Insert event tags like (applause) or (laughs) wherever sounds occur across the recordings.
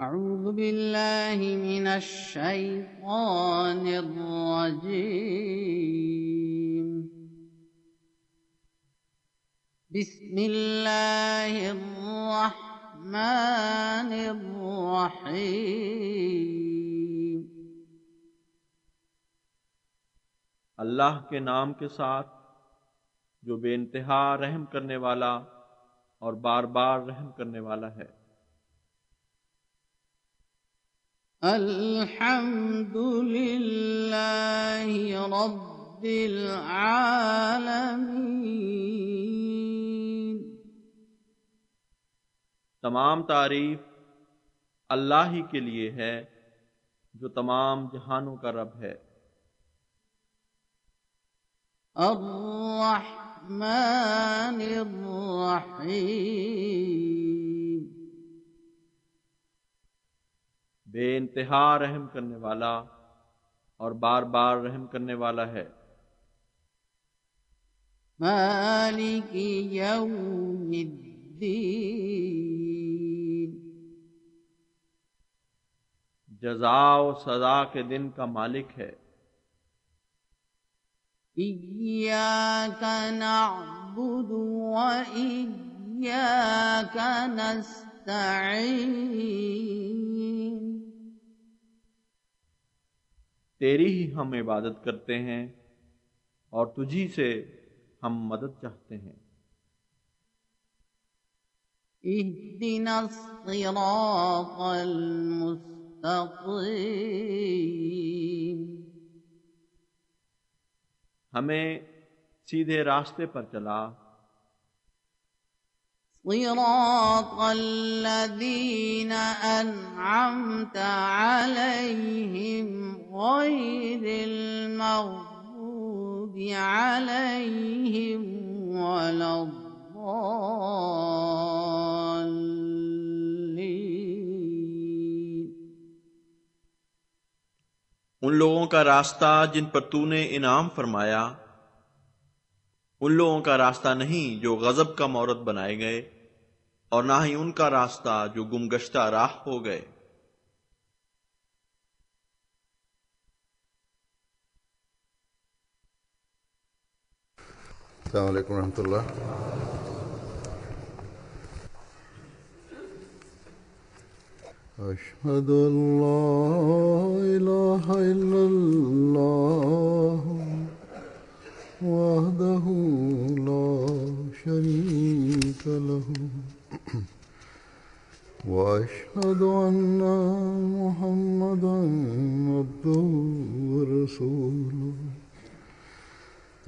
أعوذ بالله من الشيطان الرجيم. بسم الله الرحمن الرحيم. اللہ کے نام کے ساتھ جو بے انتہا رحم کرنے والا اور بار بار رحم کرنے والا ہے۔ الحمد لله رب العالمين تمام تعریف اللہ ہی کے لیے ہے جو تمام جہانوں کا رب ہے۔ الرحمن الرحيم بے انتہا رحم کرنے والا اور بار بار رحم کرنے والا ہے۔ مالك يوم الدين جزا و سزا کے دن کا مالک ہے۔ إياك نعبد وإياك تیری ہی ہم عبادت کرتے ہیں اور تجھی سے ہم مدد چاہتے ہیں۔ اهدنا الصراط المستقيم۔ ہمیں سیدھے راستے پر چلا۔ صراط الذين أنعمت عليهم غير المغضوب عليهم ولا الضالين. ان لوگوں کا راستہ جن پر تو نے انعام فرمایا ان لوگوں کا راستہ نہیں جو غضب کا مورت بنائے گئے اور نہ ہی ان کا راستہ جو گمگشتہ راہ ہو گئے۔ السلام علیکم ورحمۃ اللہ۔ أشهد أن لا إله إلا الله وحده لا شريك له. وأشهد أن محمدا عبده ورسوله.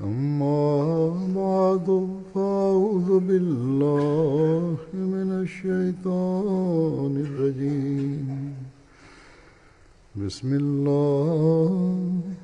أما بعد، فأعوذ بالله من الشيطان الرجيم. بسم الله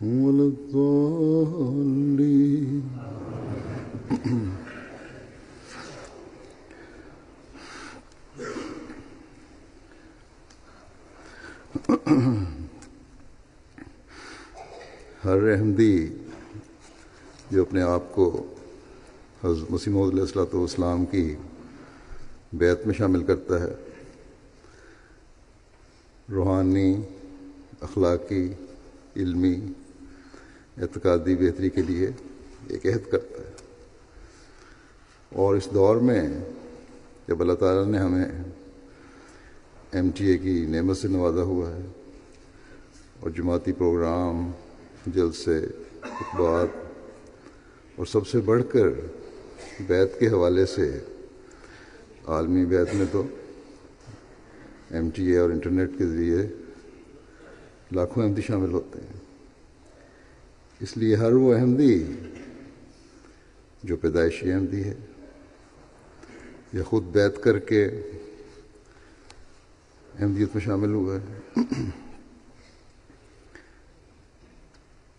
ولا الضالين ہر احمدی جو اپنے آپ کو حضرت مسیم علیہ السلاۃ والسلام کی بیت میں شامل کرتا ہے، روحانی، اخلاقی، علمی اعتقادی بہتری کے لیے ایک عہد کرتا ہے۔ اور اس دور میں جب اللہ تعالیٰ نے ہمیں ایم ٹی اے کی نعمت سے نوازا ہوا ہے اور جماعتی پروگرام جلد سے اخبار اور سب سے بڑھ کر بیت کے حوالے سے عالمی بیت میں تو ایم ٹی اے اور انٹرنیٹ کے ذریعے لاکھوں احمدی شامل ہوتے ہیں۔ اس لیے ہر وہ احمدی جو پیدائشی احمدی ہے۔ یا خود بیت کر کے احمدیت میں شامل ہوا ہے۔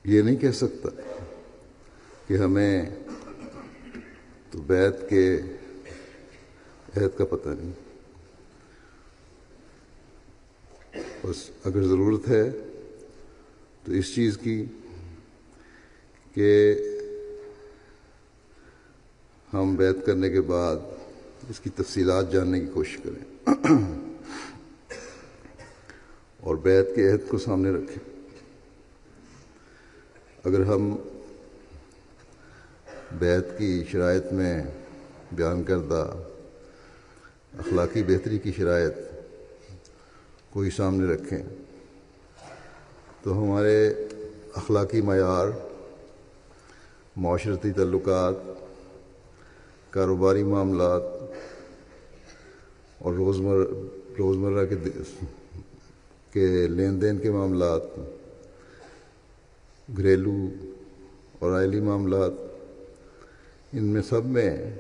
یہ نہیں کہہ سکتا کہ ہمیں تو بیت کے عہد کا پتہ نہیں۔ بس اگر ضرورت ہے تو اس چیز کی کہ ہم بیت کرنے کے بعد اس کی تفصیلات جاننے کی کوشش کریں اور بیت کے عہد کو سامنے رکھیں۔ اگر ہم بیت کی شرائط میں بیان کردہ اخلاقی بہتری کی شرائط کوئی سامنے رکھیں تو ہمارے اخلاقی معیار معاشرتی تعلقات، کاروباری معاملات اور روزمرہ روزمرہ کے کے لین دین کے معاملات، گھریلو اور آئلی معاملات، ان میں سب میں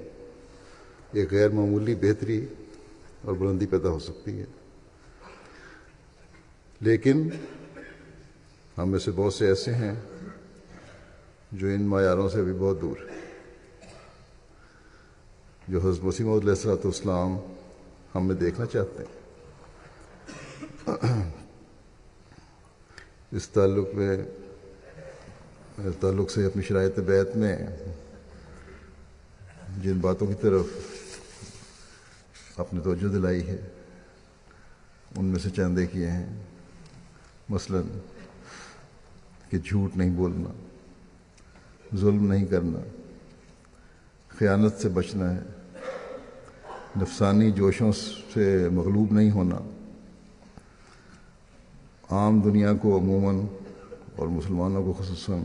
ایک غیر معمولی بہتری اور بلندی پیدا ہو سکتی ہے۔ لیکن ہم میں سے بہت سے ایسے ہیں جو ان معیاروں سے بھی بہت دور ہیں جو حضرت وسیم علیہ السلاۃ والسلام ہم میں دیکھنا چاہتے ہیں۔ اس تعلق میں تعلق سے اپنی شرائط بیت میں جن باتوں کی طرف اپنے توجہ دلائی ہے، ان میں سے چاندے کیے ہیں۔ مثلا کہ جھوٹ نہیں بولنا۔ ظلم نہیں کرنا، خیانت سے بچنا ہے، نفسانی جوشوں سے مغلوب نہیں ہونا۔ عام دنیا کو عموماً اور مسلمانوں کو خصوصاً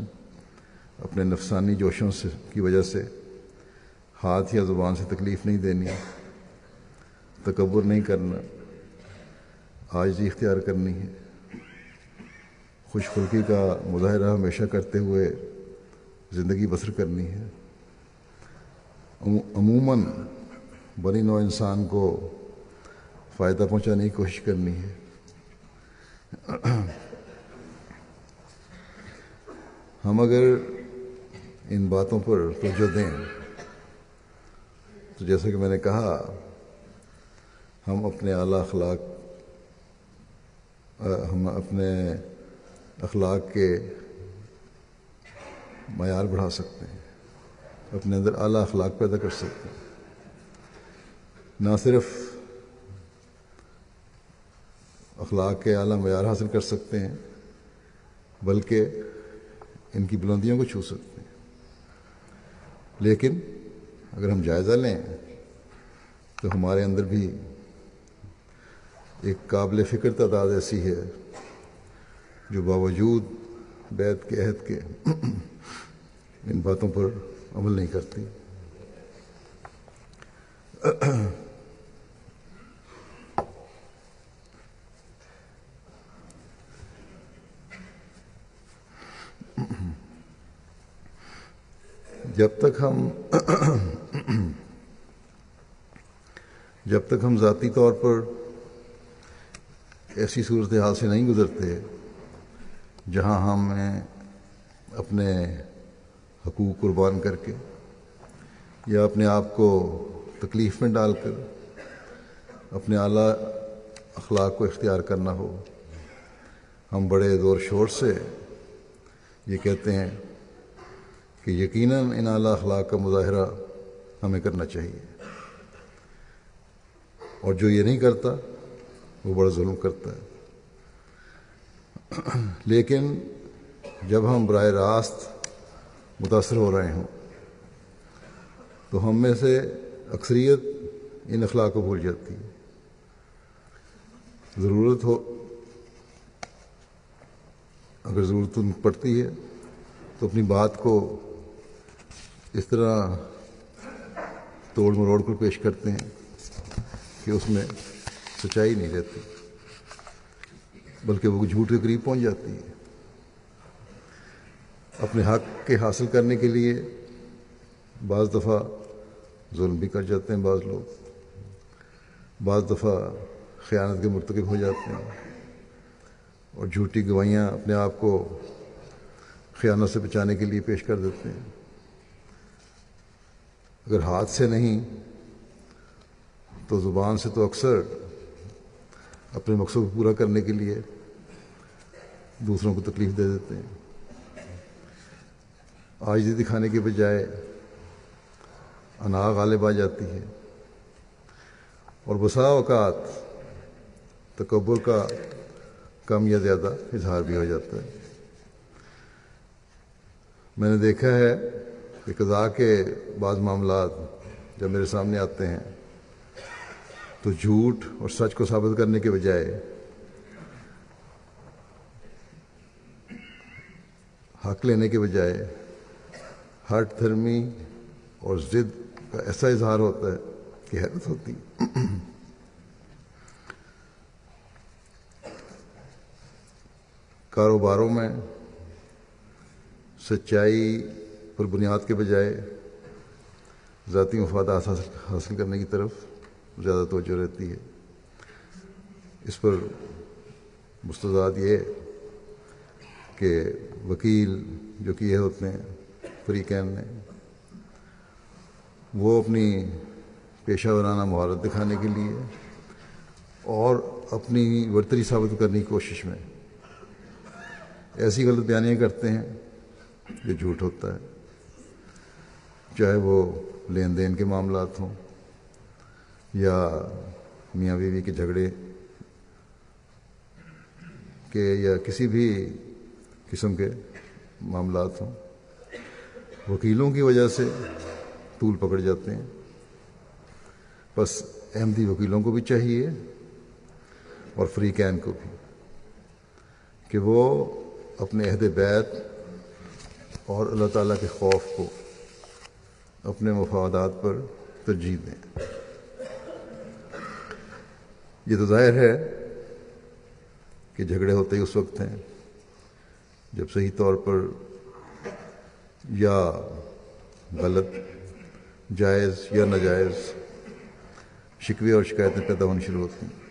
اپنے نفسانی جوشوں سے، کی وجہ سے ہاتھ یا زبان سے تکلیف نہیں دینی، تکبر نہیں کرنا، آجزی اختیار کرنی ہے۔ خوش خلقی کا مظاہرہ ہمیشہ کرتے ہوئے زندگی بسر کرنی ہے۔ عموماً بنی نوع انسان کو فائدہ پہنچانے کی کوشش کرنی ہے۔ ہم اگر ان باتوں پر توجہ دیں، تو جیسا کہ میں نے کہا، ہم اپنے اعلیٰ اخلاق، ہم اپنے اخلاق کے معیار بڑھا سکتے ہیں، اپنے اندر اعلیٰ اخلاق پیدا کر سکتے ہیں۔ نہ صرف اخلاق کے اعلیٰ معیار حاصل کر سکتے ہیں، بلکہ ان کی بلندیوں کو چھو سکتے ہیں۔ لیکن اگر ہم جائزہ لیں تو ہمارے اندر بھی ایک قابل فکر تعداد ایسی ہے جو باوجود بیت کے عہد کے ان باتوں پر عمل نہیں کرتی۔ جب تک ہم جب تک ہم ذاتی طور پر ایسی صورتحال سے نہیں گزرتے جہاں ہمیں اپنے حقوق قربان کر کے یا اپنے آپ کو تکلیف میں ڈال کر اپنے اعلیٰ اخلاق کو اختیار کرنا ہو۔ ہم بڑے زور شور سے یہ کہتے ہیں کہ یقیناً ان اعلیٰ اخلاق کا مظاہرہ ہمیں کرنا چاہیے۔ اور جو یہ نہیں کرتا، وہ بڑا ظلم کرتا ہے۔ لیکن جب ہم براہ راست متاثر ہو رہے ہوں۔ تو ہم میں سے اکثریت ان اخلاق کو بھول جاتی ہے ضرورت ہو، اگر ضرورت پڑتی ہے تو اپنی بات کو اس طرح توڑ مروڑ کر پیش کرتے ہیں کہ اس میں سچائی نہیں رہتی، بلکہ وہ جھوٹ کے قریب پہنچ جاتی ہے۔ اپنے حق کے حاصل کرنے کے لیے بعض دفعہ ظلم بھی کر جاتے ہیں بعض لوگ۔ بعض دفعہ خیانت کے مرتکب ہو جاتے ہیں۔ اور جھوٹی گوائیاں اپنے آپ کو خیانت سے بچانے کے لیے پیش کر دیتے ہیں۔ اگر ہاتھ سے نہیں، تو زبان سے تو اکثر اپنے مقصد کو پورا کرنے کے لیے دوسروں کو تکلیف دے دیتے ہیں۔ آج دکھانے کے بجائے انا غالب آ جاتی ہے اور بسا اوقات تکبر کا کم یا زیادہ اظہار بھی ہو جاتا ہے۔ میں نے دیکھا ہے کہ قضاء کے بعض معاملات جب میرے سامنے آتے ہیں تو جھوٹ اور سچ کو ثابت کرنے کے بجائے حق لینے کے بجائے ہٹ دھرمی اور ضد کا ایسا اظہار ہوتا ہے کہ حیرت ہوتی کاروباروں میں سچائی پر بنیاد کے بجائے ذاتی مفادات حاصل کرنے کی طرف زیادہ توجہ رہتی ہے۔ اس پر مستضاد یہ کہ وکیل جو کہ یہ ہوتے ہیں فری فریقین نے۔ وہ اپنی پیشہ ورانہ مہارت دکھانے کے لیے اور اپنی برتری ثابت کرنے کی کوشش میں۔ ایسی غلط بیانیاں کرتے ہیں جو جھوٹ ہوتا ہے۔ چاہے وہ لین دین کے معاملات ہوں یا میاں بیوی کے جھگڑے کے یا کسی بھی قسم کے معاملات ہوں۔ وکیلوں کی وجہ سے طول پکڑ جاتے ہیں۔ بس احمدی وکیلوں کو بھی چاہیے اور فری کین کو بھی کہ وہ اپنے عہد بیت اور اللہ تعالیٰ کے خوف کو اپنے مفادات پر ترجیح دیں۔ یہ تو ظاہر ہے کہ جھگڑے ہوتے ہی اس وقت ہیں۔ جب صحیح طور پر یا غلط، جائز یا ناجائز شکوے اور شکایتیں پیدا ہونی شروع ہوتی ہیں۔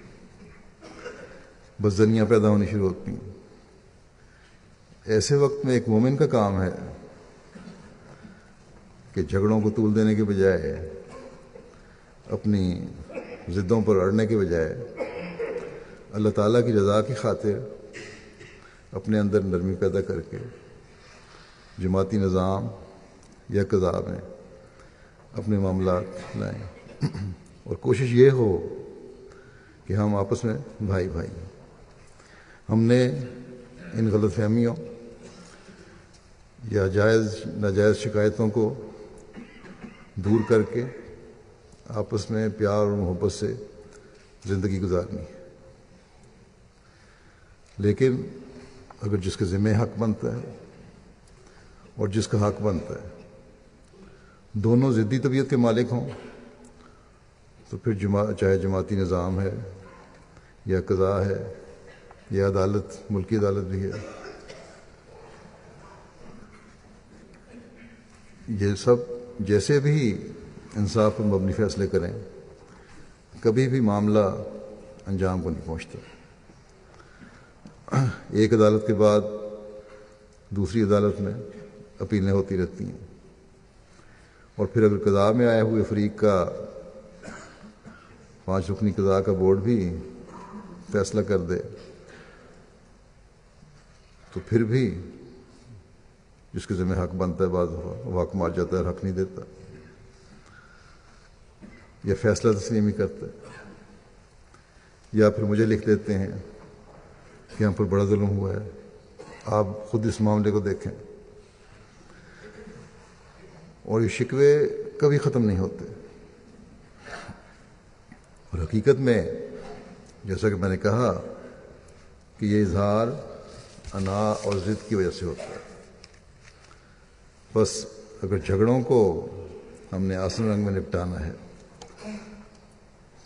بزنیاں پیدا ہونی شروع ہوتی ہیں۔ ایسے وقت میں ایک مومن کا کام ہے کہ جھگڑوں کو طول دینے کے بجائے، اپنی ضدوں پر اڑنے کے بجائے اللہ تعالیٰ کی رضا کی خاطر اپنے اندر نرمی پیدا کر کے جماعتی نظام یا قضا میں اپنے معاملات لائیں۔ اور کوشش یہ ہو کہ ہم آپس میں بھائی بھائی ہم نے ان غلط فہمیوں یا جائز ناجائز شکایتوں کو دور کر کے آپس میں پیار اور محبت سے زندگی گزارنی ہے۔ لیکن اگر جس کے ذمہ حق بنتا ہے اور جس کا حق بنتا ہے۔ دونوں ضدی طبیعت کے مالک ہوں۔ تو پھر جما چاہے جماعتی نظام ہے یا قضاء ہے یا عدالت، ملکی عدالت بھی ہے۔ یہ سب جیسے بھی انصاف پر مبنی فیصلے کریں، کبھی بھی معاملہ انجام کو نہیں پہنچتا۔ ایک عدالت کے بعد دوسری عدالت میں اپیلیں ہوتی رہتی ہیں۔ اور پھر اگر قضاء میں آئے ہوئے فریق کا پانچ رکنی قضاء کا بورڈ بھی فیصلہ کر دے، تو پھر بھی جس کے ذمہ حق بنتا ہے، بعض وہ حق مار جاتا ہے حق نہیں دیتا۔ یا فیصلہ تسلیم ہی کرتا ہے۔ یا پھر مجھے لکھ دیتے ہیں کہ ہم پر بڑا ظلم ہوا ہے۔ آپ خود اس معاملے کو دیکھیں۔ اور یہ شکوے کبھی ختم نہیں ہوتے۔ اور حقیقت میں جیسا کہ میں نے کہا کہ یہ اظہار انا اور ضد کی وجہ سے ہوتا ہے۔ بس اگر جھگڑوں کو ہم نے آسن رنگ میں نپٹانا ہے،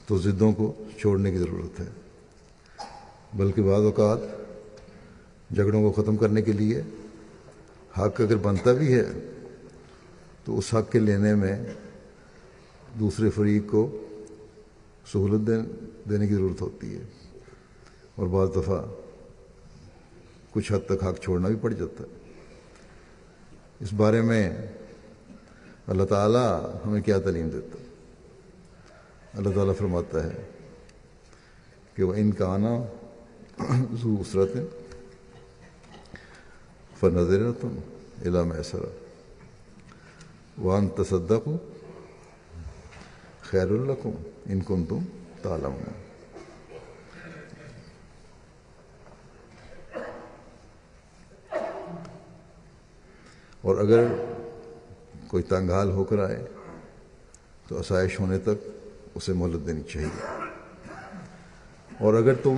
تو ضدوں کو چھوڑنے کی ضرورت ہے۔ بلکہ بعض اوقات جھگڑوں کو ختم کرنے کے لیے حق اگر بنتا بھی ہے تو اس حق کے لینے میں دوسرے فریق کو سہولت دینے کی ضرورت ہوتی ہے۔ اور بعض دفعہ کچھ حد تک حق چھوڑنا بھی پڑ جاتا ہے۔ اس بارے میں اللہ تعالیٰ ہمیں کیا تعلیم دیتا؟ اللہ تعالیٰ فرماتا ہے کہ وہ ان کا آنا ضو اسرت فنظر تم علام ایسرا وان تصدق خیر الرقم ان کن تم تالم اور اگر کوئی تنگ حال ہو کر آئے تو آسائش ہونے تک اسے مہلت دینی چاہیے۔ اور اگر تم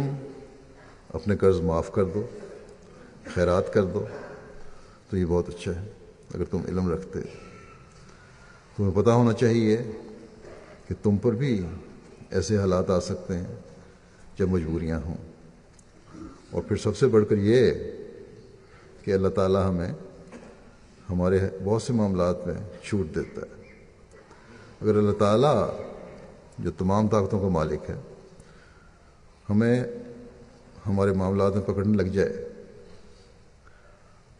اپنے قرض معاف کر دو، خیرات کر دو، تو یہ بہت اچھا ہے۔ اگر تم علم رکھتے تمہیں پتہ ہونا چاہیے کہ تم پر بھی ایسے حالات آ سکتے ہیں جب مجبوریاں ہوں۔ اور پھر سب سے بڑھ کر یہ کہ اللہ تعالیٰ ہمیں ہمارے بہت سے معاملات میں چھوٹ دیتا ہے۔ اگر اللہ تعالیٰ جو تمام طاقتوں کا مالک ہے، ہمیں ہمارے معاملات میں پکڑنے لگ جائے،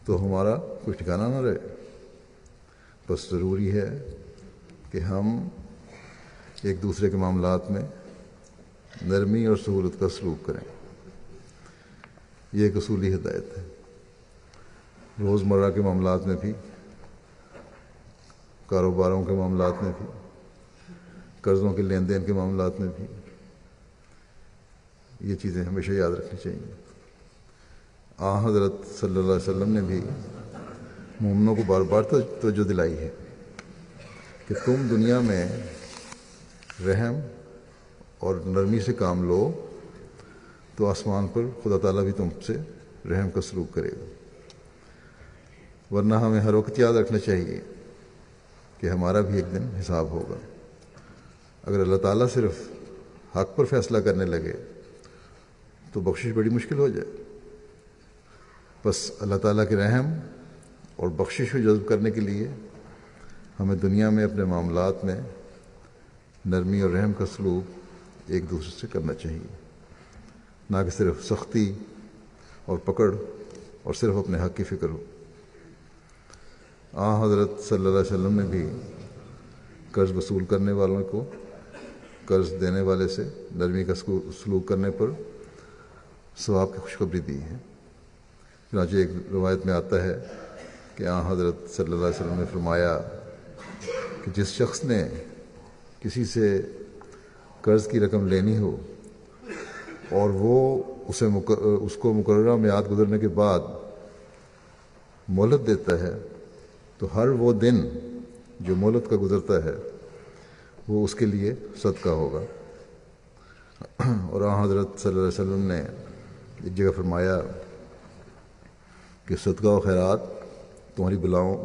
تو ہمارا کچھ ٹھکانا نہ رہے۔ بس ضروری ہے کہ ہم ایک دوسرے کے معاملات میں نرمی اور سہولت کا سلوک کریں۔ یہ ایک اصولی ہدایت ہے۔ روزمرہ کے معاملات میں بھی، کاروباروں کے معاملات میں بھی، قرضوں کے لین دین کے معاملات میں بھی۔ یہ چیزیں ہمیشہ یاد رکھنی چاہیے۔ آ، حضرت صلی اللہ علیہ وسلم نے بھی مومنوں کو بار بار توجہ دلائی ہے۔ کہ تم دنیا میں رحم اور نرمی سے کام لو، تو آسمان پر خدا تعالیٰ بھی تم سے رحم کا سلوک کرے گا۔ ورنہ ہمیں ہر وقت یاد رکھنا چاہیے کہ ہمارا بھی ایک دن حساب ہوگا۔ اگر اللہ تعالیٰ صرف حق پر فیصلہ کرنے لگے، تو بخشش بڑی مشکل ہو جائے۔ بس اللہ تعالیٰ کے رحم اور بخشش کو جذب کرنے کے لیے ہمیں دنیا میں، اپنے معاملات میں نرمی اور رحم کا سلوک ایک دوسرے سے کرنا چاہیے۔ نہ کہ صرف سختی اور پکڑ اور صرف اپنے حق کی فکر ہو۔ آ، حضرت صلی اللہ علیہ وسلم نے بھی قرض وصول کرنے والوں کو قرض دینے والے سے نرمی کا سلوک کرنے پر ثواب کی خوشخبری دی ہے۔ چنانچہ ایک روایت میں آتا ہے کہ آن حضرت صلی اللہ علیہ وسلم نے فرمایا کہ جس شخص نے کسی سے قرض کی رقم لینی ہو اور وہ اسے اس کو مقررہ میعاد گزرنے کے بعد مہلت دیتا ہے، تو ہر وہ دن جو مہلت کا گزرتا ہے، وہ اس کے لیے صدقہ ہوگا۔ اور آن حضرت صلی اللہ علیہ وسلم نے ایک جگہ فرمایا کہ صدقہ و خیرات تمہاری بلاؤں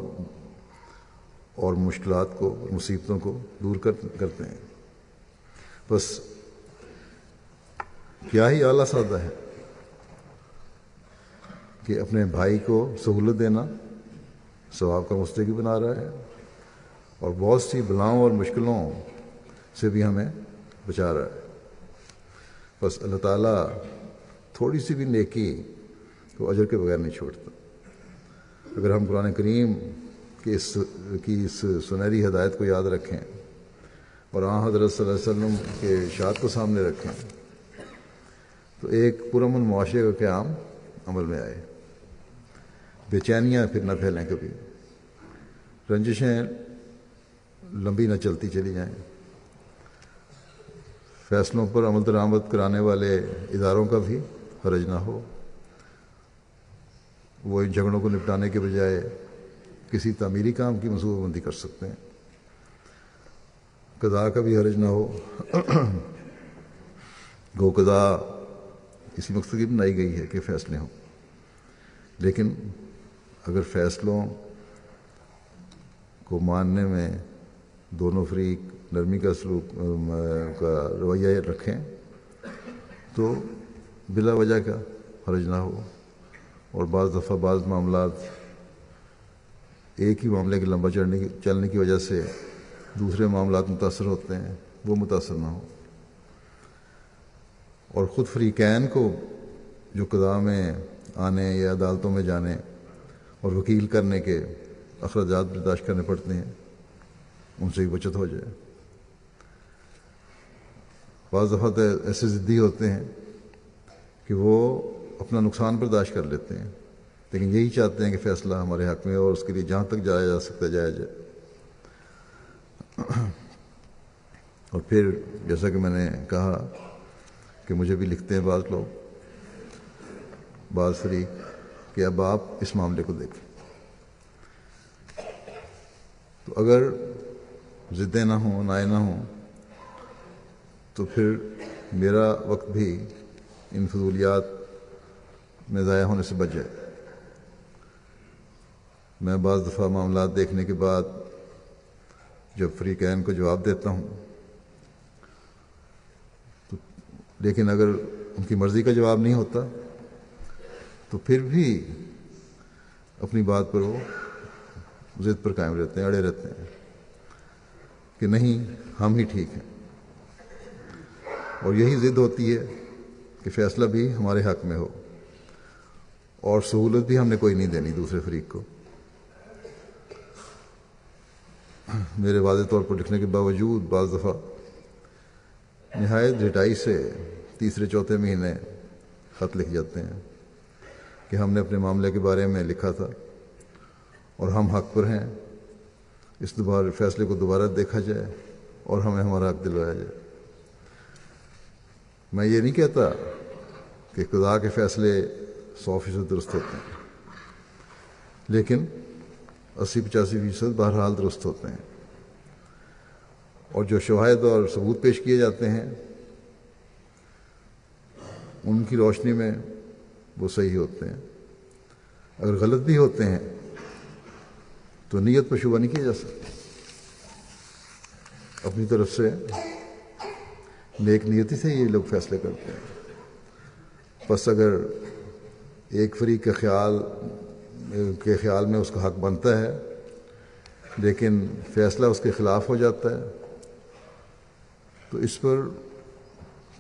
اور مشکلات کو، مصیبتوں کو دور کر، کرتے ہیں۔ بس کیا ہی اعلیٰ سادہ ہے کہ اپنے بھائی کو سہولت دینا ثواب کا مستقی بنا رہا ہے اور بہت سی بلاؤں اور مشکلوں سے بھی ہمیں بچا رہا ہے۔ بس اللہ تعالیٰ تھوڑی سی بھی نیکی کو اجر کے بغیر نہیں چھوڑتا۔ اگر ہم قرآن کریم کی اس کی اس سنہری ہدایت کو یاد رکھیں اور آن حضرت صلی اللہ علیہ وسلم کے اشاعت کو سامنے رکھیں۔ تو ایک پرامن معاشرے کا قیام عمل میں آئے۔ بے چینیاں پھر نہ پھیلیں کبھی۔ رنجشیں لمبی نہ چلتی چلی جائیں۔ فیصلوں پر عمل درآمد کرانے والے اداروں کا بھی حرج نہ ہو۔ وہ ان جھگڑوں کو نپٹانے کے بجائے کسی تعمیری کام کی منصوبہ بندی کر سکتے ہیں۔ قضا کا بھی حرج نہ ہو۔ گو قضا اسی مقصد کی بنائی گئی ہے کہ فیصلے ہوں۔ لیکن اگر فیصلوں کو ماننے میں دونوں فریق نرمی کا سلوک، کا رویہ رکھیں تو بلا وجہ کا حرج نہ ہو۔ اور بعض دفعہ بعض معاملات ایک ہی معاملے کے لمبا چڑھنے کی چلنے کی وجہ سے دوسرے معاملات متاثر ہوتے ہیں، وہ متاثر نہ ہو اور خود فریقین کو جو قضاء میں آنے یا عدالتوں میں جانے اور وکیل کرنے کے اخراجات برداشت کرنے پڑتے ہیں، ان سے بھی بچت ہو جائے۔ بعض دفعہ تو ایسے ضدی ہوتے ہیں کہ وہ اپنا نقصان برداشت کر لیتے ہیں۔ لیکن یہی چاہتے ہیں کہ فیصلہ ہمارے حق میں اور اس کے لیے جہاں تک جایا جا سکتا جایا جائے۔ اور پھر جیسا کہ میں نے کہا کہ مجھے بھی لکھتے ہیں بعض لوگ، بعض فری کہ اب آپ اس معاملے کو دیکھیں۔ تو اگر ضدیں نہ ہوں نائے نہ ہوں، تو پھر میرا وقت بھی ان فضولیات میں ضائع ہونے سے بچ جائے۔ میں بعض دفعہ معاملات دیکھنے کے بعد جب فریقین کو جواب دیتا ہوں، تو لیکن اگر ان کی مرضی کا جواب نہیں ہوتا، تو پھر بھی اپنی بات پر وہ ضد پر قائم رہتے ہیں، اڑے رہتے ہیں کہ نہیں، ہم ہی ٹھیک ہیں۔ اور یہی ضد ہوتی ہے کہ فیصلہ بھی ہمارے حق میں ہو اور سہولت بھی ہم نے کوئی نہیں دینی دوسرے فریق کو۔ میرے واضح طور پر لکھنے کے باوجود بعض دفعہ نہایت رٹائی سے تیسرے چوتھے مہینے خط لکھ جاتے ہیں کہ ہم نے اپنے معاملے کے بارے میں لکھا تھا اور ہم حق پر ہیں اس دوبارہ فیصلے کو دوبارہ دیکھا جائے اور ہمیں ہمارا حق دلوایا جائے۔ میں یہ نہیں کہتا کہ خدا کے فیصلے سو فیصد درست ہوتے ہیں، لیکن اسی پچاسی فیصد بہرحال درست ہوتے ہیں۔ اور جو شواہد اور ثبوت پیش کیے جاتے ہیں، ان کی روشنی میں وہ صحیح ہوتے ہیں۔ اگر غلط بھی ہوتے ہیں، تو نیت پر شبہ نہیں کیا جا سکتا۔ اپنی طرف سے نیک نیتی سے یہ لوگ فیصلے کرتے ہیں۔ بس اگر ایک فریق کے خیال کے خیال میں اس کا حق بنتا ہے، لیکن فیصلہ اس کے خلاف ہو جاتا ہے۔ تو اس پر،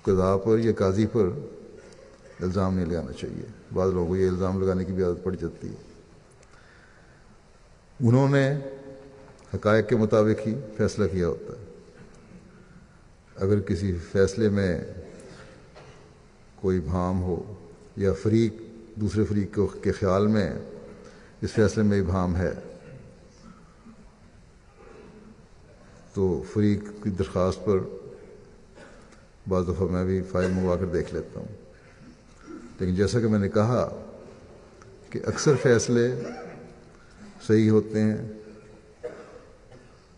قضاء پر یا قاضی پر الزام نہیں لگانا چاہیے۔ بعض لوگوں کو یہ الزام لگانے کی بھی عادت پڑ جاتی ہے۔ انہوں نے حقائق کے مطابق ہی فیصلہ کیا ہوتا ہے۔ اگر کسی فیصلے میں کوئی بھام ہو یا فریق، دوسرے فریق کے خیال میں اس فیصلے میں ابہام ہے۔ تو فریق کی درخواست پر بعض دفعہ میں بھی فائل منگوا کر دیکھ لیتا ہوں۔ لیکن جیسا کہ میں نے کہا کہ اکثر فیصلے صحیح ہوتے ہیں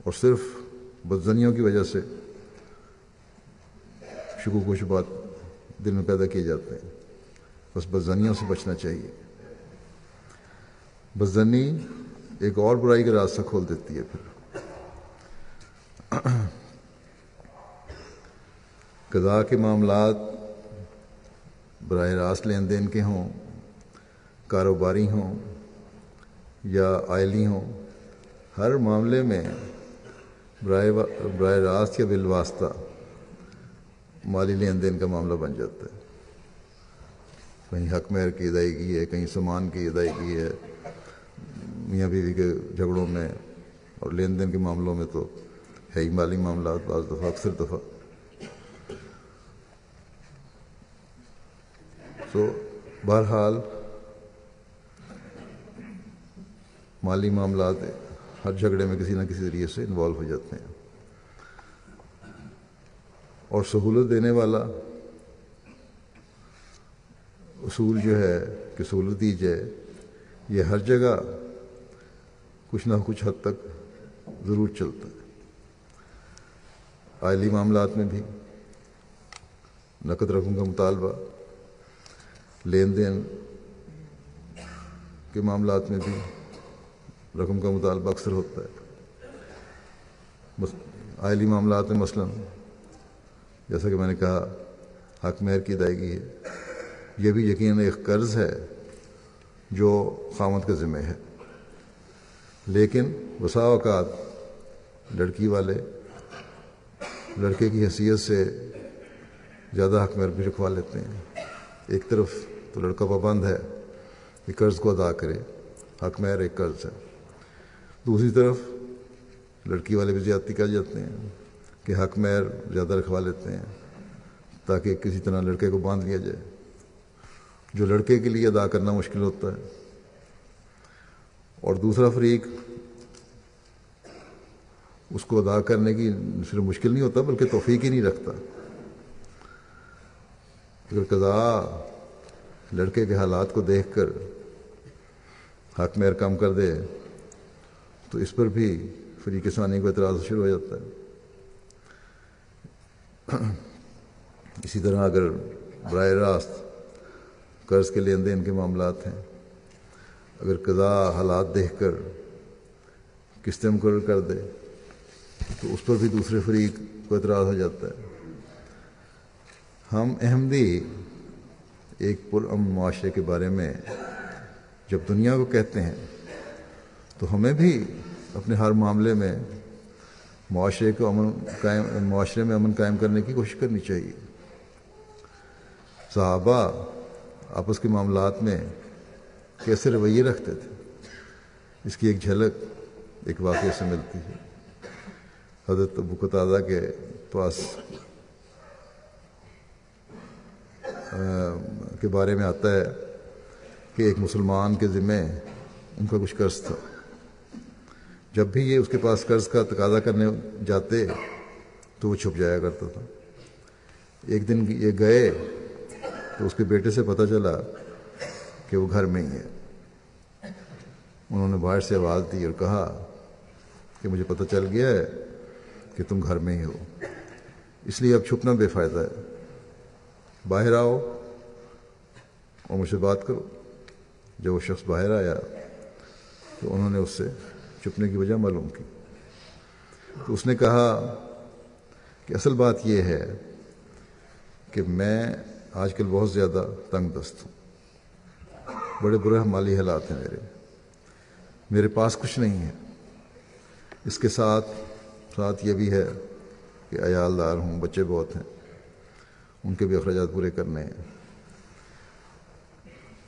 اور صرف بدزنیوں کی وجہ سے شکوک و شبات دل میں پیدا کیے جاتے ہیں۔ بس بدزنیوں سے بچنا چاہیے۔ بدزنی ایک اور برائی کا راستہ کھول دیتی ہے پھر۔ قضاء کے معاملات براہ راست لین دین کے ہوں، کاروباری ہوں یا آئلی ہوں، ہر معاملے میں براہ براہ راست یا بالواسطہ مالی لین دین کا معاملہ بن جاتا ہے۔ کہیں حق مہر کی ادائیگی ہے، کہیں سامان کی ادائیگی ہے میاں بیوی کے جھگڑوں میں اور لین دین کے معاملوں میں تو ہے ہی مالی معاملات بعض دفعہ، اکثر دفعہ۔ تو بہرحال، مالی معاملات ہر جھگڑے میں کسی نہ کسی ذریعے سے انوالو ہو جاتے ہیں۔ اور سہولت دینے والا اصول جو ہے کہ سہولت دی جائے، یہ ہر جگہ کچھ نہ کچھ حد تک ضرور چلتا ہے۔ آئلی معاملات میں بھی نقد رقم کا مطالبہ، لین دین کے معاملات میں بھی رقم کا مطالبہ اکثر ہوتا ہے۔ آئلی معاملات میں مثلا جیسا کہ میں نے کہا، حق مہر کی ادائیگی ہے۔ یہ بھی یقیناً ایک قرض ہے جو خامد کے ذمہ ہے۔ لیکن بسا اوقات لڑکی والے، لڑکے کی حیثیت سے زیادہ حق مہر بھی رکھوا لیتے ہیں۔ ایک طرف تو لڑکا پابند ہے کہ قرض کو ادا کرے، حق مہر ایک قرض ہے۔ دوسری طرف لڑکی والے بھی زیادتی کر جاتے ہیں کہ حق مہر زیادہ رکھوا لیتے ہیں تاکہ کسی طرح لڑکے کو باندھ لیا جائے۔ جو لڑکے کے لیے ادا کرنا مشکل ہوتا ہے اور دوسرا فریق اس کو ادا کرنے کی صرف مشکل نہیں ہوتا بلکہ توفیق ہی نہیں رکھتا۔ اگر قضا لڑکے کے حالات کو دیکھ کر حق مہر کم کر دے، تو اس پر بھی فریق ثانی کو اعتراض شروع ہو جاتا ہے۔ اسی طرح اگر براہ راست قرض کے لین دین کے معاملات ہیں اگر قضا حالات دیکھ کر قسطیں مقرر کر دے، تو اس پر بھی دوسرے فریق کو اعتراض ہو جاتا ہے۔ ہم احمدی ایک پرامن معاشرے کے بارے میں جب دنیا کو کہتے ہیں، تو ہمیں بھی اپنے ہر معاملے میں معاشرے کو امن قائم، معاشرے میں امن قائم کرنے کی کوشش کرنی چاہیے۔ صحابہ آپس کے معاملات میں کیسے رویے رکھتے تھے۔ اس کی ایک جھلک، ایک واقعے سے ملتی ہے۔ حضرت ابو کے پاس کے بارے میں آتا ہے کہ ایک مسلمان کے ذمے ان کا کچھ قرض تھا۔ جب بھی یہ اس کے پاس قرض کا تقاضا کرنے جاتے تو وہ چھپ جایا کرتا تھا۔ ایک دن یہ گئے تو اس کے بیٹے سے پتہ چلا کہ وہ گھر میں ہی ہے۔ انہوں نے باہر سے آواز دی اور کہا کہ مجھے پتہ چل گیا ہے کہ تم گھر میں ہی ہو۔ اس لیے اب چھپنا بے فائدہ ہے۔ باہر آؤ اور مجھ سے بات کرو۔ جب وہ شخص باہر آیا تو انہوں نے اس سے چھپنے کی وجہ معلوم کی۔ تو اس نے کہا کہ اصل بات یہ ہے کہ میں آج کل بہت زیادہ تنگ دست ہوں۔ بڑے برے مالی حالات ہیں میرے۔ میرے پاس کچھ نہیں ہے۔ اس کے ساتھ ساتھ یہ بھی ہے کہ عیال دار ہوں، بچے بہت ہیں۔ ان کے بھی اخراجات پورے کرنے ہیں۔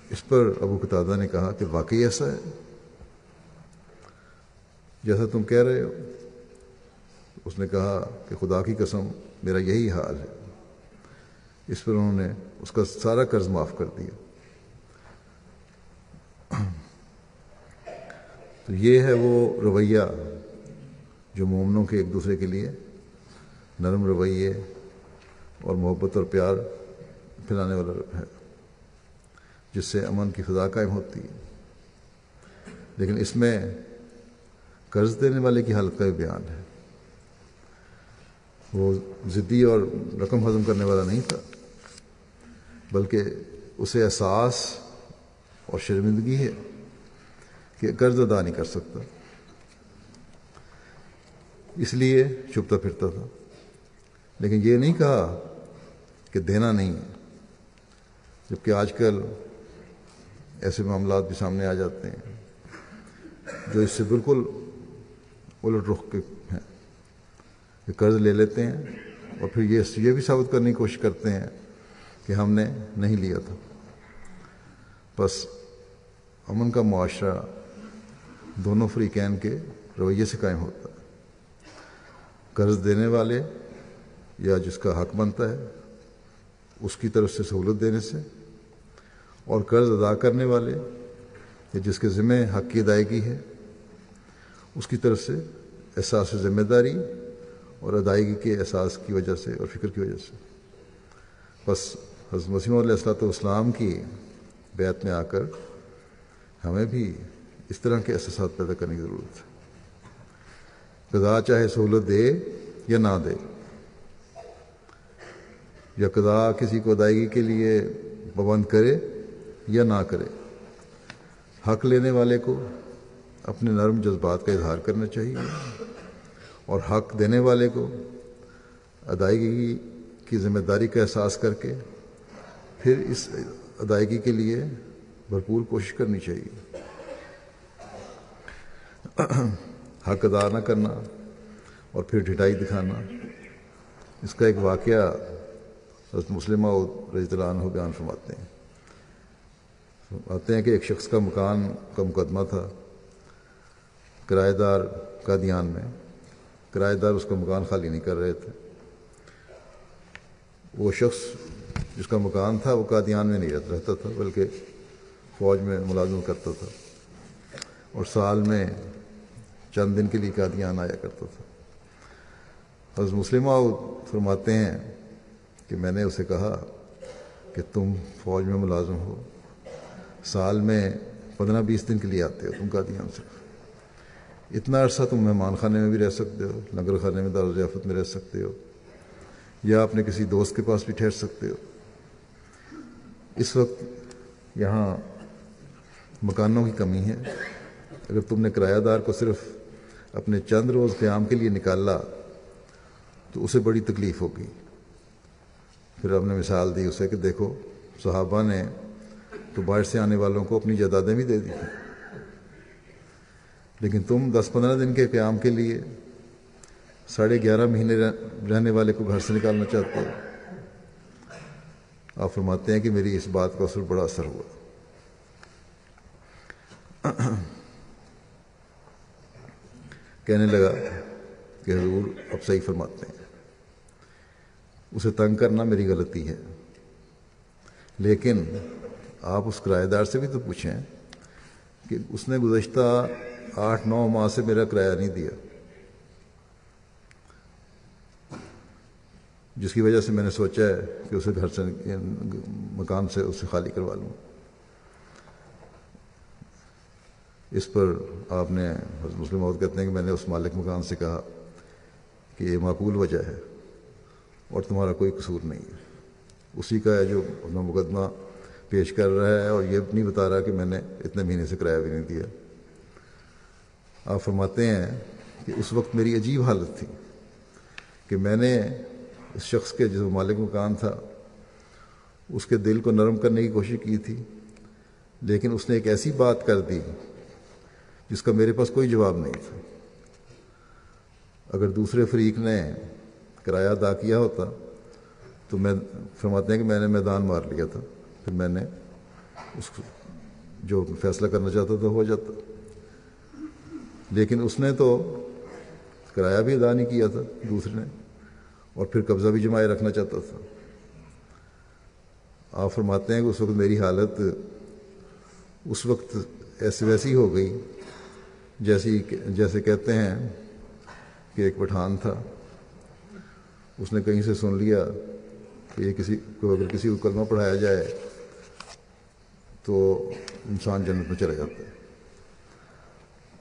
اس پر ابو قطادہ نے کہا کہ واقعی ایسا ہے؟ جیسا تم کہہ رہے ہو۔ اس نے کہا کہ خدا کی قسم، میرا یہی حال ہے۔ اس پر انہوں نے اس کا سارا قرض معاف کر دیا۔ تو یہ ہے وہ رویہ جو مومنوں کے ایک دوسرے کے لیے نرم رویے اور محبت اور پیار پھیلانے والا ہے، جس سے امن کی فضا قائم ہوتی ہے۔ لیکن اس میں قرض دینے والے کی حالت کا بھی بیان ہے۔ وہ ضدی اور رقم ہضم کرنے والا نہیں تھا، بلکہ اسے احساس اور شرمندگی ہے۔ کہ قرض ادا نہیں کر سکتا۔ اس لیے چھپتا پھرتا تھا۔ لیکن یہ نہیں کہا کہ دینا نہیں ہے، جبکہ آج کل ایسے معاملات بھی سامنے آ جاتے ہیں جو اس سے بالکل الٹ رخ کے ہیں۔ کہ قرض لے لیتے ہیں اور پھر یہ یہ بھی ثابت کرنے کی کوشش کرتے ہیں کہ ہم نے نہیں لیا تھا۔ بس امن کا معاشرہ دونوں فریقین کے رویے سے قائم ہوتا ہے۔ قرض دینے والے یا جس کا حق بنتا ہے، اس کی طرف سے سہولت دینے سے، اور قرض ادا کرنے والے یا جس کے ذمہ حق کی ادائیگی ہے، اس کی طرف سے احساس ذمہ داری اور ادائیگی کے احساس کی وجہ سے اور فکر کی وجہ سے۔ بس حضرت مسیم علیہ السلاۃ والسلام کی بیعت میں آ کر ہمیں بھی اس طرح کے احساسات پیدا کرنے کی ضرورت ہے۔ قضا چاہے سہولت دے یا نہ دے، یا قضا کسی کو ادائیگی کے لیے پابند کرے یا نہ کرے، حق لینے والے کو اپنے نرم جذبات کا اظہار کرنا چاہیے اور حق دینے والے کو ادائیگی کی ذمہ داری کا احساس کر کے پھر اس ادائیگی کے لیے بھرپور کوشش کرنی چاہیے۔ حق ادا نہ کرنا اور پھر ڈھٹائی دکھانا۔ اس کا ایک واقعہ حضرت مسلمہ رضی اللہ عنہ بیان فرماتے ہیں۔ آتے ہیں کہ ایک شخص کا مکان کا مقدمہ تھا کرایہ دار کا دھیان میں۔ کرایہ دار اس کا مکان خالی نہیں کر رہے تھے۔ وہ شخص جس کا مکان تھا وہ قادیان میں نہیں رہتا تھا، بلکہ فوج میں ملازم کرتا تھا۔ اور سال میں چند دن کے لیے قادیان آیا کرتا تھا۔ حضرت مسلمہ فرماتے ہیں کہ میں نے اسے کہا کہ تم فوج میں ملازم ہو، سال میں پندرہ بیس دن کے لیے آتے ہو، تم قادیان سے اتنا عرصہ تم مہمان خانے میں بھی رہ سکتے ہو لنگر خانے میں دار ضیافت میں رہ سکتے ہو، یا اپنے کسی دوست کے پاس بھی ٹھہر سکتے ہو۔ اس وقت یہاں مکانوں کی کمی ہے۔ اگر تم نے کرایہ دار کو صرف اپنے چند روز قیام کے لیے نکالا تو اسے بڑی تکلیف ہوگی پھر ہم نے مثال دی اسے کہ دیکھو، صحابہ نے تو باہر سے آنے والوں کو اپنی جائیدادیں بھی دے دی لیکن تم دس پندرہ دن کے قیام کے لیے ساڑھے گیارہ مہینے رہنے والے کو گھر سے نکالنا چاہتے ہو۔ آپ فرماتے ہیں کہ میری اس بات کا اثر بڑا اثر ہوا۔ کہنے لگا کہ حضور اب صحیح فرماتے ہیں۔ اسے تنگ کرنا میری غلطی ہے۔ لیکن آپ اس کرایہ دار سے بھی تو پوچھیں کہ اس نے گزشتہ آٹھ نو ماہ سے میرا کرایہ نہیں دیا۔ جس کی وجہ سے میں نے سوچا ہے کہ اسے گھر سے مکان سے اسے خالی کروا لوں۔ اس پر آپ نے مسلم عورت کہتے ہیں کہ میں نے اس مالک مکان سے کہا کہ یہ معقول وجہ ہے اور تمہارا کوئی قصور نہیں ہے۔ اسی کا ہے جو اپنا مقدمہ پیش کر رہا ہے اور یہ نہیں بتا رہا کہ میں نے اتنے مہینے سے کرایہ بھی نہیں دیا۔ آپ فرماتے ہیں کہ اس وقت میری عجیب حالت تھی کہ میں نے اس شخص کے جو مالک مکان تھا، اس کے دل کو نرم کرنے کی کوشش کی تھی، لیکن اس نے ایک ایسی بات کر دی جس کا میرے پاس کوئی جواب نہیں تھا۔ اگر دوسرے فریق نے کرایہ ادا کیا ہوتا تو میں فرماتے ہیں کہ میں نے میدان مار لیا تھا۔ پھر میں نے اس جو فیصلہ کرنا چاہتا تھا ہو جاتا۔ لیکن اس نے تو کرایہ بھی ادا نہیں کیا تھا دوسرے نے، اور پھر قبضہ بھی جمائے رکھنا چاہتا تھا۔ آپ فرماتے ہیں کہ اس وقت میری حالت اس وقت ایسی ویسی ہو گئی جیسی جیسے کہتے ہیں کہ ایک پٹھان تھا۔ اس نے کہیں سے سن لیا کہ یہ کسی کو اگر کسی کو کلمہ پڑھایا جائے تو انسان جنت میں چلا جاتا ہے۔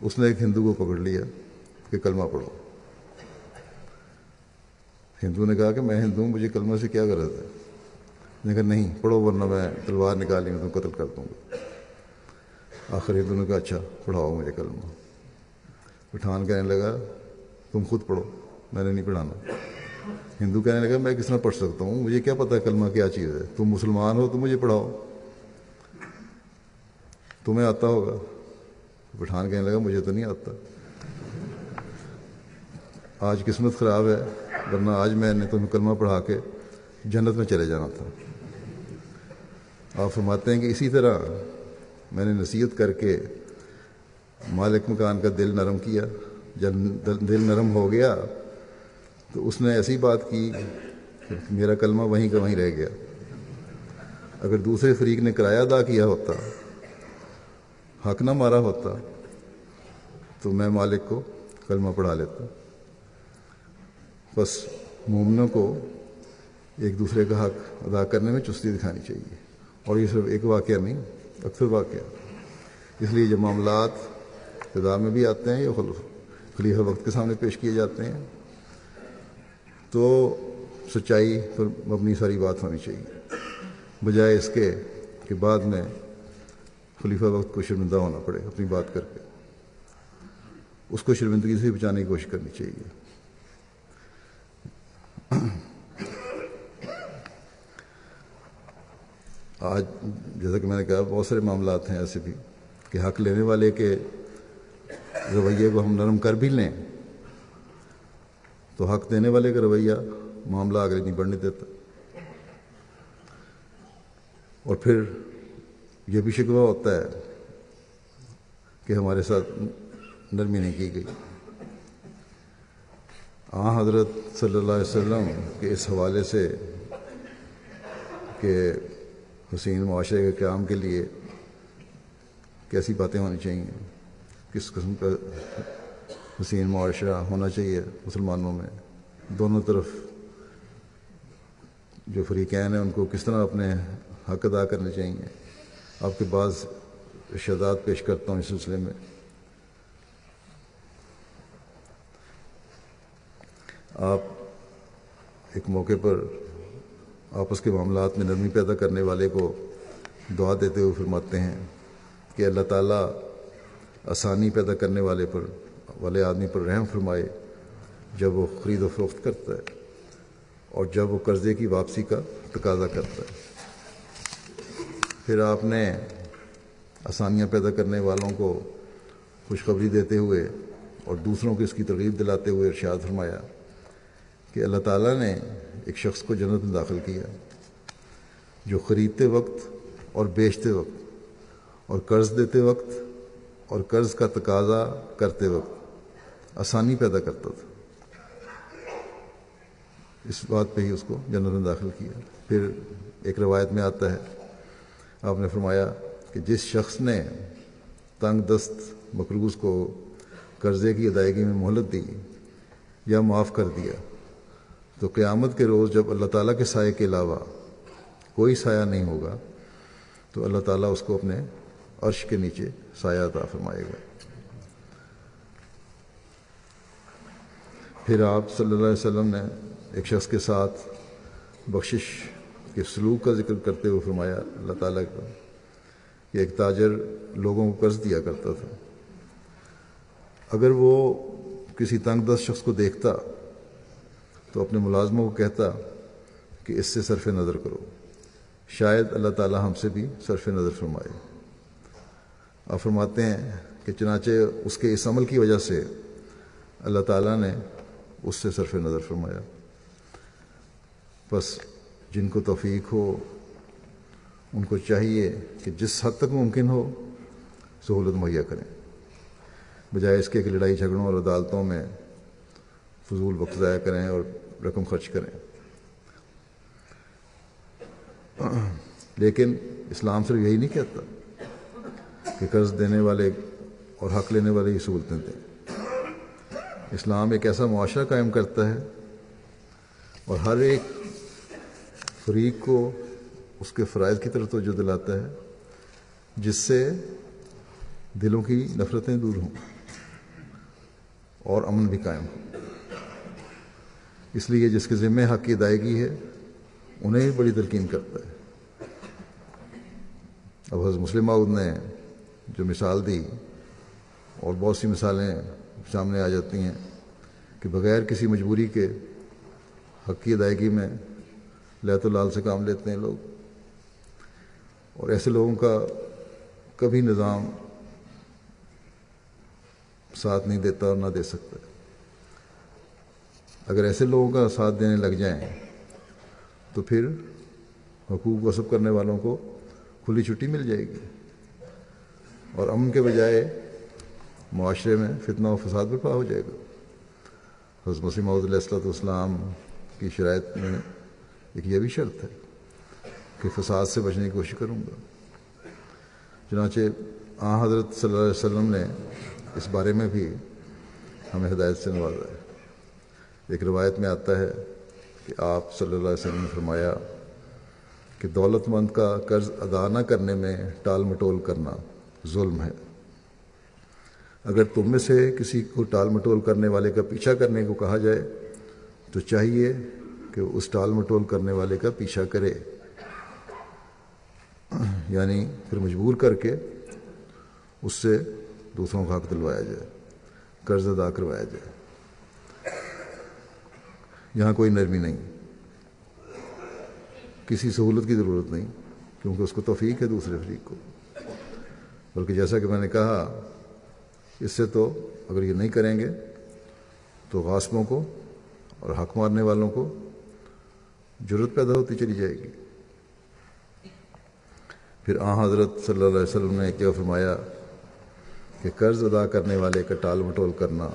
اس نے ایک ہندو کو پکڑ لیا کہ کلمہ پڑھو۔ ہندو نے کہا کہ میں ہندو ہوں، مجھے کلمہ سے کیا غرض ہے؟ نے کہا، نہیں، پڑھو ورنہ میں تلوار نکالی میں تم قتل کر دوں گا۔ آخر ہندو نے کہا اچھا پڑھاؤ مجھے کلمہ۔ پٹھان کہنے لگا، تم خود پڑھو، میں نے نہیں پڑھانا. ہندو کہنے لگا، میں کس طرح پڑھ سکتا ہوں؟ مجھے کیا پتا کلمہ کیا چیز ہے؟ تم مسلمان ہو تو مجھے پڑھاؤ. تمہیں آتا ہوگا. پٹھان کہنے لگا، مجھے تو نہیں آتا. آج قسمت خراب ہے، ورنہ آج میں نے تمہیں کلمہ پڑھا کے جنت میں چلے جانا تھا. آپ فرماتے ہیں کہ اسی طرح میں نے نصیحت کر کے مالک مکان کا دل نرم کیا۔ جب دل نرم ہو گیا، تو اس نے ایسی بات کی کہ میرا کلمہ وہیں کا وہیں رہ گیا۔ اگر دوسرے فریق نے کرایہ ادا کیا ہوتا، حق نہ مارا ہوتا، تو میں مالک کو کلمہ پڑھا لیتا۔ بس مومنوں کو ایک دوسرے کا حق ادا کرنے میں چستی دکھانی چاہیے۔ اور یہ صرف ایک واقعہ نہیں، اکثر واقعہ۔ اس لیے جب معاملات ابتدا میں بھی آتے ہیں یا خلیفہ وقت کے سامنے پیش کیے جاتے ہیں۔ تو سچائی پر مبنی ساری بات ہونی چاہیے۔ بجائے اس کے کہ بعد میں خلیفہ وقت کو شرمندہ ہونا پڑے اپنی بات کر کے۔ اس کو شرمندگی سے بچانے کی کوشش کرنی چاہیے۔ آج جیسا کہ میں نے کہا، بہت سارے معاملات ہیں ایسے بھی کہ حق لینے والے کے رویے کو ہم نرم کر بھی لیں تو حق دینے والے کا رویہ معاملہ آگے نہیں بڑھنے دیتا۔ اور پھر یہ بھی شکوہ ہوتا ہے کہ ہمارے ساتھ نرمی نہیں کی گئی۔ آ، حضرت صلی اللہ علیہ وسلم کے اس حوالے سے کہ حسین معاشرے کے قیام کے لیے کیسی باتیں ہونی چاہیے۔ کس قسم کا حسین معاشرہ ہونا چاہیے مسلمانوں میں؟ دونوں طرف جو فریقین ہیں، ان کو کس طرح اپنے حق ادا کرنے چاہیے؟ آپ کے بعض ارشادات پیش کرتا ہوں اس سلسلے میں۔ آپ ایک موقع پر آپس کے معاملات میں نرمی پیدا کرنے والے کو دعا دیتے ہوئے فرماتے ہیں کہ اللہ تعالیٰ آسانی پیدا کرنے والے پر، والے آدمی پر رحم فرمائے جب وہ خرید و فروخت کرتا ہے اور جب وہ قرضے کی واپسی کا تقاضا کرتا ہے۔ پھر آپ نے آسانیاں پیدا کرنے والوں کو خوشخبری دیتے ہوئے اور دوسروں کو اس کی ترغیب دلاتے ہوئے ارشاد فرمایا کہ اللہ تعالیٰ نے ایک شخص کو جنت میں داخل کیا جو خریدتے وقت اور بیچتے وقت اور قرض دیتے وقت اور قرض کا تقاضا کرتے وقت آسانی پیدا کرتا تھا۔ اس بات پہ ہی اس کو جنت میں داخل کیا۔ پھر ایک روایت میں آتا ہے، آپ نے فرمایا کہ جس شخص نے تنگ دست مقروض کو قرضے کی ادائیگی میں مہلت دی یا معاف کر دیا، تو قیامت کے روز جب اللہ تعالیٰ کے سائے کے علاوہ کوئی سایہ نہیں ہوگا، تو اللہ تعالیٰ اس کو اپنے عرش کے نیچے سایہ عطا فرمائے گا۔ پھر آپ صلی اللہ علیہ وسلم نے ایک شخص کے ساتھ بخشش کے سلوک کا ذکر کرتے ہوئے فرمایا، اللہ تعالیٰ کا۔ کہ ایک تاجر لوگوں کو قرض دیا کرتا تھا۔ اگر وہ کسی تنگ دست شخص کو دیکھتا تو اپنے ملازموں کو کہتا کہ اس سے صرف نظر کرو۔ شاید اللہ تعالیٰ ہم سے بھی صرف نظر فرمائے۔ آپ فرماتے ہیں کہ چنانچہ اس کے اس عمل کی وجہ سے اللہ تعالیٰ نے اس سے صرف نظر فرمایا۔ بس جن کو توفیق ہو، ان کو چاہیے کہ جس حد تک ممکن ہو، سہولت مہیا کریں۔ بجائے اس کے کہ لڑائی جھگڑوں اور عدالتوں میں فضول وقت ضائع کریں اور رقم خرچ کریں۔ لیکن اسلام صرف یہی نہیں کہتا۔ کہ قرض دینے والے اور حق لینے والی کی سہولتیں دیں۔ اسلام ایک ایسا معاشرہ قائم کرتا ہے اور ہر ایک فریق کو اس کے فرائض کی طرف توجہ دلاتا ہے جس سے دلوں کی نفرتیں دور ہوں اور امن بھی قائم ہو۔ اس لیے جس کے ذمے حق کی ادائیگی ہے، انہیں بڑی تلقین کرتا ہے۔ اب حضرت مسلم معود نے جو مثال دی اور بہت سی مثالیں سامنے آ جاتی ہیں کہ بغیر کسی مجبوری کے حق کی ادائیگی میں لیت و لال سے کام لیتے ہیں لوگ۔ اور ایسے لوگوں کا کبھی نظام ساتھ نہیں دیتا اور نہ دے سکتا۔ اگر ایسے لوگوں کا ساتھ دینے لگ جائیں تو پھر حقوق وصف کرنے والوں کو کھلی چھٹی مل جائے گی۔ اور امن کے بجائے معاشرے میں فتنہ و فساد برپا ہو جائے گا۔ حضرت مسیم علیہ السلۃ والسلام کی شرائط میں ایک یہ بھی شرط ہے کہ فساد سے بچنے کی کوشش کروں گا۔ چنانچہ آ حضرت صلی اللہ علیہ وسلم نے اس بارے میں بھی ہمیں ہدایت سے نوازا ہے۔ ایک روایت میں آتا ہے کہ آپ صلی اللہ علیہ وسلم نے فرمایا کہ دولت مند کا قرض ادا نہ کرنے میں ٹال مٹول کرنا ظلم ہے۔ اگر تم میں سے کسی کو ٹال مٹول کرنے والے کا پیچھا کرنے کو کہا جائے، تو چاہیے کہ اس ٹال مٹول کرنے والے کا پیچھا کرے۔ یعنی پھر مجبور کر کے اس سے دوسروں کا حق دلوایا جائے، قرض ادا کروایا جائے۔ یہاں کوئی نرمی نہیں۔ کسی سہولت کی ضرورت نہیں، کیونکہ اس کو توفیق ہے دوسرے فریق کو۔ بلکہ جیسا کہ میں نے کہا، اس سے تو اگر یہ نہیں کریں گے، تو غاسبوں کو اور حق مارنے والوں کو ضرورت پیدا ہوتی چلی جائے گی۔ پھر آ حضرت صلی اللہ علیہ وسلم نے کیا فرمایا کہ قرض ادا کرنے والے کا ٹال مٹول کرنا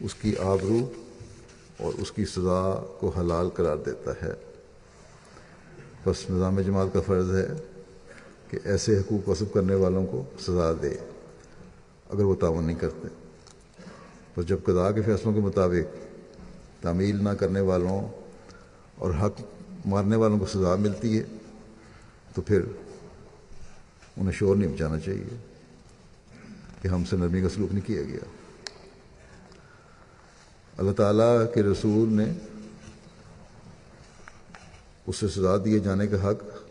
اس کی آبرو اور اس کی سزا کو حلال قرار دیتا ہے۔ بس نظام جماعت کا فرض ہے کہ ایسے حقوق وصف کرنے والوں کو سزا دے، اگر وہ تعاون نہیں کرتے۔ بس جب قضاء کے فیصلوں کے مطابق تعمیل نہ کرنے والوں اور حق مارنے والوں کو سزا ملتی ہے، تو پھر انہیں شور نہیں بچانا چاہیے کہ ہم سے نرمی کا سلوک نہیں کیا گیا۔ اللہ تعالیٰ کے رسول نے اس سے سزا دیے جانے کا حق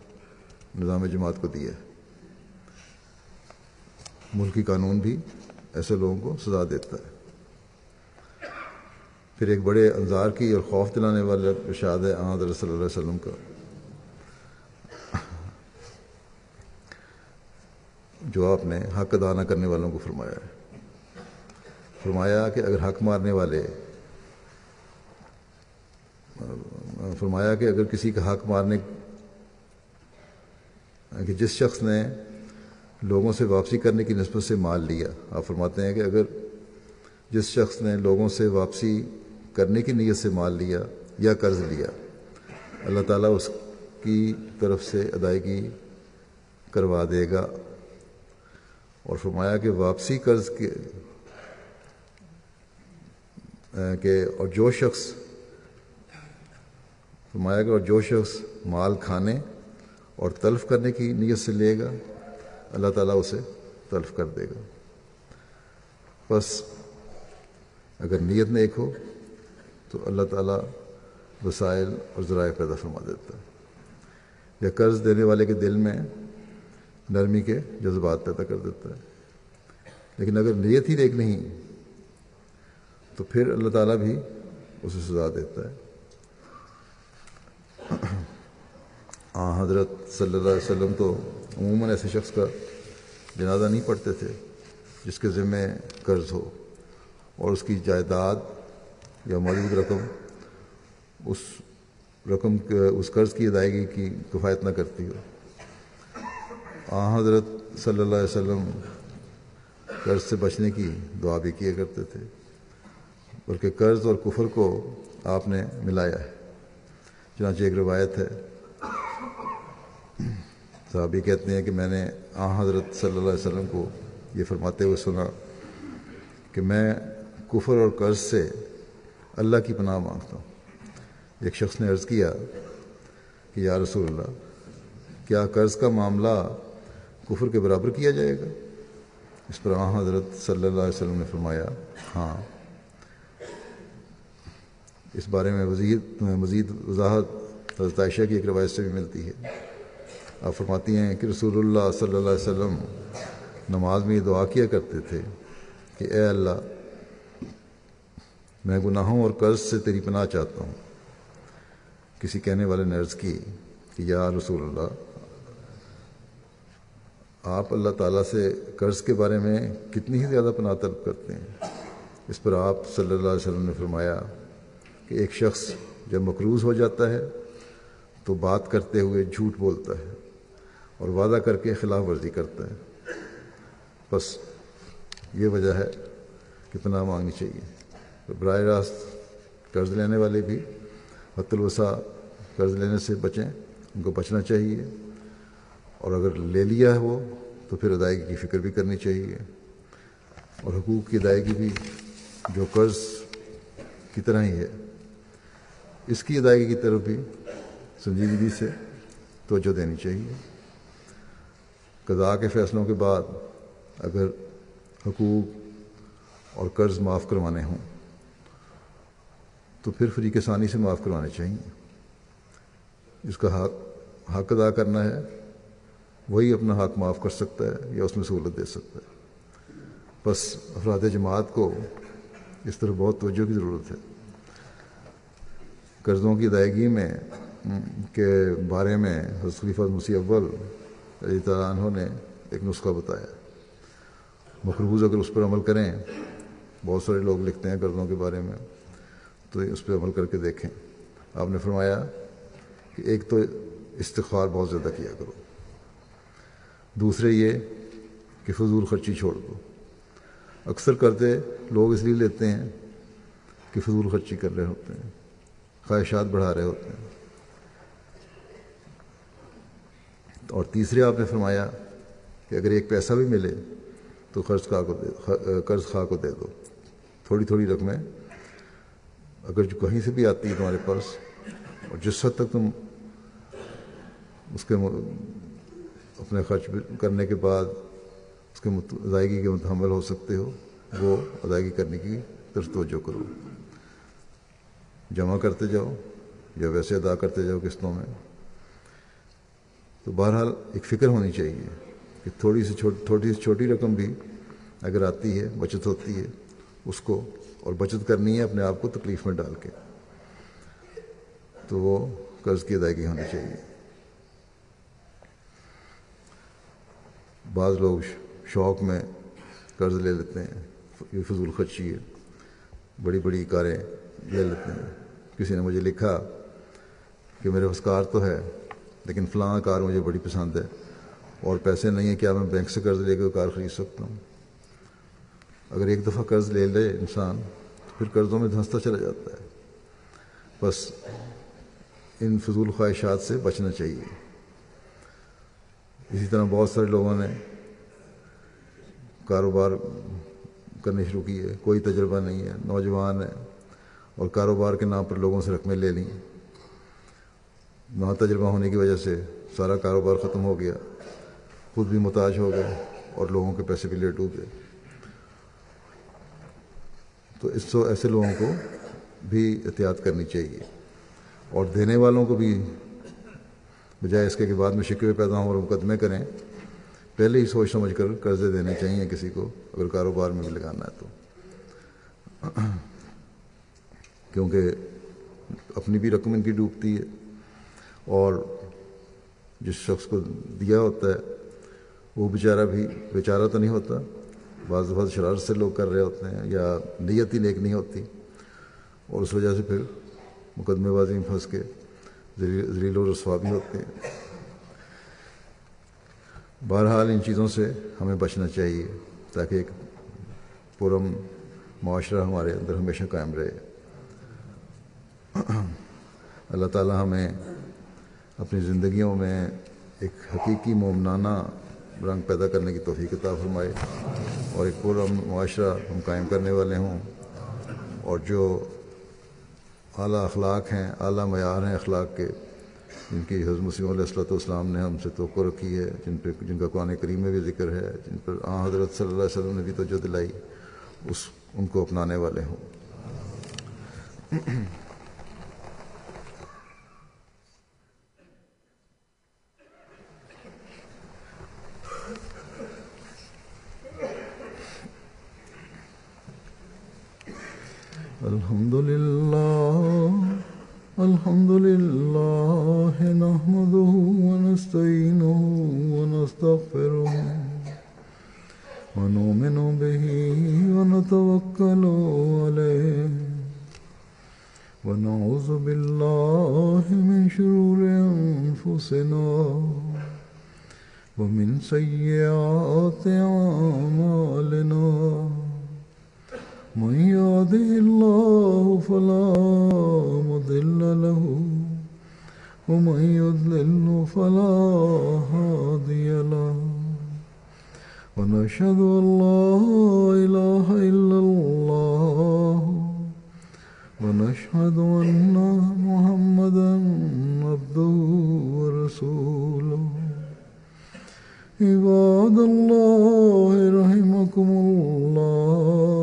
نظام جماعت کو دیا ملکی قانون بھی ایسے لوگوں کو سزا دیتا ہے۔ پھر ایک بڑے انظار کی اور خوف دلانے والا ارشاد ہے حضرت صلی اللہ علیہ وسلم کا۔ جو آپ نے حق ادا نہ کرنے والوں کو فرمایا ہے۔ فرمایا کہ اگر حق مارنے والے، فرمایا کہ اگر کسی کا حق مارنے کہ جس شخص نے لوگوں سے واپسی کرنے کی نسبت سے مال لیا، آپ فرماتے ہیں کہ اگر جس شخص نے لوگوں سے واپسی کرنے کی نیت سے مال لیا یا قرض لیا، اللہ تعالیٰ اس کی طرف سے ادائیگی کروا دے گا۔ اور فرمایا کہ واپسی قرض کے، کہ اور جو شخص، فرمایا کہ اور جو شخص مال کھانے اور تلف کرنے کی نیت سے لے گا، اللہ تعالیٰ اسے تلف کر دے گا۔ بس اگر نیت نیک ہو تو اللہ تعالیٰ وسائل اور ذرائع پیدا فرما دیتا ہے۔ یا قرض دینے والے کے دل میں نرمی کے جذبات پیدا کر دیتا ہے۔ لیکن اگر نیت ہی نیک نہیں، تو پھر اللہ تعالیٰ بھی اسے سزا دیتا ہے۔ آ، حضرت صلی اللہ علیہ وسلم تو عموماً ایسے شخص کا جنازہ نہیں پڑھتے تھے جس کے ذمے قرض ہو۔ اور اس کی جائیداد یا موجود رقم، اس رقم اس قرض کی ادائیگی کی کفایت نہ کرتی ہو۔ آ، حضرت صلی اللہ علیہ وسلم قرض سے بچنے کی دعا بھی کیا کرتے تھے، بلکہ قرض اور کفر کو آپ نے ملایا ہے۔ چنانچہ ایک روایت ہے صحابی کہتے ہیں کہ میں نے آ حضرت صلی اللہ علیہ وسلم کو یہ فرماتے ہوئے سنا کہ میں کفر اور قرض سے اللہ کی پناہ مانگتا ہوں۔ ایک شخص نے عرض کیا کہ یا رسول اللہ، کیا قرض کا معاملہ کفر کے برابر کیا جائے گا؟ اس پر آن حضرت صلی اللہ علیہ وسلم نے فرمایا ہاں۔ اس بارے میں مزید مزید وضاحت حضرت عائشہ کی ایک روایت سے بھی ملتی ہے۔ آپ فرماتی ہیں کہ رسول اللہ صلی اللہ علیہ وسلم نماز میں یہ دعا کیا کرتے تھے کہ اے اللہ، میں گناہوں اور قرض سے تیری پناہ چاہتا ہوں۔ کسی کہنے والے نے عرض کی کہ یا رسول اللہ، آپ اللہ تعالیٰ سے قرض کے بارے میں کتنی ہی زیادہ پناہ طلب کرتے ہیں۔ اس پر آپ صلی اللہ علیہ وسلم نے فرمایا کہ ایک شخص جب مقروض ہو جاتا ہے تو بات کرتے ہوئے جھوٹ بولتا ہے۔ اور وعدہ کر کے خلاف ورزی کرتا ہے۔ بس یہ وجہ ہے کہ پناہ مانگنی چاہیے۔ براہ راست قرض لینے والے بھی حت الوسع قرض لینے سے بچیں، ان کو بچنا چاہیے۔ اور اگر لے لیا ہے وہ، تو پھر ادائیگی کی فکر بھی کرنی چاہیے۔ اور حقوق کی ادائیگی بھی جو قرض کی طرح ہی ہے، اس کی ادائیگی کی طرف بھی سنجیدگی سے توجہ دینی چاہیے۔ قضاء کے فیصلوں کے بعد اگر حقوق اور قرض معاف کروانے ہوں، تو پھر فریق ثانی سے معاف کروانے چاہیے۔ جس کا حق حق ادا کرنا ہے، وہی اپنا حق معاف کر سکتا ہے یا اس میں سہولت دے سکتا ہے۔ بس افراد جماعت کو اس طرح بہت توجہ کی ضرورت ہے۔ قرضوں کی ادائیگی میں کے بارے میں حضرت خلیفہ مسیح اول علی تعالیٰ عنہ نے ایک نسخہ بتایا۔ مقروض اگر اس پر عمل کریں، بہت سارے لوگ لکھتے ہیں قرضوں کے بارے میں، تو اس پہ عمل کر کے دیکھیں۔ آپ نے فرمایا کہ ایک تو استغفار بہت زیادہ کیا کرو۔ دوسرے یہ کہ فضول خرچی چھوڑ دو۔ اکثر کرتے لوگ اس لیے لیتے ہیں کہ فضول خرچی کر رہے ہوتے ہیں، خواہشات بڑھا رہے ہوتے ہیں۔ اور تیسرے آپ نے فرمایا کہ اگر ایک پیسہ بھی ملے تو قرض خواہ کو دے قرض خواہ کو دے دو۔ تھوڑی تھوڑی رقمیں اگر جو کہیں سے بھی آتی ہے تمہارے پاس اور جس حد تک تم اس کے اپنے خرچ کرنے کے بعد اس کے ادائیگی کے متحمل ہو سکتے ہو، وہ ادائیگی کرنے کی طرف توجہ کرو۔ جمع کرتے جاؤ، یا ویسے ادا کرتے جاؤ قسطوں میں۔ تو بہرحال ایک فکر ہونی چاہیے کہ تھوڑی سی تھوڑی سی چھوٹی رقم بھی اگر آتی ہے، بچت ہوتی ہے، اس کو اور بچت کرنی ہے اپنے آپ کو تکلیف میں ڈال کے، تو وہ قرض کی ادائیگی ہونی چاہیے۔ بعض لوگ شوق میں قرض لے لیتے ہیں، یہ فضول خرچی ہے، بڑی بڑی کاریں لے لیتے ہیں۔ کسی نے مجھے لکھا کہ میرے پاس کار تو ہے لیکن فلاں کار مجھے بڑی پسند ہے اور پیسے نہیں ہیں کیا میں بینک سے قرض لے کے کار خرید سکتا ہوں؟ اگر ایک دفعہ قرض لے لے انسان، تو پھر قرضوں میں دھنستا چلا جاتا ہے۔ بس ان فضول خواہشات سے بچنا چاہیے۔ اسی طرح بہت سارے لوگوں نے کاروبار کرنے شروع کی ہے کوئی تجربہ نہیں ہے، نوجوان ہے اور کاروبار کے نام پر لوگوں سے رقمیں لے لیں۔ نہ تجربہ ہونے کی وجہ سے سارا کاروبار ختم ہو گیا، خود بھی محتاج ہو گئے اور لوگوں کے پیسے بھی لے ڈوبے تو اس تو ایسے لوگوں کو بھی احتیاط کرنی چاہیے۔ اور دینے والوں کو بھی بجائے اس کے کہ بعد میں شکوے پیدا ہوں اور مقدمے کریں، پہلے ہی سوچ سمجھ کر قرضے دینے چاہیے کسی کو، اگر کاروبار میں بھی لگانا ہے تو۔ کیونکہ اپنی بھی رقم ان کی ڈوبتی ہے۔ اور جس شخص کو دیا ہوتا ہے، وہ بیچارہ بھی بیچارہ تو نہیں ہوتا۔ بعض دفعہ شرارت سے لوگ کر رہے ہوتے ہیں یا نیت ہی نیک نہیں ہوتی۔ اور اس وجہ سے پھر مقدمے بازی میں پھنس کے ذریل و رسوا بھی ہوتے ہیں۔ بہرحال ان چیزوں سے ہمیں بچنا چاہیے تاکہ ایک پرم معاشرہ ہمارے اندر ہمیشہ قائم رہے۔ (clears throat) اللہ تعالی ہمیں اپنی زندگیوں میں ایک حقیقی مومنانہ رنگ پیدا کرنے کی توفیق عطا فرمائے اور ایک پورا معاشرہ ہم قائم کرنے والے ہوں اور جو اعلیٰ اخلاق ہیں، اعلیٰ معیار ہیں اخلاق کے، جن کی حضرت مسیم علیہ السلۃ والسلام نے ہم سے توقع رکھی ہے، جن پہ، جن کا قرآن کریم میں بھی ذکر ہے، جن پر آ حضرت صلی اللہ علیہ وسلم نے بھی توجہ دلائی، اس، ان کو اپنانے والے ہوں۔ الحمد لله الحمد لله نحمده ونستعينه ونستغفره ونؤمن به ونتوكل عليه ونعوذ بالله من شرور أنفسنا ومن سيئات أعمالنا من يهده الله فلا مضل له، ومن يضلل فلا هادي له. ونشهد ان لا اله الا الله، ونشهد ان محمدا عبده ورسوله. عباد الله رحمكم الله.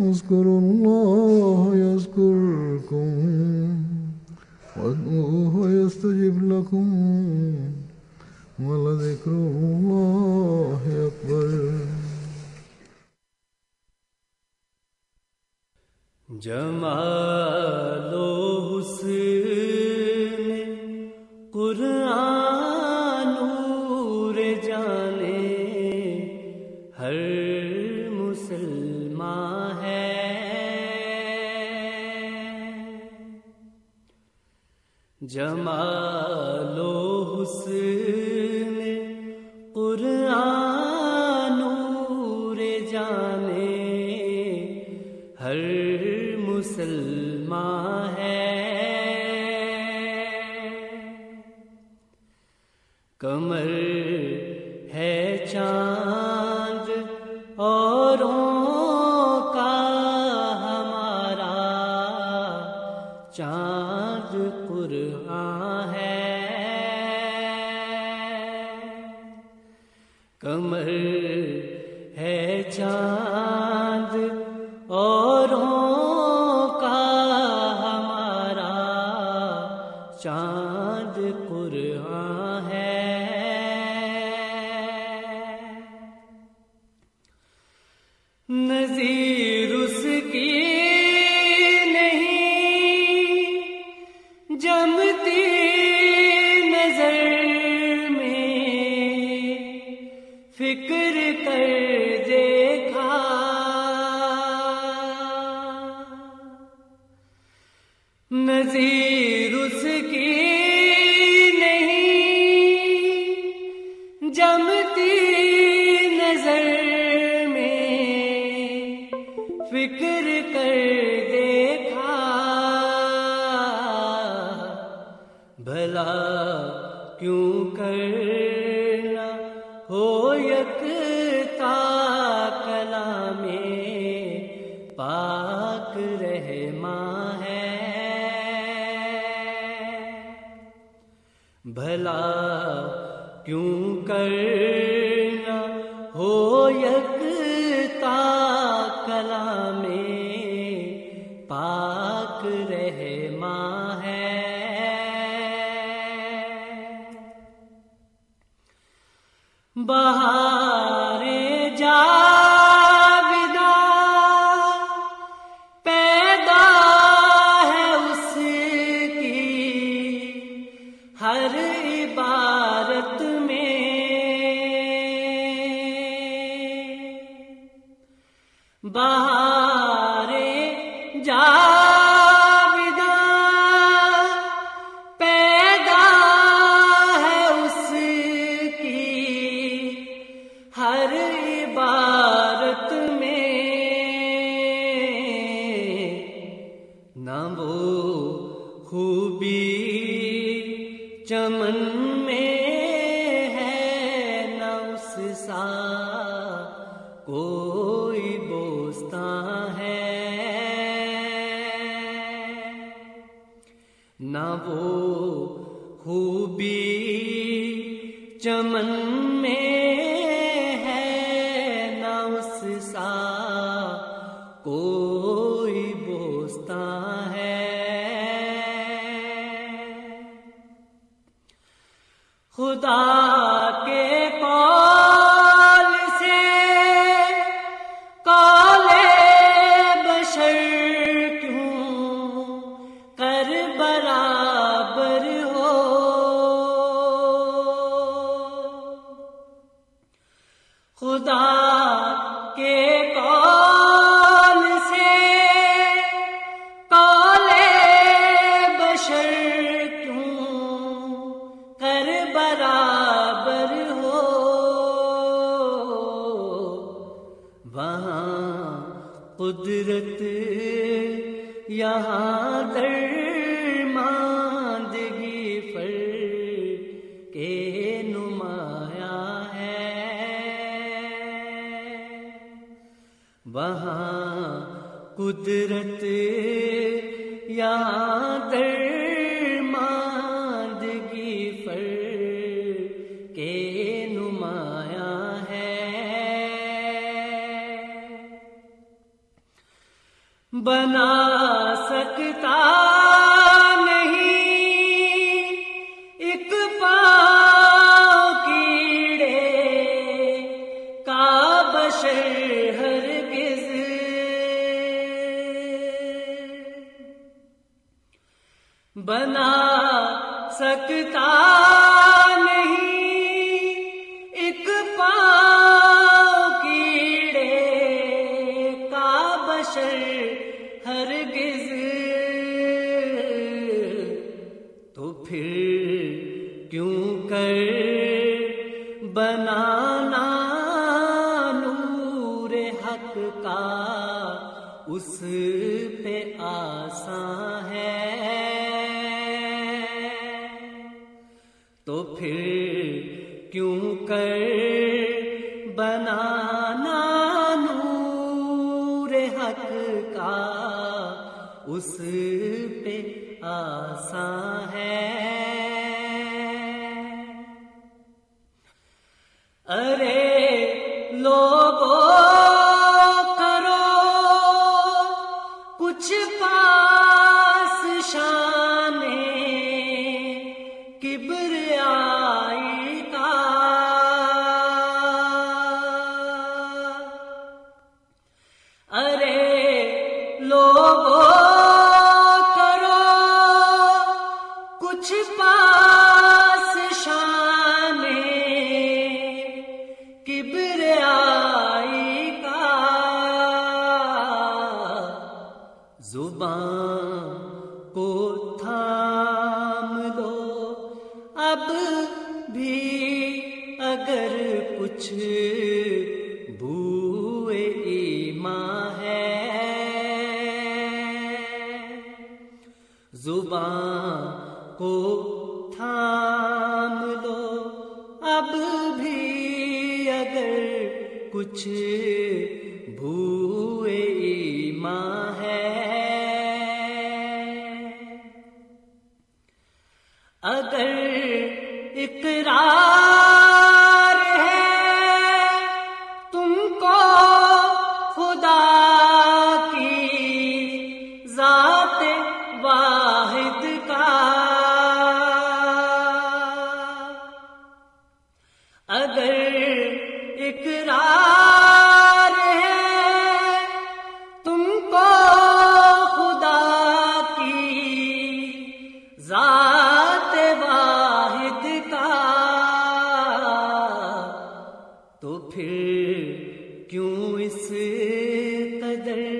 اذكروا الله يذكركم وادعوه يستجب لكم ولذكر الله أكبر. جمال حسين ماں ہے۔ جمال و حسن قرآن۔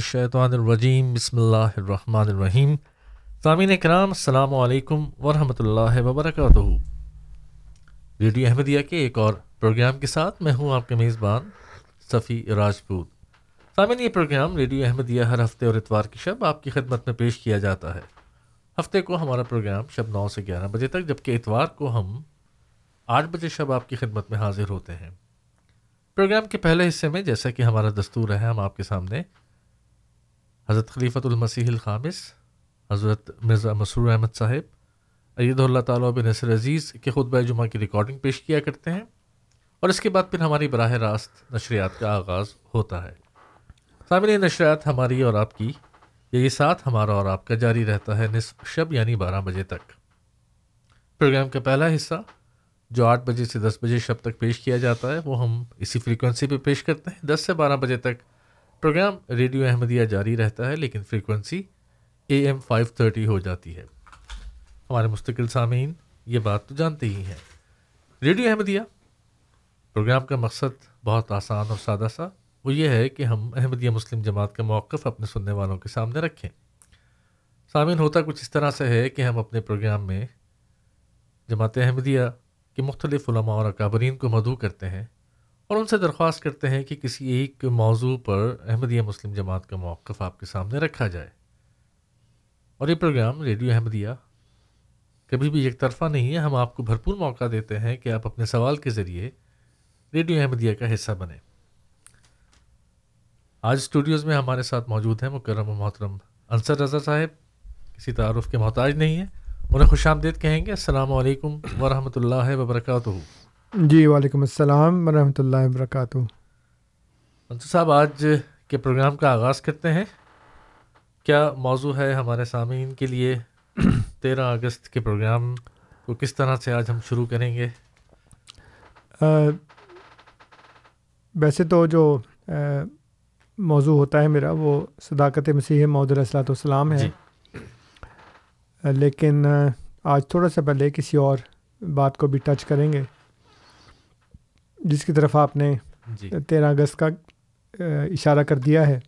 الشیطان الرجیم، بسم اللہ الرحمن الرحیم۔ سامعین کرام السلام علیکم ورحمۃ اللہ وبرکاتہ۔ ریڈیو احمدیہ کے ایک اور پروگرام کے ساتھ میں ہوں آپ کے میزبان صفی راجپوت۔ سامعین، یہ پروگرام ریڈیو احمدیہ ہر ہفتے اور اتوار کی شب آپ کی خدمت میں پیش کیا جاتا ہے۔ ہفتے کو ہمارا پروگرام شب نو سے گیارہ بجے تک، جبکہ اتوار کو ہم آٹھ بجے شب آپ کی خدمت میں حاضر ہوتے ہیں۔ پروگرام کے پہلے حصے میں جیسا کہ ہمارا دستور ہے، ہم آپ کے سامنے حضرت خلیفۃ المسیح الخامس، حضرت مرزا مسرور احمد صاحب عید اللہ تعالیٰ بن نصر عزیز کے خطبہ جمعہ کی ریکارڈنگ پیش کیا کرتے ہیں اور اس کے بعد پھر ہماری براہ راست نشریات کا آغاز ہوتا ہے۔ سامعین، نشریات ہماری اور آپ کی، یہی ساتھ ہمارا اور آپ کا جاری رہتا ہے نصف شب یعنی بارہ بجے تک۔ پروگرام کا پہلا حصہ جو آٹھ بجے سے دس بجے شب تک پیش کیا جاتا ہے، وہ ہم اسی فریکوینسی پہ پیش کرتے ہیں۔ دس سے بارہ بجے تک پروگرام ریڈیو احمدیہ جاری رہتا ہے، لیکن frequency A M five thirty ہو جاتی ہے۔ ہمارے مستقل سامعین، یہ بات تو جانتے ہی ہیں۔ ریڈیو احمدیہ، پروگرام کا مقصد بہت آسان اور سادہ سا، وہ یہ ہے کہ ہم احمدیہ مسلم جماعت کا موقف اپنے سننے والوں کے سامنے رکھیں۔ سامعین، ہوتا کچھ اس طرح سے ہے کہ ہم اپنے پروگرام میں جماعت احمدیہ کے مختلف علماء اور اکابرین کو مدعو کرتے ہیں۔ اور ان سے درخواست کرتے ہیں کہ کسی ایک موضوع پر احمدیہ مسلم جماعت کا موقف آپ کے سامنے رکھا جائے۔ اور یہ پروگرام ریڈیو احمدیہ کبھی بھی ایک طرفہ نہیں ہے۔ ہم آپ کو بھرپور موقع دیتے ہیں کہ آپ اپنے سوال کے ذریعے ریڈیو احمدیہ کا حصہ بنیں۔ آج اسٹوڈیوز میں ہمارے ساتھ موجود ہیں مکرم و محترم انصر رضا صاحب۔ کسی تعارف کے محتاج نہیں ہیں۔ انہیں خوش آمدید کہیں گے۔ السلام علیکم ورحمۃ اللہ وبرکاتہ۔ جی وعلیکم السلام ورحمۃ اللہ وبرکاتہ۔ انصر صاحب آج کے پروگرام کا آغاز کرتے ہیں۔ کیا موضوع ہے ہمارے سامعین کے لیے؟ (clears throat) تیرہ اگست کے پروگرام کو کس طرح سے آج ہم شروع کریں گے؟ ویسے تو جو موضوع ہوتا ہے میرا وہ صداقت مسیح محدود الصلاۃ والسلام ہے۔ جی۔ لیکن آج تھوڑا سا پہلے کسی اور بات کو بھی ٹچ کریں گے۔ جس کی طرف آپ نے جی۔ تیرہ اگست کا اشارہ کر دیا ہے۔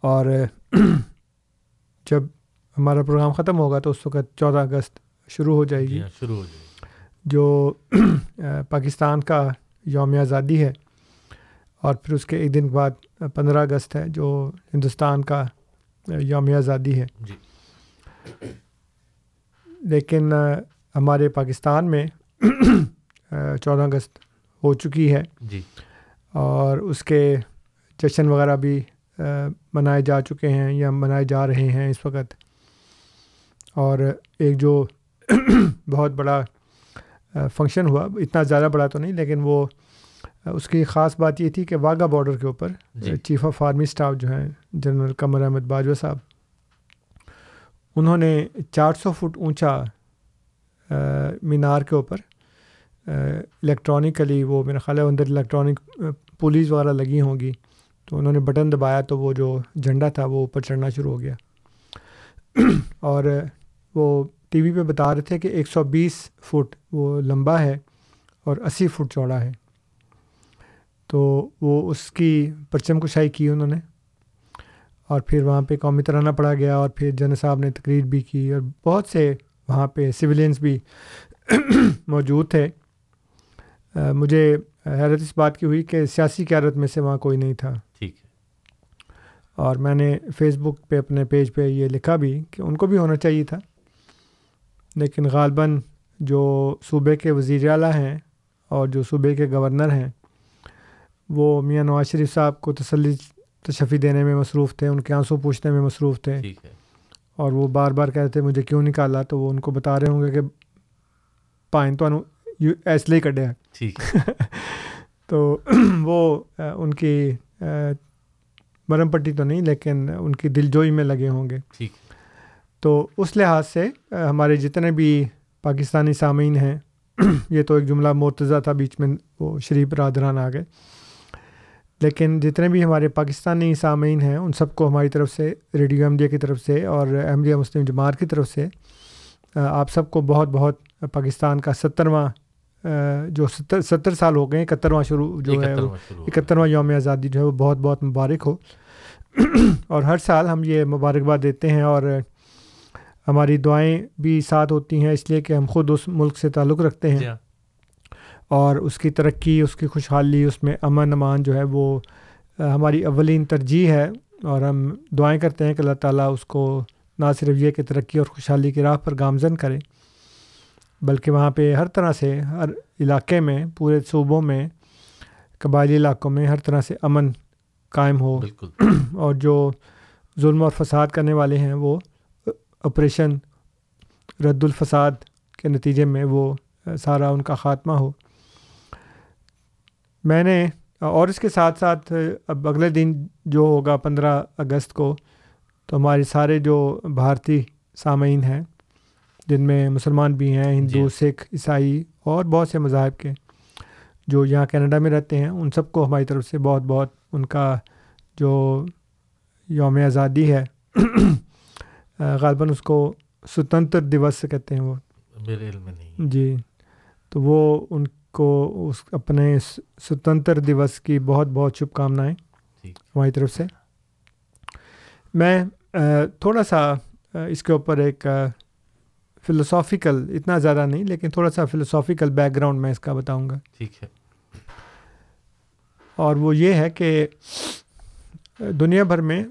اور (clears throat) جب ہمارا پروگرام ختم ہوگا تو اس وقت چودہ اگست شروع ہو جائے گی۔ جی ہاں شروع ہو جائے جو (clears throat) پاکستان کا یوم آزادی ہے۔ اور پھر اس کے ایک دن بعد پندرہ اگست ہے جو ہندوستان کا یوم آزادی ہے۔ جی۔ لیکن ہمارے پاکستان میں (clears throat) چودہ اگست ہو چکی ہے۔ جی۔ اور اس کے جشن وغیرہ بھی منائے جا چکے ہیں یا منائے جا رہے ہیں اس وقت۔ اور ایک جو (clears throat) بہت بڑا فنکشن ہوا اتنا زیادہ بڑا تو نہیں لیکن وہ اس کی خاص بات یہ تھی کہ واگا بارڈر کے اوپر جی۔ چیف آف آرمی اسٹاف جو ہیں جنرل قمر احمد باجوہ صاحب انہوں نے چار سو فٹ اونچا مینار کے اوپر الیکٹرانکلی وہ میرا خیال ہے اندر الیکٹرانک پولیس وغیرہ لگی ہوں گی، تو انہوں نے بٹن دبایا تو وہ جو جھنڈا تھا وہ اوپر چڑھنا شروع ہو گیا۔ (clears throat) اور وہ ٹی وی پہ بتا رہے تھے کہ ایک سو بیس فٹ وہ لمبا ہے اور اسی فٹ چوڑا ہے۔ تو وہ اس کی پرچم کشائی کی انہوں نے اور پھر وہاں پہ قومی ترانہ پڑھا گیا اور پھر جن صاحب نے تقریر بھی کی اور بہت سے وہاں پہ سویلینس بھی (clears throat) موجود تھے۔ مجھے حیرت اس بات کی ہوئی کہ سیاسی قیادت میں سے وہاں کوئی نہیں تھا۔ ٹھیک۔ ہے اور میں نے فیس بک پہ اپنے پیج پہ یہ لکھا بھی کہ ان کو بھی ہونا چاہیے تھا۔ لیکن غالباً جو صوبے کے وزیر اعلیٰ ہیں اور جو صوبے کے گورنر ہیں وہ میاں نواز شریف صاحب کو تسلی تشفی دینے میں مصروف تھے ان کے آنسوں پوچھنے میں مصروف تھے۔ اور وہ بار بار کہتے مجھے کیوں نکالا؟ تو وہ ان کو بتا رہے ہوں گے کہ پائن تو اس لیے کڈیا ٹھیک۔ (laughs) تو (clears throat) وہ ان کی مرم پٹی تو نہیں لیکن ان کی دل جوئی میں لگے ہوں گے۔ ٹھیک۔ تو اس لحاظ سے ہمارے جتنے بھی پاکستانی سامعین ہیں (clears throat) یہ تو ایک جملہ مرتضیٰ تھا بیچ میں وہ شریف برادران آ گئے۔ لیکن جتنے بھی ہمارے پاکستانی سامعین ہیں ان سب کو ہماری طرف سے ریڈیو احمدیہ کی طرف سے اور احمدیہ مسلم جماعت کی طرف سے آپ سب کو بہت بہت پاکستان کا سترواں جو ستر ستر سال ہو گئے اکہترواں شروع جو ہے اکہترواں یوم آزادی جو ہے وہ بہت بہت مبارک ہو۔ (clears throat) اور ہر سال ہم یہ مبارکباد دیتے ہیں اور ہماری دعائیں بھی ساتھ ہوتی ہیں اس لیے کہ ہم خود اس ملک سے تعلق رکھتے ہیں۔ اور اس کی ترقی اس کی خوشحالی اس میں امن امان جو ہے وہ ہماری اولین ترجیح ہے۔ اور ہم دعائیں کرتے ہیں کہ اللہ تعالیٰ اس کو نہ صرف یہ کہ ترقی اور خوشحالی کی راہ پر گامزن کرے۔ بلکہ وہاں پہ ہر طرح سے ہر علاقے میں پورے صوبوں میں قبائلی علاقوں میں ہر طرح سے امن قائم ہو۔ (clears throat) اور جو ظلم اور فساد کرنے والے ہیں وہ آپریشن رد الفساد کے نتیجے میں وہ سارا ان کا خاتمہ ہو۔ میں نے اور اس کے ساتھ ساتھ اب اگلے دن جو ہوگا پندرہ اگست کو تو ہمارے سارے جو بھارتی سامعین ہیں جن میں مسلمان بھی ہیں ہندو سکھ عیسائی اور بہت سے مذاہب کے جو یہاں کینیڈا میں رہتے ہیں ان سب کو ہماری طرف سے بہت بہت ان کا جو یوم آزادی ہے (clears throat) غالباً اس کو سوتنتر دیوس کہتے ہیں وہ۔ میرے علم میں نہیں۔ جی تو وہ ان کو اس اپنے سوتنتر دیوس کی بہت بہت شبھ کامنائیں ہماری طرف سے۔ میں تھوڑا سا اس کے اوپر ایک فلوسافیکل اتنا زیادہ نہیں لیکن تھوڑا سا فلوسافیکل بیک گراؤنڈ میں اس کا بتاؤں گا۔ ٹھیک ہے۔ اور وہ یہ ہے کہ دنیا بھر میں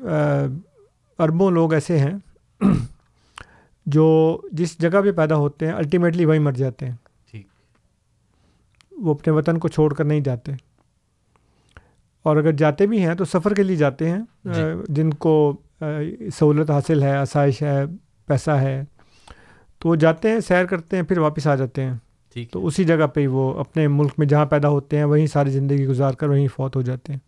اربوں لوگ ایسے ہیں (clears throat) جو جس جگہ پہ پیدا ہوتے ہیں الٹیمیٹلی وہیں مر جاتے ہیں۔ ٹھیک۔ وہ اپنے وطن کو چھوڑ کر نہیں جاتے۔ اور اگر جاتے بھی ہیں تو سفر کے لیے جاتے ہیں۔ جی۔ جن کو سہولت حاصل ہے آسائش ہے پیسہ ہے تو وہ جاتے ہیں سیر کرتے ہیں پھر واپس آ جاتے ہیں۔ تو اسی جگہ پہ ہی وہ اپنے ملک میں جہاں پیدا ہوتے ہیں وہیں ساری زندگی گزار کر وہیں فوت ہو جاتے ہیں۔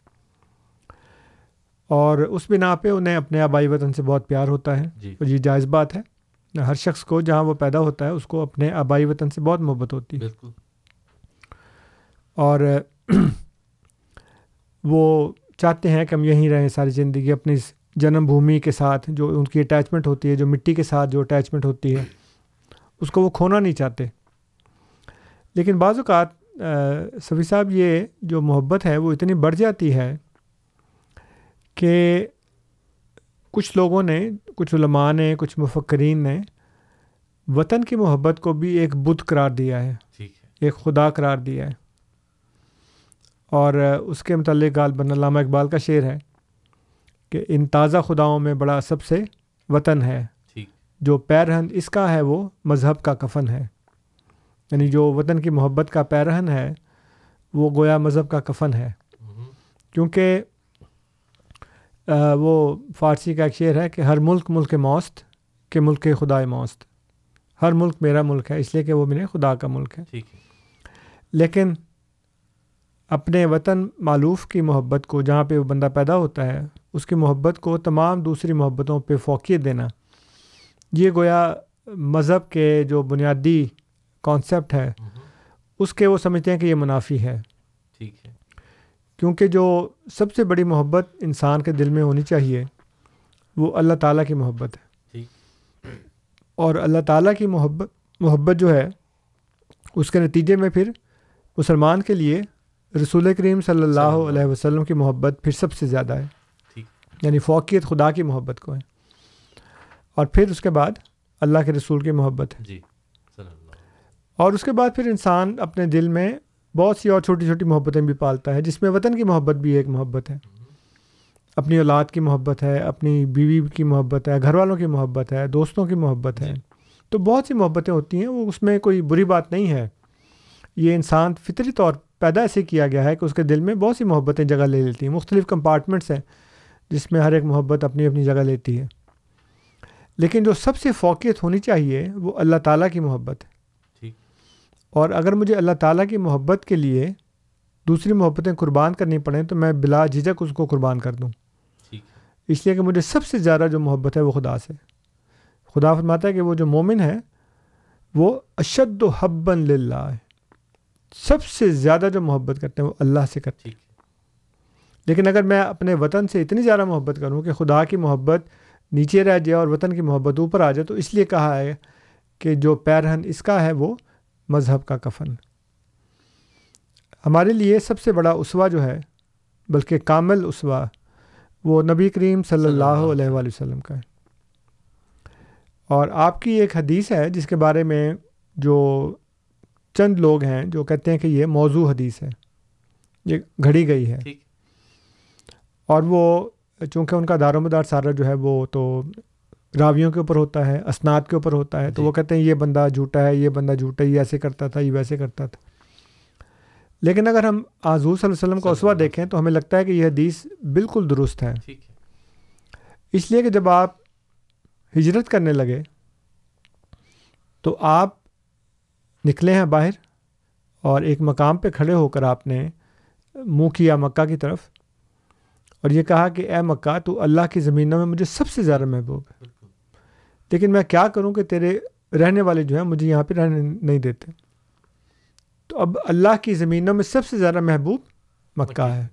اور اس بنا پہ انہیں اپنے آبائی وطن سے بہت پیار ہوتا ہے۔ جی۔ اور یہ جائز بات ہے۔ ہر شخص کو جہاں وہ پیدا ہوتا ہے اس کو اپنے آبائی وطن سے بہت محبت ہوتی ہے۔ بالکل۔ اور (clears throat) وہ چاہتے ہیں کہ ہم یہیں رہیں ساری زندگی اپنی جنم بھومی کے ساتھ جو ان کی اٹیچمنٹ ہوتی ہے جو مٹی کے ساتھ جو اٹیچمنٹ ہوتی ہے۔ اس کو وہ کھونا نہیں چاہتے۔ لیکن بعض اوقات صفی صاحب یہ جو محبت ہے وہ اتنی بڑھ جاتی ہے کہ کچھ لوگوں نے کچھ علماء نے کچھ مفکرین نے وطن کی محبت کو بھی ایک بدھ قرار دیا ہے۔ ایک خدا قرار دیا ہے۔ اور اس کے متعلق غالباً علامہ اقبال کا شعر ہے کہ ان تازہ خداؤں میں بڑا سب سے وطن ہے۔ جو پیرہن اس کا ہے وہ مذہب کا کفن ہے۔ یعنی جو وطن کی محبت کا پیرہن ہے وہ گویا مذہب کا کفن ہے۔ کیونکہ آ، وہ فارسی کا ایک شعر ہے کہ ہر ملک ملک موست کہ ملک خدائے موست ہر ملک میرا ملک ہے اس لیے کہ وہ میرے خدا کا ملک ہے۔ لیکن اپنے وطن معلوف کی محبت کو جہاں پہ وہ بندہ پیدا ہوتا ہے اس کی محبت کو تمام دوسری محبتوں پہ فوقیت دینا یہ گویا مذہب کے جو بنیادی کانسیپٹ ہے اس کے وہ سمجھتے ہیں کہ یہ منافی ہے ٹھیک ہے۔ کیونکہ جو سب سے بڑی محبت انسان کے دل میں ہونی چاہیے وہ اللہ تعالیٰ کی محبت ہے۔ ٹھیک۔ اور اللہ تعالیٰ کی محبت محبت جو ہے اس کے نتیجے میں پھر مسلمان کے لیے رسول کریم صلی اللہ علیہ وسلم۔ کی محبت پھر سب سے زیادہ ہے۔ یعنی فوقیت خدا کی محبت کو ہے۔ اور پھر اس کے بعد اللہ کے رسول کی محبت ہے۔ جی اور اس کے بعد پھر انسان اپنے دل میں بہت سی اور چھوٹی چھوٹی محبتیں بھی پالتا ہے جس میں وطن کی محبت بھی ایک محبت ہے۔ اپنی اولاد کی محبت ہے اپنی بیوی کی محبت ہے گھر والوں کی محبت ہے دوستوں کی محبت ہے۔ تو بہت سی محبتیں ہوتی ہیں وہ اس میں کوئی بری بات نہیں ہے۔ یہ انسان فطری طور پیدا ایسے کیا گیا ہے کہ اس کے دل میں بہت سی محبتیں جگہ لے لیتی ہیں۔ مختلف کمپارٹمنٹس ہیں جس میں ہر ایک محبت اپنی اپنی جگہ لیتی ہے۔ لیکن جو سب سے فوقیت ہونی چاہیے وہ اللہ تعالیٰ کی محبت ہے۔ ٹھیک۔ اور اگر مجھے اللہ تعالیٰ کی محبت کے لیے دوسری محبتیں قربان کرنی پڑیں تو میں بلا جھجک اس کو قربان کر دوں۔ اس لیے کہ مجھے سب سے زیادہ جو محبت ہے وہ خدا سے۔ خدا فرماتا ہے کہ وہ جو مومن ہے وہ اشد و حبن للہ ہے۔ سب سے زیادہ جو محبت کرتے ہیں وہ اللہ سے کرتے ہیں۔ لیکن اگر میں اپنے وطن سے اتنی زیادہ محبت کروں کہ خدا کی محبت نیچے رہ جائے اور وطن کی محبت اوپر آ جائے تو اس لیے کہا ہے کہ جو پیرہن اس کا ہے وہ مذہب کا کفن۔ ہمارے لیے سب سے بڑا اسوا جو ہے بلکہ کامل اسوا وہ نبی کریم صلی اللہ علیہ وآلہ وسلم کا ہے۔ اور آپ کی ایک حدیث ہے جس کے بارے میں جو چند لوگ ہیں جو کہتے ہیں کہ یہ موضوع حدیث ہے یہ گھڑی گئی ہے۔ اور وہ چونکہ ان کا دار و مدار سارا جو ہے وہ تو راویوں کے اوپر ہوتا ہے اسناد کے اوپر ہوتا ہے۔ تو جی۔ وہ کہتے ہیں یہ بندہ جھوٹا ہے یہ بندہ جھوٹا ہے یہ ایسے کرتا تھا یہ ویسے کرتا تھا۔ لیکن اگر ہم حضور صلی اللہ علیہ وسلم کو صلی اسوا دیکھیں تو ہمیں لگتا ہے کہ یہ حدیث بالکل درست ہے۔ اس لیے کہ جب آپ ہجرت کرنے لگے تو آپ نکلے ہیں باہر اور ایک مقام پہ کھڑے ہو کر آپ نے منہ کیا مکہ کی طرف۔ اور یہ کہا کہ اے مکہ تو اللہ کی زمینوں میں مجھے سب سے زیادہ محبوب ہے۔ لیکن میں کیا کروں کہ تیرے رہنے والے جو ہیں مجھے یہاں پہ رہنے نہیں دیتے۔ تو اب اللہ کی زمینوں میں سب سے زیادہ محبوب مکہ ہے۔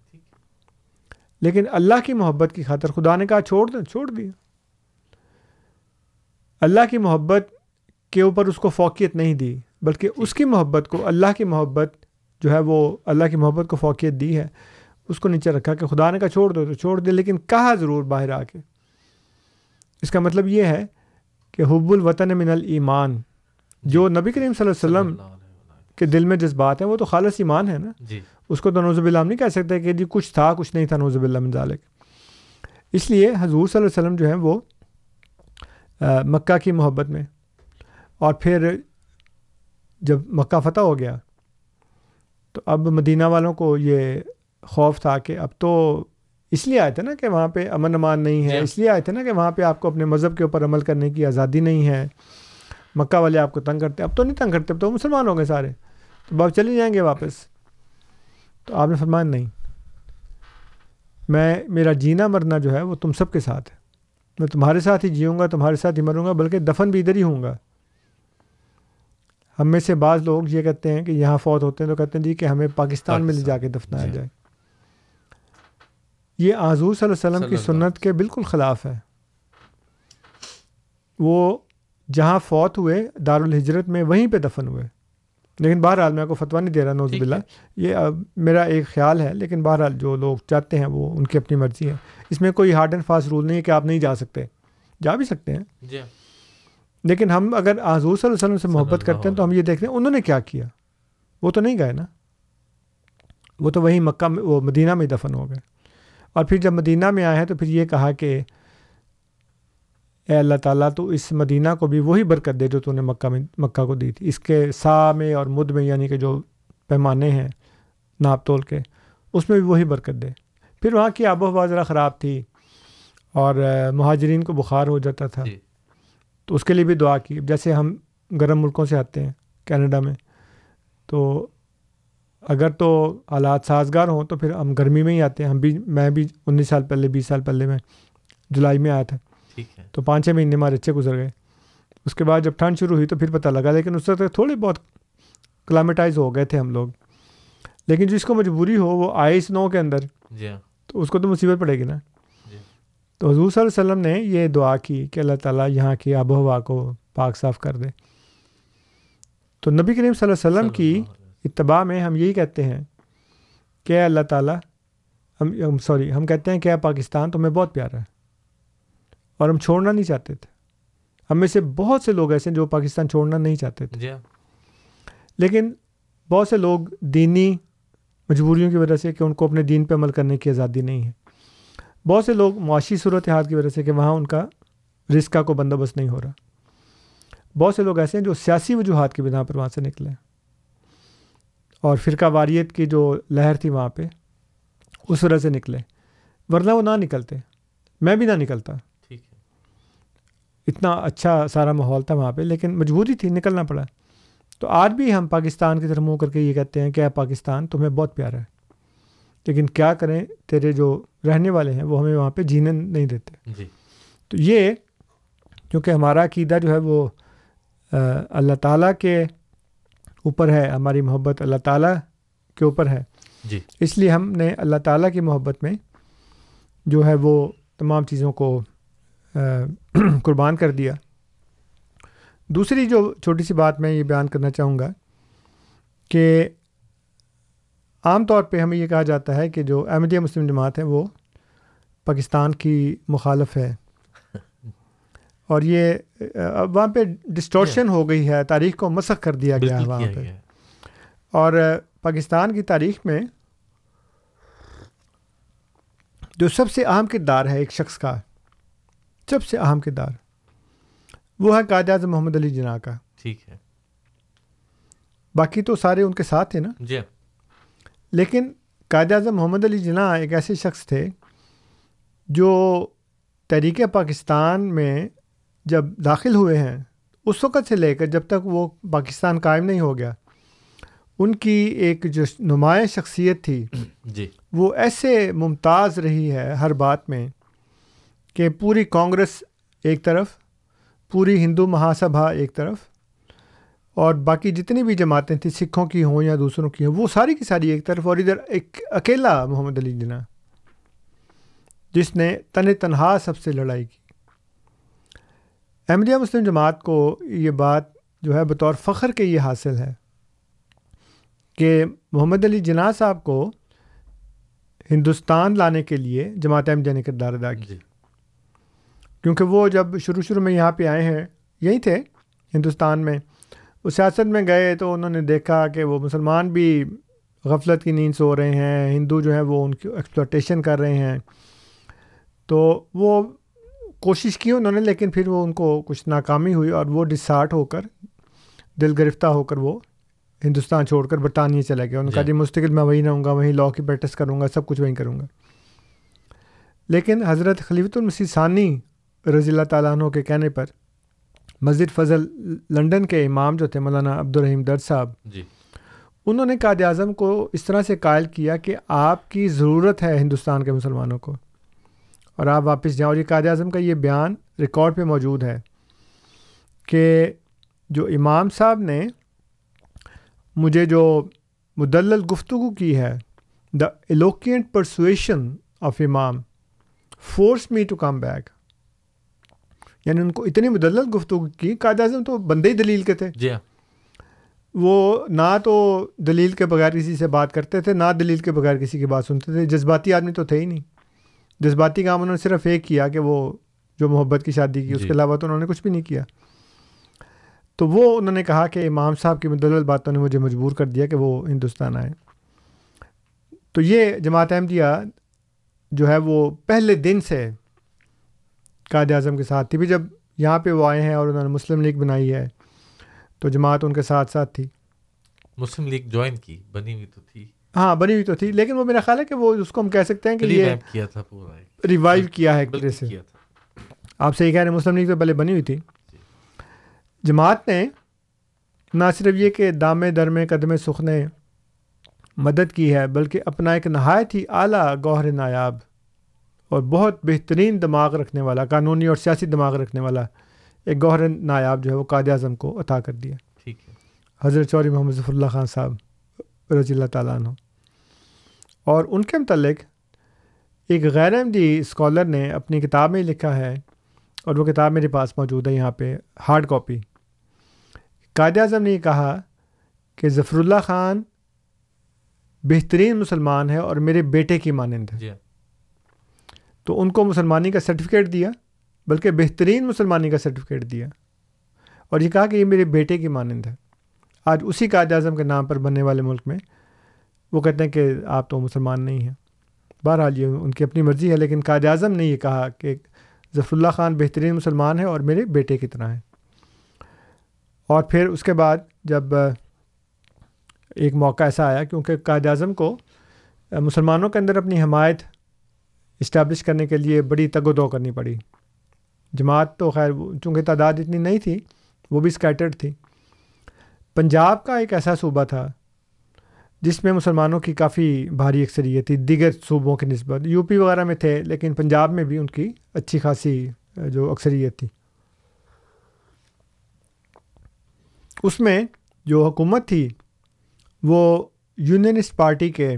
لیکن اللہ کی محبت کی خاطر خدا نے کہا چھوڑ دیں چھوڑ دیا۔ اللہ کی محبت کے اوپر اس کو فوقیت نہیں دی بلکہ اس کی محبت کو اللہ کی محبت جو ہے وہ اللہ کی محبت کو فوقیت دی ہے۔ اس کو نیچے رکھا کہ خدا نے کہا چھوڑ دو تو چھوڑ دے لیکن کہا ضرور باہر آ کے۔ اس کا مطلب یہ ہے کہ حب الوطن من الایمان۔ جو نبی کریم صلی اللہ علیہ وسلم کے دل میں جذبات ہیں وہ تو خالص ایمان ہے نا؟ جی۔ اس کو تو نوزب اللہ ہم نہیں کہہ سکتے کہ جی کچھ تھا کچھ نہیں تھا نوزب اللہ ذالک۔ اس لیے حضور صلی اللہ علیہ وسلم جو ہیں وہ مکہ کی محبت میں۔ اور پھر جب مکہ فتح ہو گیا تو اب مدینہ والوں کو یہ خوف تھا کہ اب تو اس لیے آئے تھے نا کہ وہاں پہ امن امان نہیں ہے۔ اس لیے آئے تھے نا کہ وہاں پہ آپ کو اپنے مذہب کے اوپر عمل کرنے کی آزادی نہیں ہے۔ مکہ والے آپ کو تنگ کرتے اب تو نہیں تنگ کرتے اب تو مسلمان ہو گئے سارے۔ تو باپ چلے جائیں گے واپس۔ تو آپ نے فرمایا نہیں میں میرا جینا مرنا جو ہے وہ تم سب کے ساتھ ہے۔ میں تمہارے ساتھ ہی جیوں گا تمہارے ساتھ ہی مروں گا بلکہ دفن بھی ادھر ہی ہوں گا۔ ہم میں سے بعض لوگ یہ کہتے ہیں کہ یہاں فوت ہوتے ہیں تو کہتے ہیں جی کہ ہمیں پاکستان میں لے جا کے دفنایا جی۔ جائے۔ یہ حضور صلی اللہ علیہ وسلم کی سنت کے بالکل خلاف ہے۔ وہ جہاں فوت ہوئے دارالحجرت میں وہیں پہ دفن ہوئے۔ لیکن بہرحال میں آپ کو فتویٰ نہیں دے رہا نوز باللہ یہ میرا ایک خیال ہے لیکن بہرحال جو لوگ چاہتے ہیں وہ ان کی اپنی مرضی ہے۔ اس میں کوئی ہارڈ اینڈ فاسٹ رول نہیں ہے کہ آپ نہیں جا سکتے۔ جا بھی سکتے ہیں۔ جی۔ لیکن ہم اگر حضور صلی اللہ علیہ وسلم سے محبت کرتے ہیں تو ہم یہ دیکھتے ہیں انہوں نے کیا کیا؟ وہ تو نہیں گئے نا۔ وہ تو وہیں مکہ میں وہ مدینہ میں دفن ہو گئے۔ اور پھر جب مدینہ میں آئے ہیں تو پھر یہ کہا کہ اے اللہ تعالیٰ تو اس مدینہ کو بھی وہی برکت دے جو تو نے مکہ میں مکہ کو دی تھی۔ اس کے سا میں اور مد میں یعنی کہ جو پیمانے ہیں ناپ تول کے اس میں بھی وہی برکت دے۔ پھر وہاں کی آب و ہوا ذرا خراب تھی اور مہاجرین کو بخار ہو جاتا تھا۔ جی۔ تو اس کے لیے بھی دعا کی۔ جیسے ہم گرم ملکوں سے آتے ہیں کینیڈا میں تو اگر تو حالات سازگار ہوں تو پھر ہم گرمی میں ہی آتے ہیں۔ ہم بھی میں بھی انیس سال پہلے بیس سال پہلے میں جولائی میں آیا تھا۔ تو پانچ چھ مہینے ہمارے اچھے گزر گئے۔ اس کے بعد جب ٹھنڈ شروع ہوئی تو پھر پتہ لگا لیکن اس وقت تھوڑے بہت کلائمیٹائز ہو گئے تھے ہم لوگ۔ لیکن جس کو مجبوری ہو وہ آئے اس نو کے اندر جی ہاں۔ تو اس کو تو مصیبت پڑے گی نا۔ جی۔ تو حضور صلی اللہ علیہ وسلم نے یہ دعا کی کہ اللہ تعالیٰ یہاں کی آب و ہوا کو پاک صاف کر دے۔ تو نبی کریم صلی اللہ علیہ وسلم کی اتباع میں ہم یہی کہتے ہیں کہ اللہ تعالیٰ ہم سوری ہم کہتے ہیں کہ پاکستان تمہیں بہت پیارا ہے اور ہم چھوڑنا نہیں چاہتے تھے۔ ہم میں سے بہت سے لوگ ایسے ہیں جو پاکستان چھوڑنا نہیں چاہتے تھے۔ جی ہاں۔ لیکن بہت سے لوگ دینی مجبوریوں کی وجہ سے کہ ان کو اپنے دین پہ عمل کرنے کی آزادی نہیں ہے۔ بہت سے لوگ معاشی صورت حال کی وجہ سے کہ وہاں ان کا رزق کا کوئی بندوبست نہیں ہو رہا۔ بہت سے لوگ ایسے ہیں جو سیاسی وجوہات کی بنا پر وہاں سے نکلے۔ اور فرقہ واریت کی جو لہر تھی وہاں پہ اس وجہ سے نکلے۔ ورنہ وہ نہ نکلتے۔ میں بھی نہ نکلتا۔ ٹھیک ہے۔ اتنا اچھا سارا ماحول تھا وہاں پہ لیکن مجبوری تھی نکلنا پڑا۔ تو آج بھی ہم پاکستان کی طرف منہ کر کے یہ کہتے ہیں کہ اے پاکستان تمہیں بہت پیارا ہے۔ لیکن کیا کریں تیرے جو رہنے والے ہیں وہ ہمیں وہاں پہ جینے نہیں دیتے۔ جی۔ تو یہ کیونکہ ہمارا عقیدہ جو ہے وہ اللہ تعالیٰ کے اوپر ہے ہماری محبت اللہ تعالیٰ کے اوپر ہے۔ جی۔ اس لیے ہم نے اللہ تعالیٰ کی محبت میں جو ہے وہ تمام چیزوں کو (clears throat) قربان کر دیا۔ دوسری جو چھوٹی سی بات میں یہ بیان کرنا چاہوں گا کہ عام طور پہ ہمیں یہ کہا جاتا ہے کہ جو احمدیہ مسلم جماعت ہے وہ پاکستان کی مخالف ہے۔ اور یہ وہاں پہ ڈسٹورشن ہو گئی ہے تاریخ کو مسخ کر دیا گیا ہے وہاں پہ۔ اور پاکستان کی تاریخ میں جو سب سے اہم کردار ہے ایک شخص کا سب سے اہم کردار وہ ہے قائد اعظم محمد علی جناح کا۔ ٹھیک ہے۔ باقی تو سارے ان کے ساتھ تھے نا؟ جی۔ لیکن قائد اعظم محمد علی جناح ایک ایسے شخص تھے جو تحریک پاکستان میں جب داخل ہوئے ہیں اس وقت سے لے کر جب تک وہ پاکستان قائم نہیں ہو گیا ان کی ایک جو نمایاں شخصیت تھی (clears throat) جی۔ وہ ایسے ممتاز رہی ہے ہر بات میں کہ پوری کانگریس ایک طرف پوری ہندو مہاسبھا ایک طرف اور باقی جتنی بھی جماعتیں تھیں سکھوں کی ہوں یا دوسروں کی ہوں وہ ساری کی ساری ایک طرف اور ادھر ایک اکیلا محمد علی جناح جس نے تن تنہا سب سے لڑائی کی۔ احمدیہ مسلم جماعت کو یہ بات جو ہے بطور فخر کے یہ حاصل ہے کہ محمد علی جناح صاحب کو ہندوستان لانے کے لیے جماعت احمدیہ نے کردار ادا کیا۔ جی۔ کیونکہ وہ جب شروع شروع میں یہاں پہ آئے ہیں یہی تھے ہندوستان میں۔ وہ سیاست میں گئے تو انہوں نے دیکھا کہ وہ مسلمان بھی غفلت کی نیند سو رہے ہیں ہندو جو ہیں وہ ان کی ایکسپلوٹیشن کر رہے ہیں۔ تو وہ کوشش کی انہوں نے لیکن پھر وہ ان کو کچھ ناکامی ہوئی اور وہ ڈسارٹ ہو کر دل گرفتہ ہو کر وہ ہندوستان چھوڑ کر برطانیہ چلا گیا۔ انہوں نے کہا جی۔ جی مستقل میں وہیں رہوں گا وہیں لاء کی پریکٹس کروں گا سب کچھ وہیں کروں گا۔ لیکن حضرت خلیفۃ المسیح ثانی رضی اللہ تعالیٰ عنہ کے کہنے پر مسجد فضل لنڈن کے امام جو تھے مولانا عبدالرحیم در صاحب جی۔ انہوں نے قائد اعظم کو اس طرح سے قائل کیا کہ آپ کی ضرورت ہے ہندوستان کے مسلمانوں کو۔ اور آپ واپس جاؤ اور یہ قائد اعظم کا یہ بیان ریکارڈ پہ موجود ہے کہ جو امام صاحب نے مجھے جو مدلل گفتگو کی ہے دا ایلوکینٹ پرسویشن آف امام force me to come back یعنی ان کو اتنی مدلل گفتگو کی قائد اعظم تو بندے ہی دلیل کے تھے۔ جی ہاں۔ وہ نہ تو دلیل کے بغیر کسی سے بات کرتے تھے نہ دلیل کے بغیر کسی کی بات سنتے تھے جذباتی آدمی تو تھے ہی نہیں۔ جذباتی کام انہوں نے صرف ایک کیا کہ وہ جو محبت کی شادی کی اس جی۔ کے علاوہ تو انہوں نے کچھ بھی نہیں کیا۔ تو وہ انہوں نے کہا کہ امام صاحب کی مدلل باتوں نے مجھے مجبور کر دیا کہ وہ ہندوستان آئے۔ تو یہ جماعت احمدیہ جو ہے وہ پہلے دن سے قائد اعظم کے ساتھ تھی۔ بھی جب یہاں پہ وہ آئے ہیں اور انہوں نے مسلم لیگ بنائی ہے تو جماعت ان کے ساتھ ساتھ تھی۔ مسلم لیگ جوائن کی بنی ہوئی تو تھی۔ ہاں بنی ہوئی تو تھی لیکن وہ میرا خیال ہے کہ وہ اس کو ہم کہہ سکتے ہیں کہ یہ کیا تھا پورا ایک۔ ریوائیو کیا ہے ایک طرح سے۔ آپ صحیح کہہ رہے ہیں مسلم لیگ تو پہلے بنی ہوئی تھی۔ جماعت نے نہ صرف یہ کہ دام درم قدم سخ نے مدد کی ہے بلکہ اپنا ایک نہایت ہی اعلیٰ گوہر نایاب اور بہت بہترین دماغ رکھنے والا قانونی اور سیاسی دماغ رکھنے والا ایک گوہر نایاب جو ہے وہ قائد اعظم کو عطا کر دیا۔ ٹھیک ہے۔ حضرت چوری محمد ظفر اللہ خان صاحب۔ رضی اللہ تعالیٰ عنہ۔ اور ان کے متعلق ایک غیر احمدی اسکالر نے اپنی کتاب میں لکھا ہے اور وہ کتاب میرے پاس موجود ہے یہاں پہ ہارڈ کاپی۔ قائد اعظم نے یہ کہا کہ ظفر اللہ خان بہترین مسلمان ہے اور میرے بیٹے کی مانند ہے جی ہاں۔ تو ان کو مسلمانی کا سرٹیفکیٹ دیا بلکہ بہترین مسلمانی کا سرٹیفکیٹ دیا۔ اور یہ کہا کہ یہ میرے بیٹے کی مانند ہے آج اسی قائد اعظم کے نام پر بننے والے ملک میں وہ کہتے ہیں کہ آپ تو مسلمان نہیں ہیں۔ بہرحال یہ ان کی اپنی مرضی ہے، لیکن قائد اعظم نے یہ کہا کہ ظفر اللہ خان بہترین مسلمان ہے اور میرے بیٹے کی طرح ہیں۔ اور پھر اس کے بعد جب ایک موقع ایسا آیا کیونکہ قائد اعظم کو مسلمانوں کے اندر اپنی حمایت اسٹیبلش کرنے کے لیے بڑی تگ و دو کرنی پڑی۔ جماعت تو خیر، چونکہ تعداد اتنی نہیں تھی، وہ بھی اسکیٹرڈ تھی۔ پنجاب کا ایک ایسا صوبہ تھا جس میں مسلمانوں کی کافی بھاری اکثریت تھی دیگر صوبوں کی نسبت۔ یو پی وغیرہ میں تھے لیکن پنجاب میں بھی ان کی اچھی خاصی جو اکثریت تھی۔ اس میں جو حکومت تھی وہ یونینسٹ پارٹی کے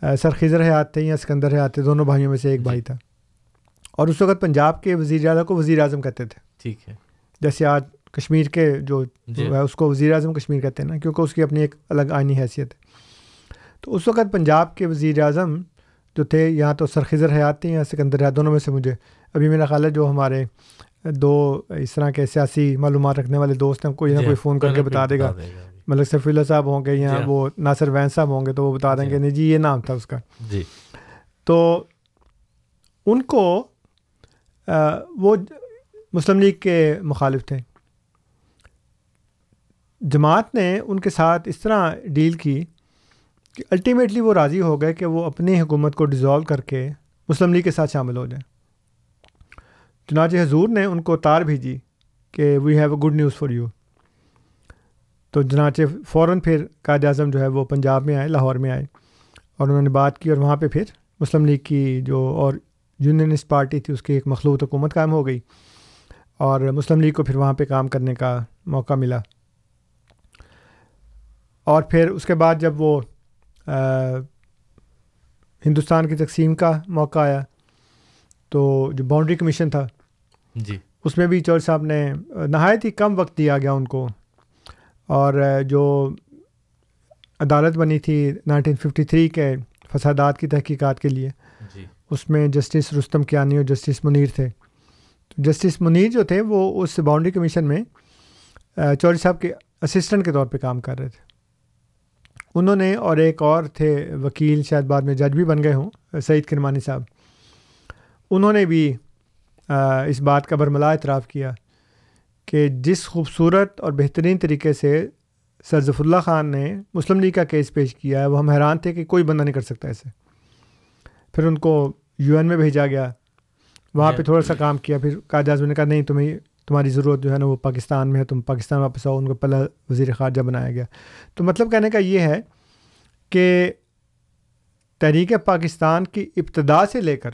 سر خضر حیات تھے یا سکندر حیات تھے دونوں بھائیوں میں سے ایک بھائی تھا۔ اور اس وقت پنجاب کے وزیر اعلیٰ کو وزیر اعظم کہتے تھے۔ ٹھیک ہے۔ جیسے آج کشمیر کے جو جی۔ ہے اس کو وزیر اعظم کشمیر کہتے ہیں نا کیونکہ اس کی اپنی ایک الگ آئینی حیثیت ہے۔ تو اس وقت پنجاب کے وزیر اعظم جو تھے یہاں تو سرخزر حیات تھے یا سکندر حیات دونوں میں سے مجھے۔ ابھی میرا خیال ہے جو ہمارے دو اس طرح کے سیاسی معلومات رکھنے والے دوست ہیں کوئی نہ جی۔ کوئی فون کر کے بتا دے گا۔ ملک سفی اللہ صاحب ہوں گے یا جی۔ وہ ناصر وین صاحب ہوں گے تو وہ بتا دیں جی۔ گے۔ نہیں جی یہ نام تھا اس کا۔ جی۔ تو ان کو وہ مسلم لیگ کے مخالف تھے۔ جماعت نے ان کے ساتھ اس طرح ڈیل کی کہ الٹیمیٹلی وہ راضی ہو گئے کہ وہ اپنی حکومت کو ڈیزالو کر کے مسلم لیگ کے ساتھ شامل ہو جائیں۔ چنانچہ حضور نے ان کو تار بھیجی کہ we have a good news for you تو چنانچہ فوراً پھر قائد اعظم جو ہے وہ پنجاب میں آئے، لاہور میں آئے اور انہوں نے بات کی اور وہاں پہ پھر مسلم لیگ کی جو اور یونینسٹ پارٹی تھی، اس کی ایک مخلوط حکومت قائم ہو گئی اور مسلم لیگ کو پھر وہاں پہ کام کرنے کا موقع ملا۔ اور پھر اس کے بعد جب وہ ہندوستان کی تقسیم کا موقع آیا تو جو باؤنڈری کمیشن تھا جی۔ اس میں بھی چور صاحب نے نہایت ہی کم وقت دیا گیا ان کو۔ اور جو عدالت بنی تھی 1953 کے فسادات کی تحقیقات کے لیے جی۔ اس میں جسٹس رستم کیانی اور جسٹس منیر تھے۔ جسٹس منیر جو تھے وہ اس باؤنڈری کمیشن میں چوری صاحب کے اسسٹنٹ کے طور پہ کام کر رہے تھے۔ انہوں نے اور ایک اور تھے وکیل شاید بعد میں جج بھی بن گئے ہوں سعید کرمانی صاحب۔ انہوں نے بھی اس بات کا برملا اعتراف کیا کہ جس خوبصورت اور بہترین طریقے سے سر ظفر اللہ خان نے مسلم لیگ کا کیس پیش کیا ہے وہ ہم حیران تھے کہ کوئی بندہ نہیں کر سکتا ایسے پھر ان کو یو این میں بھیجا گیا وہاں پہ تھوڑا سا کام کیا پھر قائد اعظم نے کہا نہیں تمہیں تمہاری ضرورت جو ہے نا وہ پاکستان میں ہے تم پاکستان واپس آؤ ان کو پہلا وزیر خارجہ بنایا گیا۔ تو مطلب کہنے کا یہ ہے کہ تحریک پاکستان کی ابتدا سے لے کر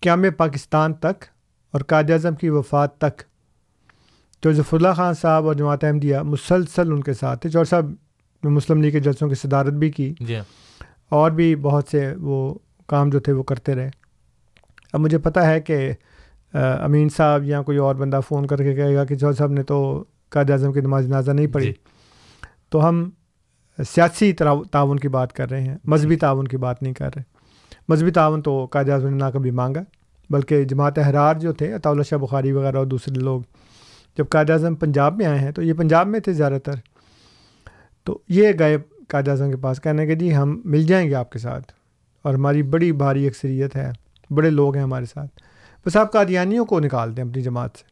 قیام پاکستان تک اور قائد اعظم کی وفات تک جو ظفر اللہ خان صاحب اور جماعت احمدیہ مسلسل ان کے ساتھ تھے۔ چور صاحب نے مسلم لیگ کے جلسوں کی صدارت بھی کی۔ جی۔ اور بھی بہت سے وہ کام جو تھے وہ کرتے رہے۔ اب مجھے پتہ ہے کہ امین صاحب یا کوئی اور بندہ فون کر کے کہے گا کہ جوہر صاحب نے تو قائد اعظم کی نماز جنازہ نہیں پڑھی۔ جی۔ تو ہم سیاسی تعاون کی بات کر رہے ہیں۔ مذہبی تعاون کی بات نہیں کر رہے۔ مذہبی تعاون تو قائد اعظم نے نہ کبھی مانگا بلکہ جماعت احرار جو تھے عطا اللہ شاہ بخاری وغیرہ اور دوسرے لوگ جب قائد اعظم پنجاب میں آئے ہیں تو یہ پنجاب میں تھے زیادہ تر۔ تو یہ گئے قائد اعظم کے پاس کہنے کہ جی ہم مل جائیں گے آپ کے ساتھ۔ اور ہماری بڑی بھاری اکثریت ہے بڑے لوگ ہیں ہمارے ساتھ۔ بس آپ قادیانیوں کو نکال دیں اپنی جماعت سے۔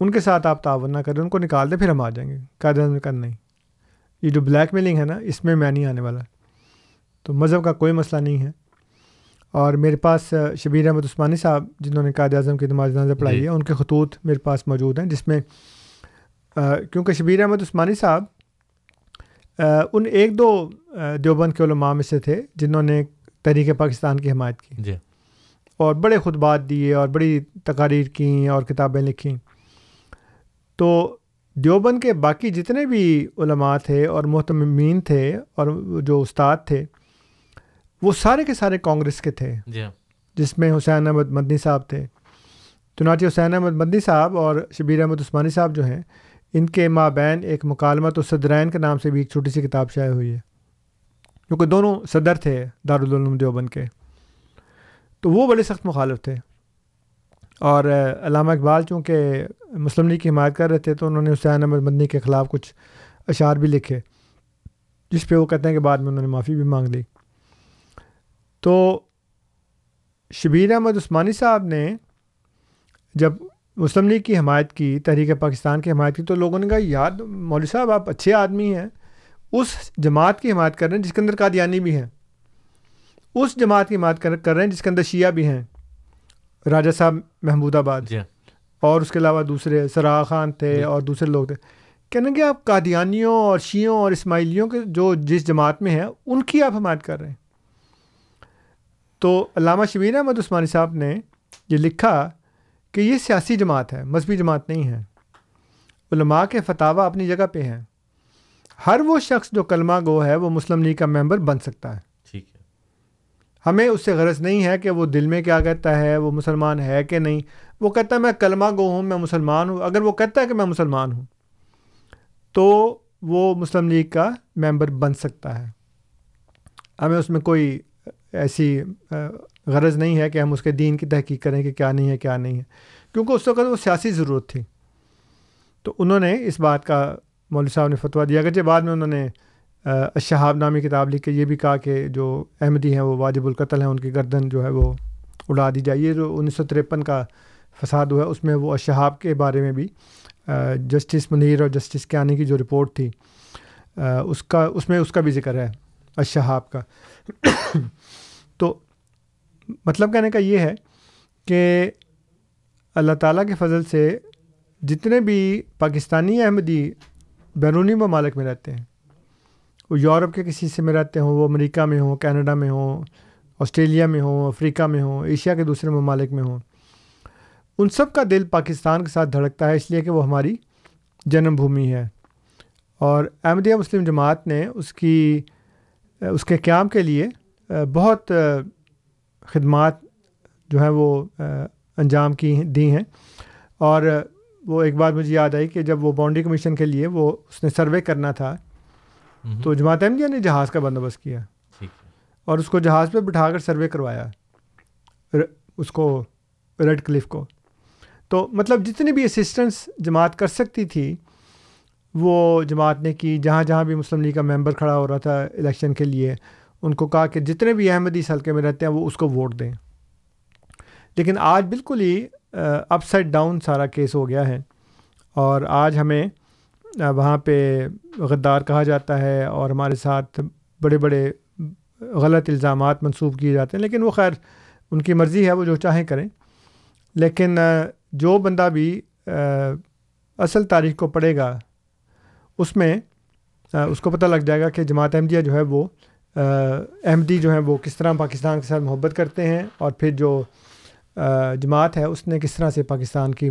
ان کے ساتھ آپ تعاون نہ کریں ان کو نکال دیں پھر ہم آ جائیں گے۔ قائد اعظم کہا نہیں۔ یہ جو بلیک میلنگ ہے نا اس میں میں نہیں آنے والا۔ تو مذہب کا کوئی مسئلہ نہیں ہے۔ اور میرے پاس شبیر احمد عثمانی صاحب جنہوں نے قائد اعظم کی نماز جنازہ پڑھائی جی۔ ہے ان کے خطوط میرے پاس موجود ہیں جس میں آ، کیونکہ شبیر احمد عثمانی صاحب آ، ان ایک دو دیوبند کے علماء میں سے تھے جنہوں نے تحریک پاکستان کی حمایت کی۔ جی۔ اور بڑے خطبات دیے اور بڑی تقاریر کیں اور کتابیں لکھیں۔ تو دیوبند کے باقی جتنے بھی علماء تھے اور محتمین تھے اور جو استاد تھے وہ سارے کے سارے کانگریس کے تھے۔ جی جس میں حسین احمد مدنی صاحب تھے۔ چنانچہ حسین احمد مدنی صاحب اور شبیر احمد عثمانی صاحب جو ہیں ان کے مابین ایک مکالمہ تو صدرین کے نام سے بھی ایک چھوٹی سی کتاب شائع ہوئی ہے۔ کیونکہ دونوں صدر تھے دارالعلوم دیوبند کے۔ تو وہ بڑے سخت مخالف تھے۔ اور علامہ اقبال چونکہ مسلم لیگ کی حمایت کر رہے تھے تو انہوں نے حسین احمد مدنی کے خلاف کچھ اشعار بھی لکھے، جس پہ وہ کہتے ہیں کہ بعد میں انہوں نے معافی بھی مانگ لی۔ تو شبیر احمد عثمانی صاحب نے جب مسلم لیگ کی حمایت کی، تحریک پاکستان کی حمایت کی تو لوگوں نے کہا، یار مولوی صاحب، آپ اچھے آدمی ہیں، اس جماعت کی حمایت کر رہے ہیں جس کے اندر قادیانی بھی ہیں۔ اس جماعت کی حمایت کر رہے ہیں جس کے اندر شیعہ بھی ہیں۔ راجہ صاحب محمود آباد جی۔ اور اس کے علاوہ دوسرے سراغ خان تھے جی۔ اور دوسرے لوگ تھے۔ کہنا کہ آپ قادیانیوں اور شیعوں اور اسماعیلیوں کے جو جس جماعت میں ہیں ان کی آپ حمایت کر رہے ہیں۔ تو علامہ شبیر احمد عثمانی صاحب نے یہ لکھا کہ یہ سیاسی جماعت ہے مذہبی جماعت نہیں ہے۔ علماء کے فتاوہ اپنی جگہ پہ ہیں۔ ہر وہ شخص جو کلمہ گو ہے وہ مسلم لیگ کا ممبر بن سکتا ہے۔ ہمیں اس سے غرض نہیں ہے کہ وہ دل میں کیا کہتا ہے، وہ مسلمان ہے کہ نہیں؟ وہ کہتا ہے میں کلمہ گو ہوں، میں مسلمان ہوں۔ اگر وہ کہتا ہے کہ میں مسلمان ہوں، تو وہ مسلم لیگ کا ممبر بن سکتا ہے۔ ہمیں اس میں کوئی ایسی غرض نہیں ہے کہ ہم اس کے دین کی تحقیق کریں کہ کیا نہیں ہے، کیا نہیں ہے۔ کیونکہ اس وقت وہ سیاسی ضرورت تھی۔ تو انہوں نے اس بات کا مولوی صاحب نے فتویٰ دیا۔ اگرچہ بعد میں انہوں نے شہاب نامی کتاب لکھ کے یہ بھی کہا کہ جو احمدی ہیں وہ واجب القتل ہیں، ان کی گردن جو ہے وہ اڑا دی جائے۔ یہ جو انیس سو تریپن کا فساد ہوا ہے، اس میں وہ اشہاب کے بارے میں بھی جسٹس منیر اور جسٹس کیانی کی جو رپورٹ تھی اس کا، اس میں اس کا بھی ذکر ہے اشہاب کا۔ (coughs) تو مطلب کہنے کا یہ ہے کہ اللہ تعالیٰ کے فضل سے جتنے بھی پاکستانی احمدی بیرونی ممالک میں رہتے ہیں وہ یورپ کے کسی حصے میں رہتے ہوں، وہ امریکہ میں ہوں، کینیڈا میں ہوں، آسٹریلیا میں ہوں، افریقہ میں ہوں، ایشیا کے دوسرے ممالک میں ہوں۔ ان سب کا دل پاکستان کے ساتھ دھڑکتا ہے، اس لیے کہ وہ ہماری جنم بھومی ہے۔ اور احمدیہ مسلم جماعت نے اس کی، اس کے قیام کے لیے بہت خدمات جو ہیں وہ انجام کی دی ہیں۔ اور وہ ایک بات مجھے یاد آئی کہ جب وہ باؤنڈری کمیشن کے لیے وہ اس نے سروے کرنا تھا تو جماعت احمدیہ نے جہاز کا بندوبست کیا۔ اور اس کو جہاز پہ بٹھا کر سروے کروایا۔ اس کو ریڈ کلف کو۔ تو مطلب جتنی بھی اسسٹنس جماعت کر سکتی تھی وہ جماعت نے کی۔ جہاں جہاں بھی مسلم لیگ کا ممبر کھڑا ہو رہا تھا الیکشن کے لیے ان کو کہا کہ جتنے بھی احمدی اس حلقے میں رہتے ہیں وہ اس کو ووٹ دیں۔ لیکن آج بالکل ہی اپ سائڈ ڈاؤن سارا کیس ہو گیا ہے۔ اور آج ہمیں وہاں پہ غدار کہا جاتا ہے اور ہمارے ساتھ بڑے بڑے غلط الزامات منسوخ کیے جاتے ہیں، لیکن وہ خیر ان کی مرضی ہے، وہ جو چاہیں کریں۔ لیکن جو بندہ بھی اصل تاریخ کو پڑھے گا، اس میں اس کو پتہ لگ جائے گا کہ جماعت احمدیہ جو ہے وہ احمدی جو ہیں وہ کس طرح پاکستان کے ساتھ محبت کرتے ہیں اور پھر جو جماعت ہے، اس نے کس طرح سے پاکستان کی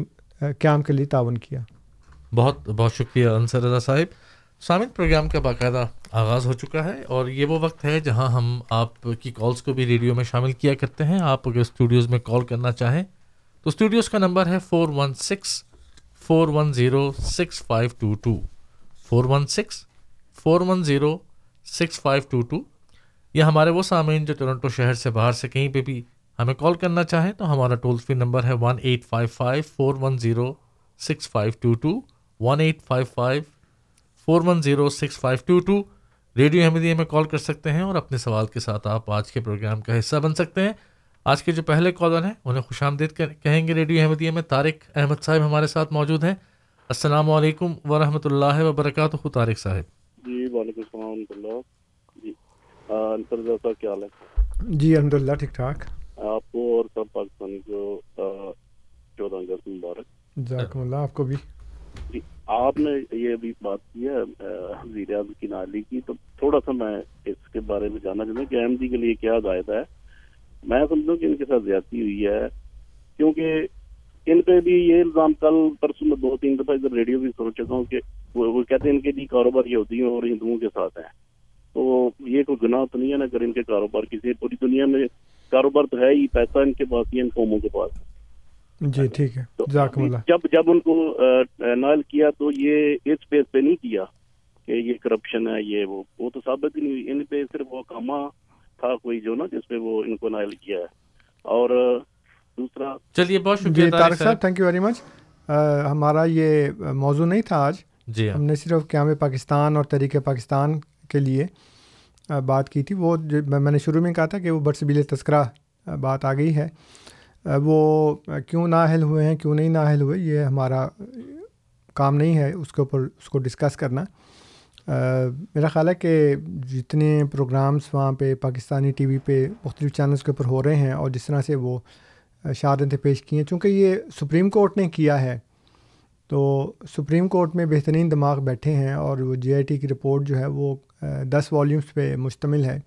قیام کے لیے تعاون کیا۔ بہت بہت شکریہ انصر رضا صاحب۔ سامد پروگرام کا باقاعدہ آغاز ہو چکا ہے اور یہ وہ وقت ہے جہاں ہم آپ کی کالز کو بھی ریڈیو میں شامل کیا کرتے ہیں۔ آپ اگر اسٹوڈیوز میں کال کرنا چاہیں تو اسٹوڈیوز کا نمبر ہے four one six four one zero six five two two four one six four one zero six five two two یا ہمارے وہ سامعین جو ٹورنٹو شہر سے باہر سے کہیں پہ بھی ہمیں کال کرنا چاہیں تو ہمارا ٹول فری نمبر ہے one eight five five four one zero six five two two one eight five five four one zero six five two two radio Ahmadiyya میں کال کر سکتے ہیں اور اپنے سوال کے ساتھ آپ آج کے پروگرام کا حصہ بن سکتے ہیں۔ آج کے جو پہلے کالر ہیں انہیں خوش آمدید کہیں گے ریڈیو احمدیہ میں طارق احمد صاحب ہمارے ساتھ موجود ہیں۔ السلام علیکم ورحمۃ اللہ وبرکاتہ طارق صاحب۔ جی وعلیکم السلام ورحمۃ اللہ۔ جی صاحب کیا حال ہے؟ جی الحمد للہ ٹھیک ٹھاک۔ آپ کو اور سب پاکستانی کو چودہ اگست مبارک۔ جزاکم اللہ آپ کو بھی۔ جی آپ نے یہ ابھی بات کی ہے وزیر اعظم کی نالی کی، تو تھوڑا سا میں اس کے بارے میں جاننا چاہتا ہوں کہ احمدی کے لیے کیا ہدایت ہے۔ میں سمجھوں کہ ان کے ساتھ زیادتی ہوئی ہے، کیونکہ ان پہ بھی یہ الزام کل پرسوں میں دو تین دفعہ ادھر ریڈیو بھی سن چکا ہوں کہ وہ کہتے ہیں ان کے لیے کاروبار یہودیوں اور ہندوؤں کے ساتھ ہیں۔ تو یہ کوئی گناہ تو نہیں ہے نا اگر ان کے کاروبار کسی، پوری دنیا میں کاروبار تو ہے ہی، پیسہ ان کے پاس ہی ان قوموں کے پاس۔ جی ٹھیک ہے۔ جب جب ان کو نائل کیا تو یہ اس بیس پہ نہیں کیا کہ یہ کرپشن ہے یہ وہ وہ تو ثابت ہی نہیں ہوئی۔ ان پہ صرف وہ کاما تھا کوئی جو نا جس پہ وہ ان کو نائل کیا ہے۔ اور دوسرا۔ چلیے بہت شکریہ جی طارق صاحب تھینک یو ویری مچ ہمارا یہ موضوع نہیں تھا آج۔ جی ہم نے صرف قیام پاکستان اور تحریک پاکستان کے لیے بات کی تھی۔ وہ میں نے شروع میں کہا تھا کہ وہ برسبیل تذکرہ بات آ گئی ہے۔ وہ کیوں نااہل ہوئے ہیں، کیوں نہیں نااہل ہوئے، یہ ہمارا کام نہیں ہے اس کے اوپر، اس کو ڈسکس کرنا۔ میرا خیال ہے کہ جتنے پروگرامس وہاں پہ پاکستانی ٹی وی پہ مختلف چینلس کے اوپر ہو رہے ہیں اور جس طرح سے وہ شہادتیں پیش کی ہیں، چونکہ یہ سپریم کورٹ نے کیا ہے۔ تو سپریم کورٹ میں بہترین دماغ بیٹھے ہیں اور وہ جے آئی ٹی کی رپورٹ جو ہے وہ دس والیومس پہ مشتمل ہے۔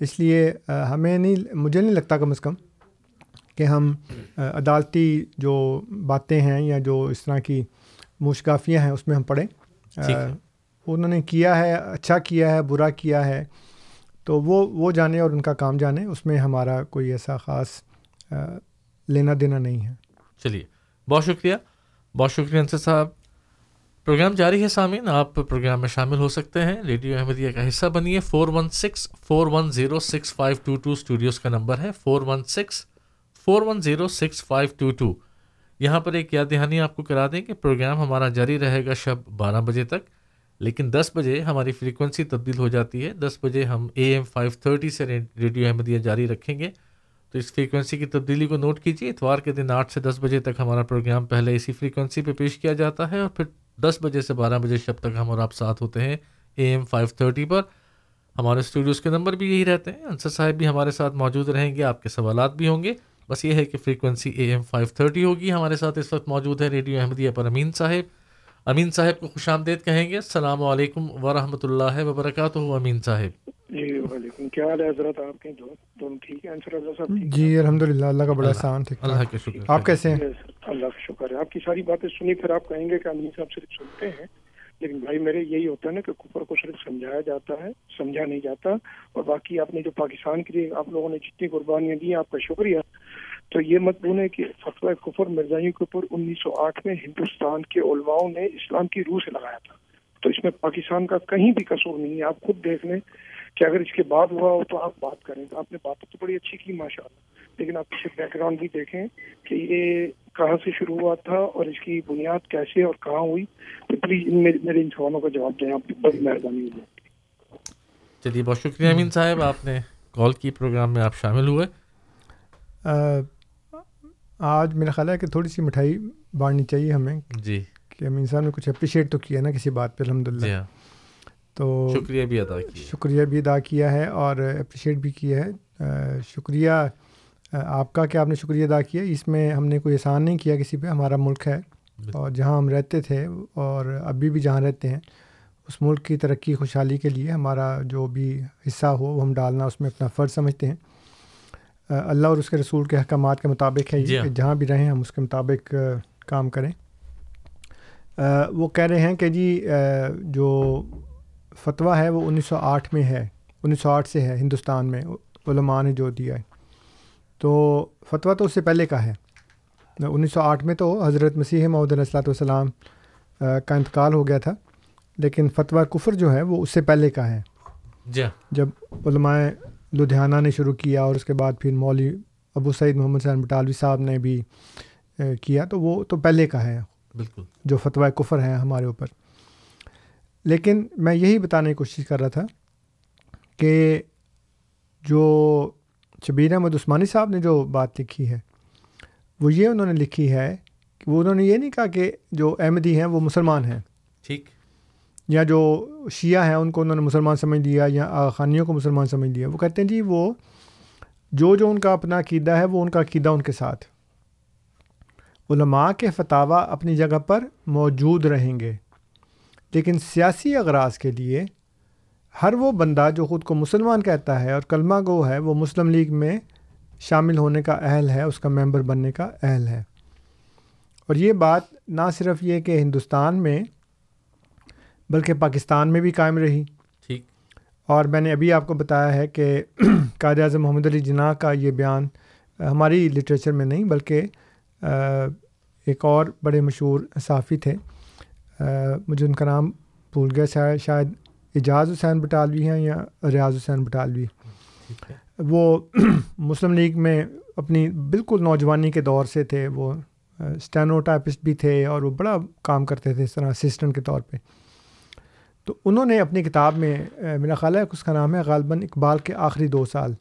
اس لیے ہمیں نہیں، مجھے نہیں لگتا کم از کم کہ ہم عدالتی جو باتیں ہیں یا جو اس طرح کی مشکافیاں ہیں اس میں ہم پڑھیں۔ انہوں نے کیا ہے اچھا کیا ہے برا کیا ہے تو وہ وہ جانے اور ان کا کام جانے اس میں ہمارا کوئی ایسا خاص لینا دینا نہیں ہے۔ چلیے بہت شکریہ۔ بہت شکریہ انصر صاحب۔ پروگرام جاری ہے سامعین آپ پروگرام میں شامل ہو سکتے ہیں۔ ریڈیو احمدیہ کا حصہ بنیے four one six four one zero six five two two studios کا نمبر ہے four one six four one zero six five two two. یہاں پر ایک یاد دہانی آپ کو کرا دیں کہ پروگرام ہمارا جاری رہے گا شب بارہ بجے تک، لیکن دس بجے ہماری فریکوینسی تبدیل ہو جاتی ہے۔ دس بجے ہم اے ایم فائیو تھرٹی سے ریڈیو احمدیہ جاری رکھیں گے۔ تو اس فریکوینسی کی تبدیلی کو نوٹ کیجیے اتوار کے دن آٹھ سے دس بجے تک ہمارا پروگرام پہلے اسی فریکوینسی پہ پیش کیا جاتا ہے اور پھر دس بجے سے بارہ بجے شب تک ہم اور آپ ساتھ ہوتے ہیں اے ایم فائیو تھرٹی پر۔ ہمارے اسٹوڈیوز کے نمبر بھی یہی رہتے ہیں۔ انصر صاحب بھی ہمارے ساتھ موجود رہیں گے۔ آپ کے سوالات بھی ہوں گے۔ بس یہ ہے کہ frequency A M five thirty ہوگی۔ ہمارے ساتھ اس وقت موجود ہے ریڈیو احمدیہ پر امین صاحب۔ امین صاحب کو خوش آمدید کہیں گے۔ السلام علیکم ورحمۃ اللہ وبرکاتہ امین صاحب۔ جی وعلیکم۔ کیا حال ہے حضرت؟ آپ کے دونوں ٹھیک ہیں؟ جی الحمد للہ اللہ کا بڑا احسان ٹھیک اللہ کا شکر۔ آپ کیسے ہیں؟ اللہ کا شکر ہے۔ آپ کی ساری باتیں سنی پھر آپ کہیں گے کہ امین صاحب صرف سنتے ہیں۔ لیکن بھائی میرے یہی ہوتا ہے نا کہ کفر کو صرف سمجھایا جاتا ہے سمجھا نہیں جاتا۔ اور باقی آپ نے جو پاکستان کے لیے آپ لوگوں نے جتنی قربانیاں دی آپ کا شکریہ۔ تو یہ مضمون ہے کہ فتویٰ کفر مرزائیوں کے اوپر انیس سو آٹھ میں ہندوستان کے علماؤں نے اسلام کی روح سے لگایا تھا۔ تو اس میں پاکستان کا کہیں بھی قصور نہیں ہے۔ آپ خود دیکھ لیں کہ اگر اس کے بعد ہوا ہو تو آپ بات کریں۔ تو آپ نے بات تو بڑی اچھی کی ماشاء اللہ لیکن آپ پیچھے بیک گراؤنڈ بھی دیکھیں کہ یہ کہاں سے شروع ہوا تھا اور اس کی بنیاد کیسے اور کہاں ہوئی۔ تو پلیز ان میرے ان سوالوں کا جواب دیں۔ آپ کی بڑی مہربانی ہوگی۔ چلیے بہت شکریہ امین صاحب آپ نے کال کی پروگرام میں آپ شامل ہوئے۔ آج میرا خیال ہے کہ تھوڑی سی مٹھائی بانٹنی چاہیے ہمیں جی۔ کہ امین صاحب نے کچھ اپریشیٹ تو کیا نا کسی بات پہ الحمد جی للہ ہاں۔ تو شکریہ بھی ادا کیا۔ شکریہ بھی ادا کیا ہے اور اپریشیٹ بھی کیا ہے۔ شکریہ۔ آپ کا کہ آپ نے شکریہ ادا کیا؟ اس میں ہم نے کوئی احسان نہیں کیا کسی پہ ہمارا ملک ہے۔ اور جہاں ہم رہتے تھے اور ابھی بھی جہاں رہتے ہیں اس ملک کی ترقی خوشحالی کے لیے ہمارا جو بھی حصہ ہو وہ ہم ڈالنا اس میں اپنا فرض سمجھتے ہیں۔ اللہ اور اس کے رسول کے احکامات کے مطابق ہے جی ہاں۔ کہ جہاں بھی رہیں ہم اس کے مطابق کام کریں۔ وہ کہہ رہے ہیں کہ جی جو فتویٰ ہے وہ انیس سو آٹھ میں ہے۔ انیس سو آٹھ سے ہے ہندوستان میں۔ علماء نے جو دیا ہے۔ تو فتویٰ تو اس سے پہلے کا ہے۔ انیس سو آٹھ میں تو حضرت مسیح محدود علیہ السلاۃ والسلام کا انتقال ہو گیا تھا۔ لیکن فتویٰ کفر جو ہے وہ اس سے پہلے کا ہے۔ جی ہاں۔ جب علماء لدھیانہ نے شروع کیا اور اس کے بعد پھر مولوی ابو سعید محمد حسین بٹالوی صاحب نے بھی کیا۔ تو وہ تو پہلے کا ہے بالکل۔ جو فتویٰ کفر ہے ہمارے اوپر۔ لیکن میں یہی بتانے کی کوشش کر رہا تھا کہ جو شبیر احمد عثمانی صاحب نے جو بات لکھی ہے وہ یہ انہوں نے لکھی ہے کہ وہ انہوں نے یہ نہیں کہا کہ جو احمدی ہیں وہ مسلمان ہیں۔ ٹھیک۔ یا جو شیعہ ہیں، ان کو انہوں نے مسلمان سمجھ لیا یا آغا خانیوں کو مسلمان سمجھ لیا۔ وہ کہتے ہیں جی وہ جو جو ان کا اپنا عقیدہ ہے، وہ ان کا عقیدہ ان کے ساتھ۔ علماء کے فتاوہ اپنی جگہ پر موجود رہیں گے۔ لیکن سیاسی اغراض کے لیے ہر وہ بندہ جو خود کو مسلمان کہتا ہے اور کلمہ گو ہے، وہ مسلم لیگ میں شامل ہونے کا اہل ہے، اس کا ممبر بننے کا اہل ہے۔ اور یہ بات نہ صرف یہ کہ ہندوستان میں بلکہ پاکستان میں بھی قائم رہی۔ ٹھیک۔ اور میں نے ابھی آپ کو بتایا ہے کہ (clears throat) قائد اعظم محمد علی جناح کا یہ بیان ہماری لٹریچر میں نہیں بلکہ ایک اور بڑے مشہور صحافی تھے۔ مجھے ان کا نام بھول گیا شاید شاید اعجاز حسین بٹالوی ہیں یا ریاض حسین بٹالوی۔ وہ (clears throat) مسلم لیگ میں اپنی بالکل نوجوانی کے دور سے تھے۔ وہ اسٹینو ٹائپسٹ بھی تھے اور وہ بڑا کام کرتے تھے اس طرح اسسٹنٹ کے طور پہ۔ تو انہوں نے اپنی کتاب میں میرا خیال ہے اس کا نام ہے غالباً اقبال کے آخری دو سال۔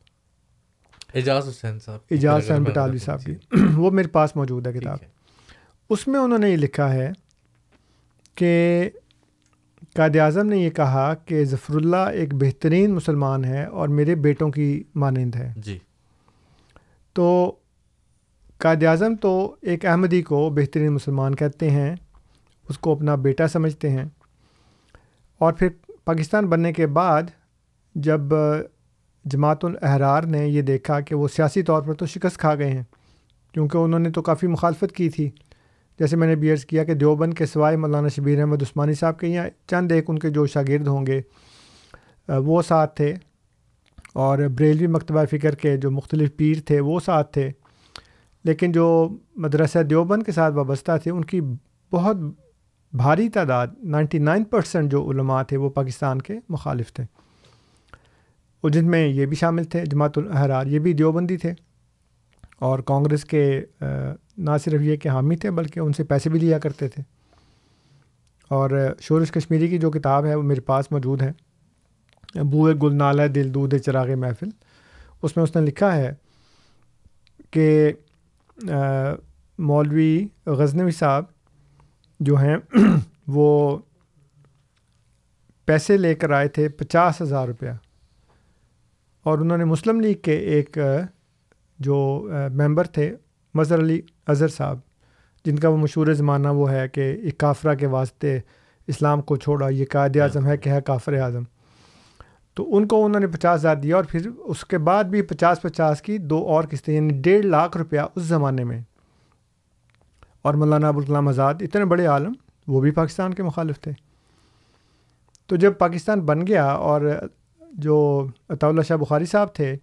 اعجاز حسین صاحب اعجاز حسین بٹالوی صاحب کی۔ (clears throat) وہ میرے پاس موجود ہے کتاب۔ اس میں انہوں نے یہ لکھا ہے کہ قائد اعظم نے یہ کہا کہ ظفر اللہ ایک بہترین مسلمان ہے اور میرے بیٹوں کی مانند ہے۔ جی۔ تو قائد اعظم تو ایک احمدی کو بہترین مسلمان کہتے ہیں اس کو اپنا بیٹا سمجھتے ہیں۔ اور پھر پاکستان بننے کے بعد جب جماعت الاحرار نے یہ دیکھا کہ وہ سیاسی طور پر تو شکست کھا گئے ہیں، کیونکہ انہوں نے تو کافی مخالفت کی تھی۔ جیسے میں نے بھی عرض کیا کہ دیوبند کے سوائے مولانا شبیر احمد عثمانی صاحب کے یا چند ایک ان کے جو شاگرد ہوں گے وہ ساتھ تھے۔ اور بریلوی مکتبہ فکر کے جو مختلف پیر تھے وہ ساتھ تھے۔ لیکن جو مدرسہ دیوبند کے ساتھ وابستہ تھے، ان کی بہت بھاری تعداد نائنٹی نائن پرسینٹ جو علماء تھے وہ پاکستان کے مخالف تھے۔ اور جن میں یہ بھی شامل تھے، جماعت الاحرار یہ بھی دیوبندی تھے۔ اور کانگریس کے نہ صرف یہ کہ حامی تھے بلکہ ان سے پیسے بھی لیا کرتے تھے۔ اور شورش کشمیری کی جو کتاب ہے وہ میرے پاس موجود ہے۔ بوئے گل نالہ، دل دودھ چراغ محفل۔ اس میں اس نے لکھا ہے کہ مولوی غزنوی صاحب جو ہیں (clears throat) وہ پیسے لے کر آئے تھے پچاس ہزار روپیہ۔ اور انہوں نے مسلم لیگ کے ایک جو ممبر تھے مظہر علی اظہر صاحب جن کا وہ مشہور زمانہ وہ ہے کہ ایک کافرہ کے واسطے اسلام کو چھوڑا یہ قائد اعظم ہے کہ ہے کافر اعظم۔ تو ان کو انہوں نے پچاس ہزار دیا اور پھر اس کے بعد بھی پچاس پچاس کی دو اور قسطیں یعنی ڈیڑھ لاکھ روپیہ اس زمانے میں۔ اور مولانا ابوالکلام آزاد اتنے بڑے عالم وہ بھی پاکستان کے مخالف تھے۔ تو جب پاکستان بن گیا اور جو عطا اللہ شاہ بخاری صاحب تھے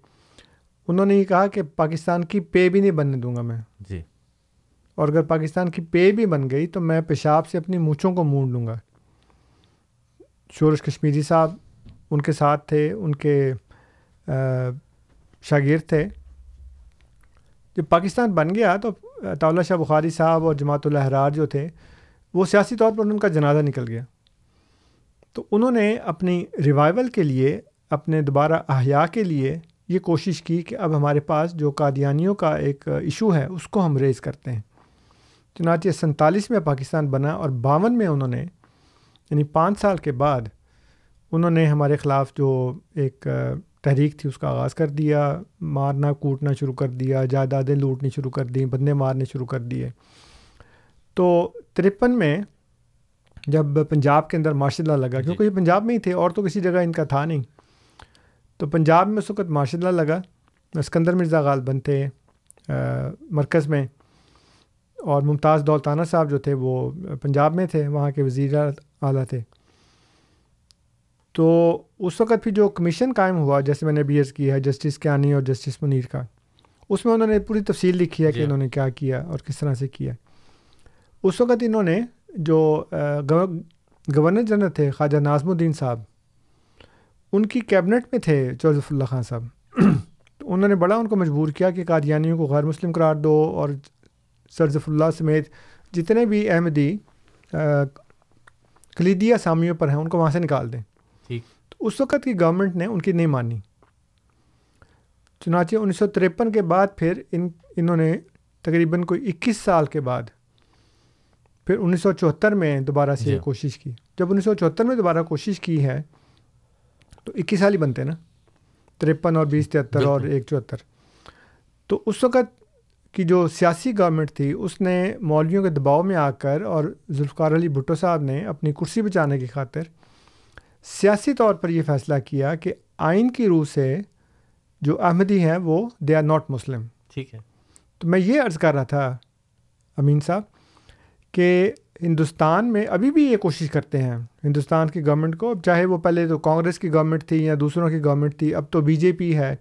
انہوں نے یہ کہا کہ پاکستان کی پے بھی نہیں بننے دوں گا میں۔ جی۔ اور اگر پاکستان کی پے بھی بن گئی تو میں پیشاب سے اپنی مونچھوں کو مونڈ لوں گا۔ شورش کشمیری صاحب ان کے ساتھ تھے ان کے شاگرد تھے۔ جب پاکستان بن گیا تو طاولہ شاہ بخاری صاحب اور جماعت الاحرار جو تھے، وہ سیاسی طور پر ان کا جنازہ نکل گیا۔ تو انہوں نے اپنی ریوائول کے لیے، اپنے دوبارہ احیاء کے لیے یہ کوشش کی کہ اب ہمارے پاس جو قادیانیوں کا ایک ایشو ہے، اس کو ہم ریز کرتے ہیں۔ چنانچہ سینتالیس میں پاکستان بنا اور باون میں انہوں نے یعنی پانچ سال کے بعد، انہوں نے ہمارے خلاف جو ایک تحریک تھی اس کا آغاز کر دیا مارنا کوٹنا شروع کر دیا جائیدادیں لوٹنی شروع کر دیں بندے مارنے شروع کر دیے۔ تو ترپن میں جب پنجاب کے اندر ماشاء اللہ لگا کیونکہ یہ پنجاب میں ہی تھے اور تو کسی جگہ ان کا تھا نہیں۔ تو پنجاب میں اس وقت ماشاء اللہ لگا اسکندر مرزا غالبن تھے مرکز میں۔ اور ممتاز دولتانہ صاحب جو تھے وہ پنجاب میں تھے وہاں کے وزیر اعلیٰ تھے۔ تو اس وقت پھر جو کمیشن قائم ہوا جیسے میں نے بی ایس کی ہے جسٹس کیانی اور جسٹس منیر کا اس میں انہوں نے پوری تفصیل لکھی ہے کہ جی۔ انہوں نے کیا کیا اور کس طرح سے کیا۔ اس وقت انہوں نے جو گورنر جنرل تھے خواجہ ناظم الدین صاحب ان کی کیبنٹ میں تھے چوزف اللہ خان صاحب۔ تو انہوں نے بڑا ان کو مجبور کیا کہ قادیانیوں کو غیر مسلم قرار دو اور سرزف اللہ سمیت جتنے بھی احمدی کلیدی اسامیوں پر ہیں ان کو وہاں سے نکال دیں۔ اس وقت کی گورنمنٹ نے ان کی نہیں مانی۔ چنانچہ انیس سو تریپن کے بعد پھر ان انہوں نے تقریباً کوئی اکیس سال کے بعد پھر انیس سو چوہتر میں دوبارہ سے جی۔ کوشش کی۔ جب انیس سو چوہتر میں دوبارہ کوشش کی ہے تو اکیس سال ہی بنتے نا۔ ترپن اور بیس تہتر اور ایک چوہتر۔ تو اس وقت کی جو سیاسی گورنمنٹ تھی اس نے مولویوں کے دباؤ میں آ کر اور ذوالفقار علی بھٹو صاحب نے اپنی کرسی بچانے کی خاطر سیاسی طور پر یہ فیصلہ کیا کہ آئین کی روح سے جو احمدی ہیں وہ دے آر ناٹ مسلم ٹھیک ہے۔ تو میں یہ عرض کر رہا تھا امین صاحب کہ ہندوستان میں ابھی بھی یہ کوشش کرتے ہیں۔ ہندوستان کی گورنمنٹ کو چاہے وہ پہلے تو کانگریس کی گورنمنٹ تھی یا دوسروں کی گورنمنٹ تھی اب تو بی جے پی ہے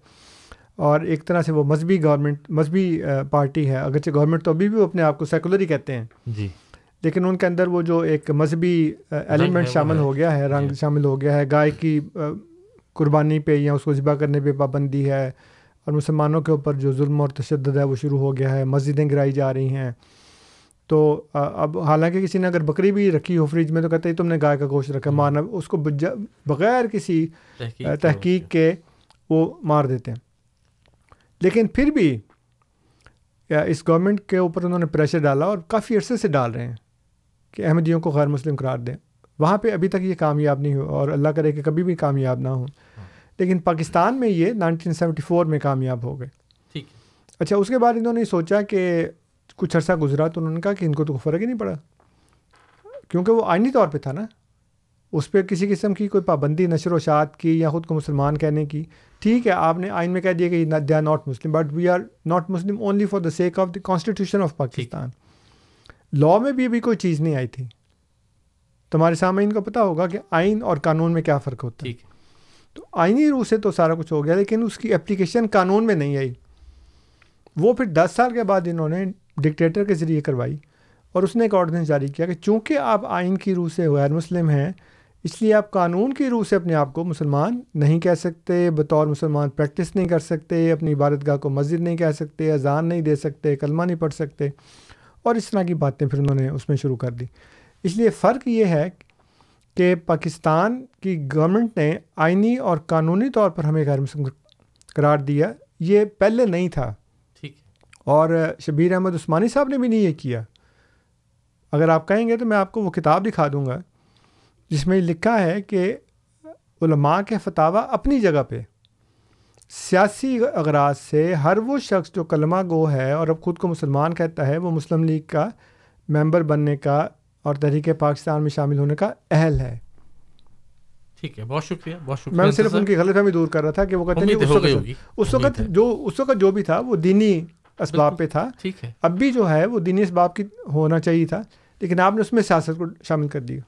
اور ایک طرح سے وہ مذہبی گورنمنٹ مذہبی پارٹی ہے۔ اگرچہ گورنمنٹ تو ابھی بھی اپنے آپ کو سیکولر ہی کہتے ہیں۔ جی۔ لیکن ان کے اندر وہ جو ایک مذہبی ایلیمنٹ شامل ہو گیا ہے رنگ جی۔ شامل ہو گیا ہے۔ گائے کی قربانی پہ یا اس کو ذبح کرنے پہ پابندی ہے اور مسلمانوں کے اوپر جو ظلم اور تشدد ہے وہ شروع ہو گیا ہے مسجدیں گرائی جا رہی ہیں۔ تو اب حالانکہ کسی نے اگر بکری بھی رکھی ہو فریج میں تو کہتے ہیں تم نے گائے کا گوشت رکھا مارنا اس کو بغیر کسی تحقیق کے وہ مار دیتے ہیں۔ لیکن پھر بھی اس گورنمنٹ کے اوپر انہوں نے پریشر ڈالا اور کافی عرصے سے ڈال رہے ہیں۔ کہ احمدیوں کو غیر مسلم قرار دیں۔ وہاں پہ ابھی تک یہ کامیاب نہیں ہو اور اللہ کرے کہ کبھی بھی کامیاب نہ ہوں۔ لیکن پاکستان میں یہ نائنٹین سیونٹی فور میں کامیاب ہو گئے۔ ٹھیک اچھا اس کے بعد انہوں نے سوچا کہ کچھ عرصہ گزرا تو انہوں نے کہا کہ ان کو تو فرق ہی نہیں پڑا۔ کیونکہ وہ آئینی طور پہ تھا نا۔ اس پہ کسی قسم کی کوئی پابندی نشر و شاعت کی یا خود کو مسلمان کہنے کی۔ ٹھیک ہے آپ نے آئین میں کہہ دیا کہ they are not Muslim but we are not Muslim only for the sake of the constitution of Pakistan law میں بھی ابھی کوئی چیز نہیں آئی تھی۔ تمہارے سامنے ان کو پتہ ہوگا کہ آئین اور قانون میں کیا فرق ہوتا ہے۔ تو آئینی روح سے تو سارا کچھ ہو گیا لیکن اس کی اپلیکیشن قانون میں نہیں آئی۔ وہ پھر دس سال کے بعد انہوں نے ڈکٹیٹر کے ذریعے کروائی اور اس نے ایک آرڈیننس جاری کیا کہ چونکہ آپ آئین کی روح سے غیر مسلم ہیں اس لیے آپ قانون کی روح سے اپنے آپ کو مسلمان نہیں کہہ سکتے بطور مسلمان پریکٹس نہیں کر سکتے اپنی عبادت گاہ کو مسجد نہیں کہہ سکتے اذان نہیں دے سکتے کلمہ نہیں پڑھ سکتے۔ اور اس طرح کی باتیں پھر انہوں نے اس میں شروع کر دی۔ اس لیے فرق یہ ہے کہ پاکستان کی گورنمنٹ نے آئینی اور قانونی طور پر ہمیں غیر مسلم قرار دیا یہ پہلے نہیں تھا۔ اور شبیر احمد عثمانی صاحب نے بھی نہیں یہ کیا۔ اگر آپ کہیں گے تو میں آپ کو وہ کتاب دکھا دوں گا جس میں لکھا ہے کہ علماء کے فتوا اپنی جگہ پہ سیاسی اغراض سے ہر وہ شخص جو کلمہ گو ہے اور اب خود کو مسلمان کہتا ہے وہ مسلم لیگ کا ممبر بننے کا اور تحریک پاکستان میں شامل ہونے کا اہل ہے۔ ٹھیک ہے بہت شکریہ بہت شکریہ۔ میں صرف ان کی غلط فہمی دور کر رہا تھا کہ وہ کہتے ہیں اس وقت جو اس وقت جو بھی تھا وہ دینی اسباب پہ تھا۔ ٹھیک ہے۔ اب بھی جو ہے وہ دینی اسباب کی ہونا چاہیے تھا لیکن آپ نے اس میں سیاست کو شامل کر دیا۔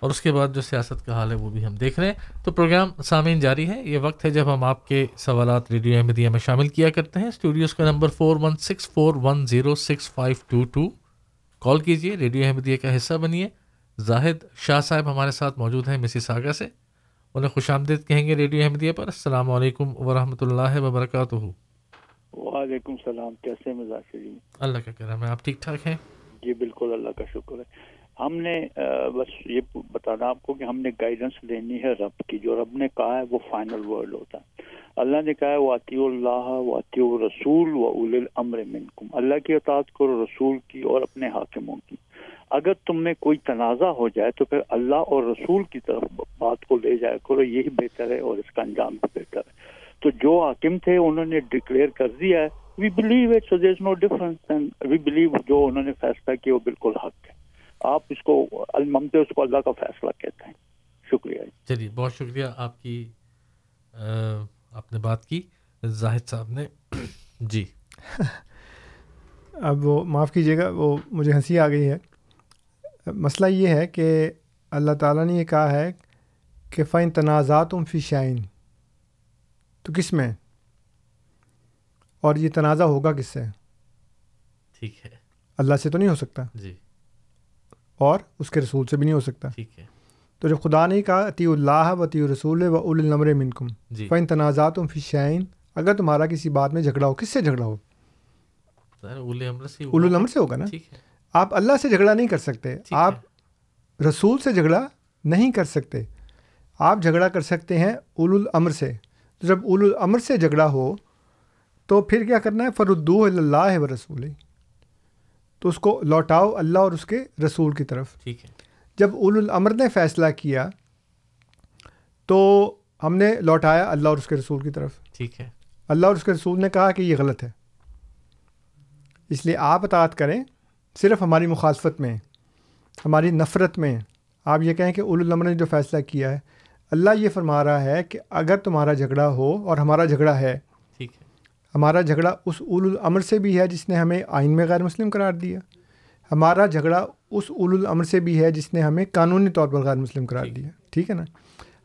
اور اس کے بعد جو سیاست کا حال ہے وہ بھی ہم دیکھ رہے ہیں۔ تو پروگرام سامعین جاری ہے۔ یہ وقت ہے جب ہم آپ کے سوالات ریڈیو احمدیہ میں شامل کیا کرتے ہیں۔ اسٹوڈیوز کا number four one six four one zero six five two two call کیجیے ریڈیو احمدیہ کا حصہ بنیے۔ زاہد شاہ صاحب ہمارے ساتھ موجود ہیں مسی ساگا سے۔ انہیں خوش آمدید کہیں گے ریڈیو احمدیہ پر۔ السلام علیکم ورحمۃ اللہ وبرکاتہ۔ وعلیکم السلام کیسے مزاج اللہ کا کرم ہے آپ ٹھیک ٹھاک ہیں؟ جی بالکل اللہ کا شکر ہے۔ ہم نے بس یہ بتانا آپ کو کہ ہم نے گائیڈنس لینی ہے رب کی، جو رب نے کہا ہے وہ فائنل ورڈ ہوتا ہے۔ اللہ نے کہا ہے واطی اللہ واطی رسول و اول الامر منکم اللہ کی اطاعت کرو رسول کی اور اپنے حاکموں کی۔ اگر تم میں کوئی تنازع ہو جائے تو پھر اللہ اور رسول کی طرف بات کو لے جایا کرو، یہی بہتر ہے اور اس کا انجام بھی بہتر ہے۔ تو جو حاکم تھے، انہوں نے ڈکلیئر کر دیا ہے۔ We believe it so there no difference we believe جو انہوں نے فیصلہ کیا وہ بالکل حق ہے۔ آپ اس کو الممتے اس کو اللہ کا فیصلہ کہتے ہیں۔ شکریہ چلیے بہت شکریہ آپ کی آپ نے بات کی۔ زاہد صاحب نے۔ (clears throat) جی۔ (laughs) اب وہ معاف کیجیے گا وہ مجھے ہنسی آ گئی ہے۔ مسئلہ یہ ہے کہ اللہ تعالیٰ نے یہ کہا ہے کہ فائن تنازعات فی شائن تو کس میں؟ اور یہ تنازع ہوگا کس سے؟ ٹھیک ہے۔ اللہ سے تو نہیں ہو سکتا۔ جی۔ اور اس کے رسول سے بھی نہیں ہو سکتا۔ ٹھیک ہے۔ تو جب خدا نے کہا عطی اللہ و عطی رسول و اول النمر منکم۔ جی۔ فن تنازعات فی شائن اگر تمہارا کسی بات میں جھگڑا ہو کس سے جھگڑا ہو؟ اول الامر سے ہوگا۔ نا؟ آپ اللہ سے جھگڑا نہیں کر سکتے۔ آپ رسول سے جھگڑا نہیں کر سکتے۔ آپ جھگڑا کر سکتے ہیں اول الامر سے۔ تو جب اول الامر سے جھگڑا ہو تو پھر کیا کرنا ہے؟ فردو اللہ و رسول تو اس کو لوٹاؤ اللہ اور اس کے رسول کی طرف۔ ٹھیک ہے۔ جب اول الامر نے فیصلہ کیا تو ہم نے لوٹایا اللہ اور اس کے رسول کی طرف۔ ٹھیک ہے۔ اللہ اور اس کے رسول نے کہا کہ یہ غلط ہے۔ اس لیے آپ اطاعت کریں صرف ہماری مخالفت میں ہماری نفرت میں۔ آپ یہ کہیں کہ اول الامر نے جو فیصلہ کیا ہے اللہ یہ فرما رہا ہے کہ اگر تمہارا جھگڑا ہو اور ہمارا جھگڑا ہے ہمارا جھگڑا اس اول الامر سے بھی ہے جس نے ہمیں آئین میں غیر مسلم قرار دیا۔ ہمارا جھگڑا اس اول الامر سے بھی ہے جس نے ہمیں قانونی طور پر غیر مسلم قرار دیا۔ ٹھیک ہے نا؟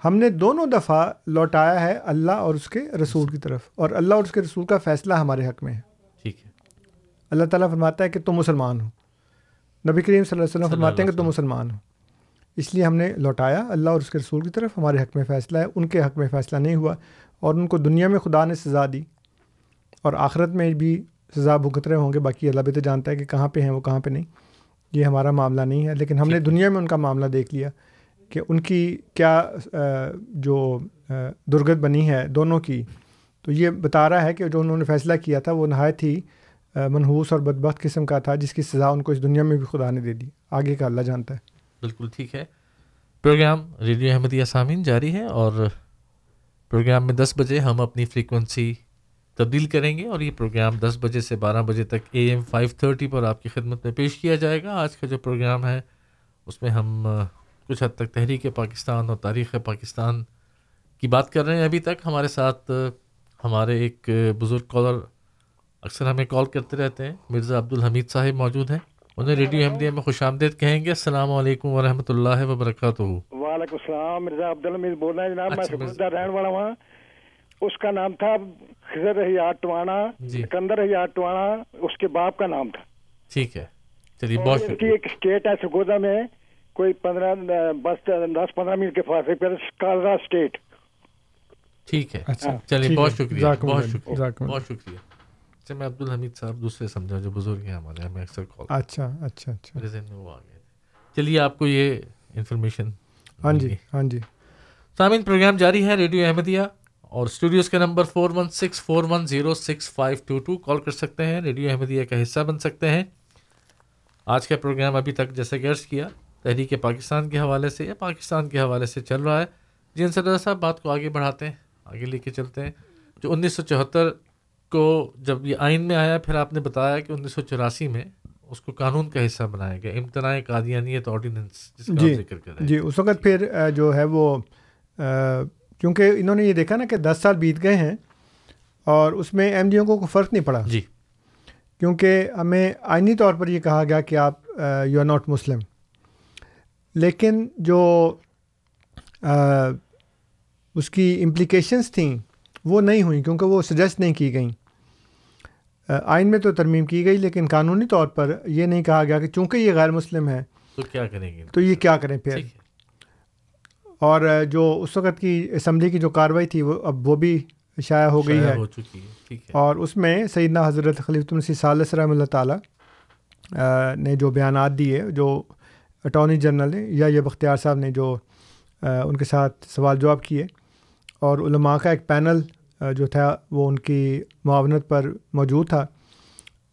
ہم نے دونوں دفعہ لوٹایا ہے اللہ اور اس کے رسول کی طرف۔ اور اللہ اور اس کے رسول کا فیصلہ ہمارے حق میں ہے۔ ٹھیک ہے۔ اللہ تعالیٰ فرماتا ہے کہ تم مسلمان ہو۔ نبی کریم صلی اللہ علیہ وسلم فرماتے ہیں کہ تم مسلمان ہو۔ اس لیے ہم نے لوٹایا۔ اللہ اور اس کے رسول کی طرف ہمارے حق میں فیصلہ ہے۔ ان کے حق میں فیصلہ نہیں ہوا۔ اور ان کو دنیا میں خدا نے سزا دی۔ اور آخرت میں بھی سزا بھگت رہے ہوں گے باقی اللہ بھی تو جانتا ہے کہ کہاں پہ ہیں وہ کہاں پہ نہیں۔ یہ ہمارا معاملہ نہیں ہے لیکن ہم نے دنیا میں ان کا معاملہ دیکھ لیا کہ ان کی کیا جو درگت بنی ہے دونوں کی۔ تو یہ بتا رہا ہے کہ جو انہوں نے فیصلہ کیا تھا وہ نہایت ہی منحوس اور بدبخت قسم کا تھا جس کی سزا ان کو اس دنیا میں بھی خدا نے دے دی۔ آگے کا اللہ جانتا ہے۔ بالکل ٹھیک ہے۔ پروگرام ریڈیو احمدیہ سامعین جاری ہے اور پروگرام میں دس بجے ہم اپنی فریکوینسی تبدیل کریں گے اور یہ پروگرام دس بجے سے بارہ بجے تک اے ایم فائیو تھرٹی پر آپ کی خدمت میں پیش کیا جائے گا۔ آج کا جو پروگرام ہے اس میں ہم کچھ حد تک تحریک پاکستان اور تاریخ پاکستان کی بات کر رہے ہیں۔ ابھی تک ہمارے ساتھ ہمارے ایک بزرگ کالر اکثر ہمیں کال کرتے رہتے ہیں۔ مرزا عبد الحمید صاحب موجود ہیں۔ انہیں ریڈیو احمدیہ میں خوش آمدید کہیں گے۔ السلام علیکم ورحمۃ اللہ وبرکاتہ۔ وعلیکم السلام مرزا عبد الحمید بول رہے ہیں جناب۔ میں رہنے والا وہاں اس کا نام تھا خضر رحیات ٹوانا سکندر رحیات ٹوانا اس کے باپ کا نام تھا۔ ٹھیک ہے۔ چلیے بہت اس کی ایک اسٹیٹ ہے سگودا میں کوئی پندرہ بس دس پندرہ منٹ کے فاصلے پر کالرا اسٹیٹ۔ ٹھیک ہے۔ چلیے بہت شکریہ۔ بہت شکریہ۔ بہت شکریہ۔ اچھا میں عبد الحمید صاحب دوسرے سمجھا جو بزرگ ہیں ہمارے ہمیں اکثر کال اچھا اچھا اچھا۔ میرے ذہن میں وہ آ گئے۔ چلیے آپ کو یہ انفارمیشن ہاں جی ہاں جی۔ سامعین پروگرام جاری ہے ریڈیو احمدیہ۔ اور اسٹوڈیوز کے number four one six four one zero six five two two call کر سکتے ہیں ریڈیو احمدیہ کا حصہ بن سکتے ہیں۔ آج کا پروگرام ابھی تک جیسے گرس کیا تحریک پاکستان کے حوالے سے یا پاکستان کے حوالے سے چل رہا ہے۔ جی انصر رضا صاحب بات کو آگے بڑھاتے ہیں آگے لے کے چلتے ہیں۔ جو انیس سو چوہتر کو جب یہ آئین میں آیا پھر آپ نے بتایا کہ انیس سو چوراسی میں اس کو قانون کا حصہ بنایا گیا امتناع قادیانیت آرڈیننس جی جی اس وقت پھر جو ہے وہ کیونکہ انہوں نے یہ دیکھا نا کہ دس سال بیت گئے ہیں اور اس میں ایم ڈی او کو فرق نہیں پڑا۔ جی۔ کیونکہ ہمیں آئینی طور پر یہ کہا گیا کہ آپ یو آر ناٹ مسلم لیکن جو اس کی امپلیکیشنس تھیں وہ نہیں ہوئیں کیونکہ وہ سجیسٹ نہیں کی گئیں۔ آئین میں تو ترمیم کی گئی لیکن قانونی طور پر یہ نہیں کہا گیا کہ چونکہ یہ غیر مسلم ہے تو کیا کریں گے؟ تو یہ کیا کریں پھر؟ اور جو اس وقت کی اسمبلی کی جو کاروائی تھی وہ اب وہ بھی شائع ہو گئی ہے۔ ہو چکی ہے اور اس میں سیدنا حضرت خلیفۃ المسی صالح رحمۃ اللہ تعالیٰ نے جو بیانات دیے جو اٹارنی جنرل نے یا یہ بختیار صاحب نے جو ان کے ساتھ سوال جواب کیے اور علماء کا ایک پینل جو تھا وہ ان کی معاونت پر موجود تھا۔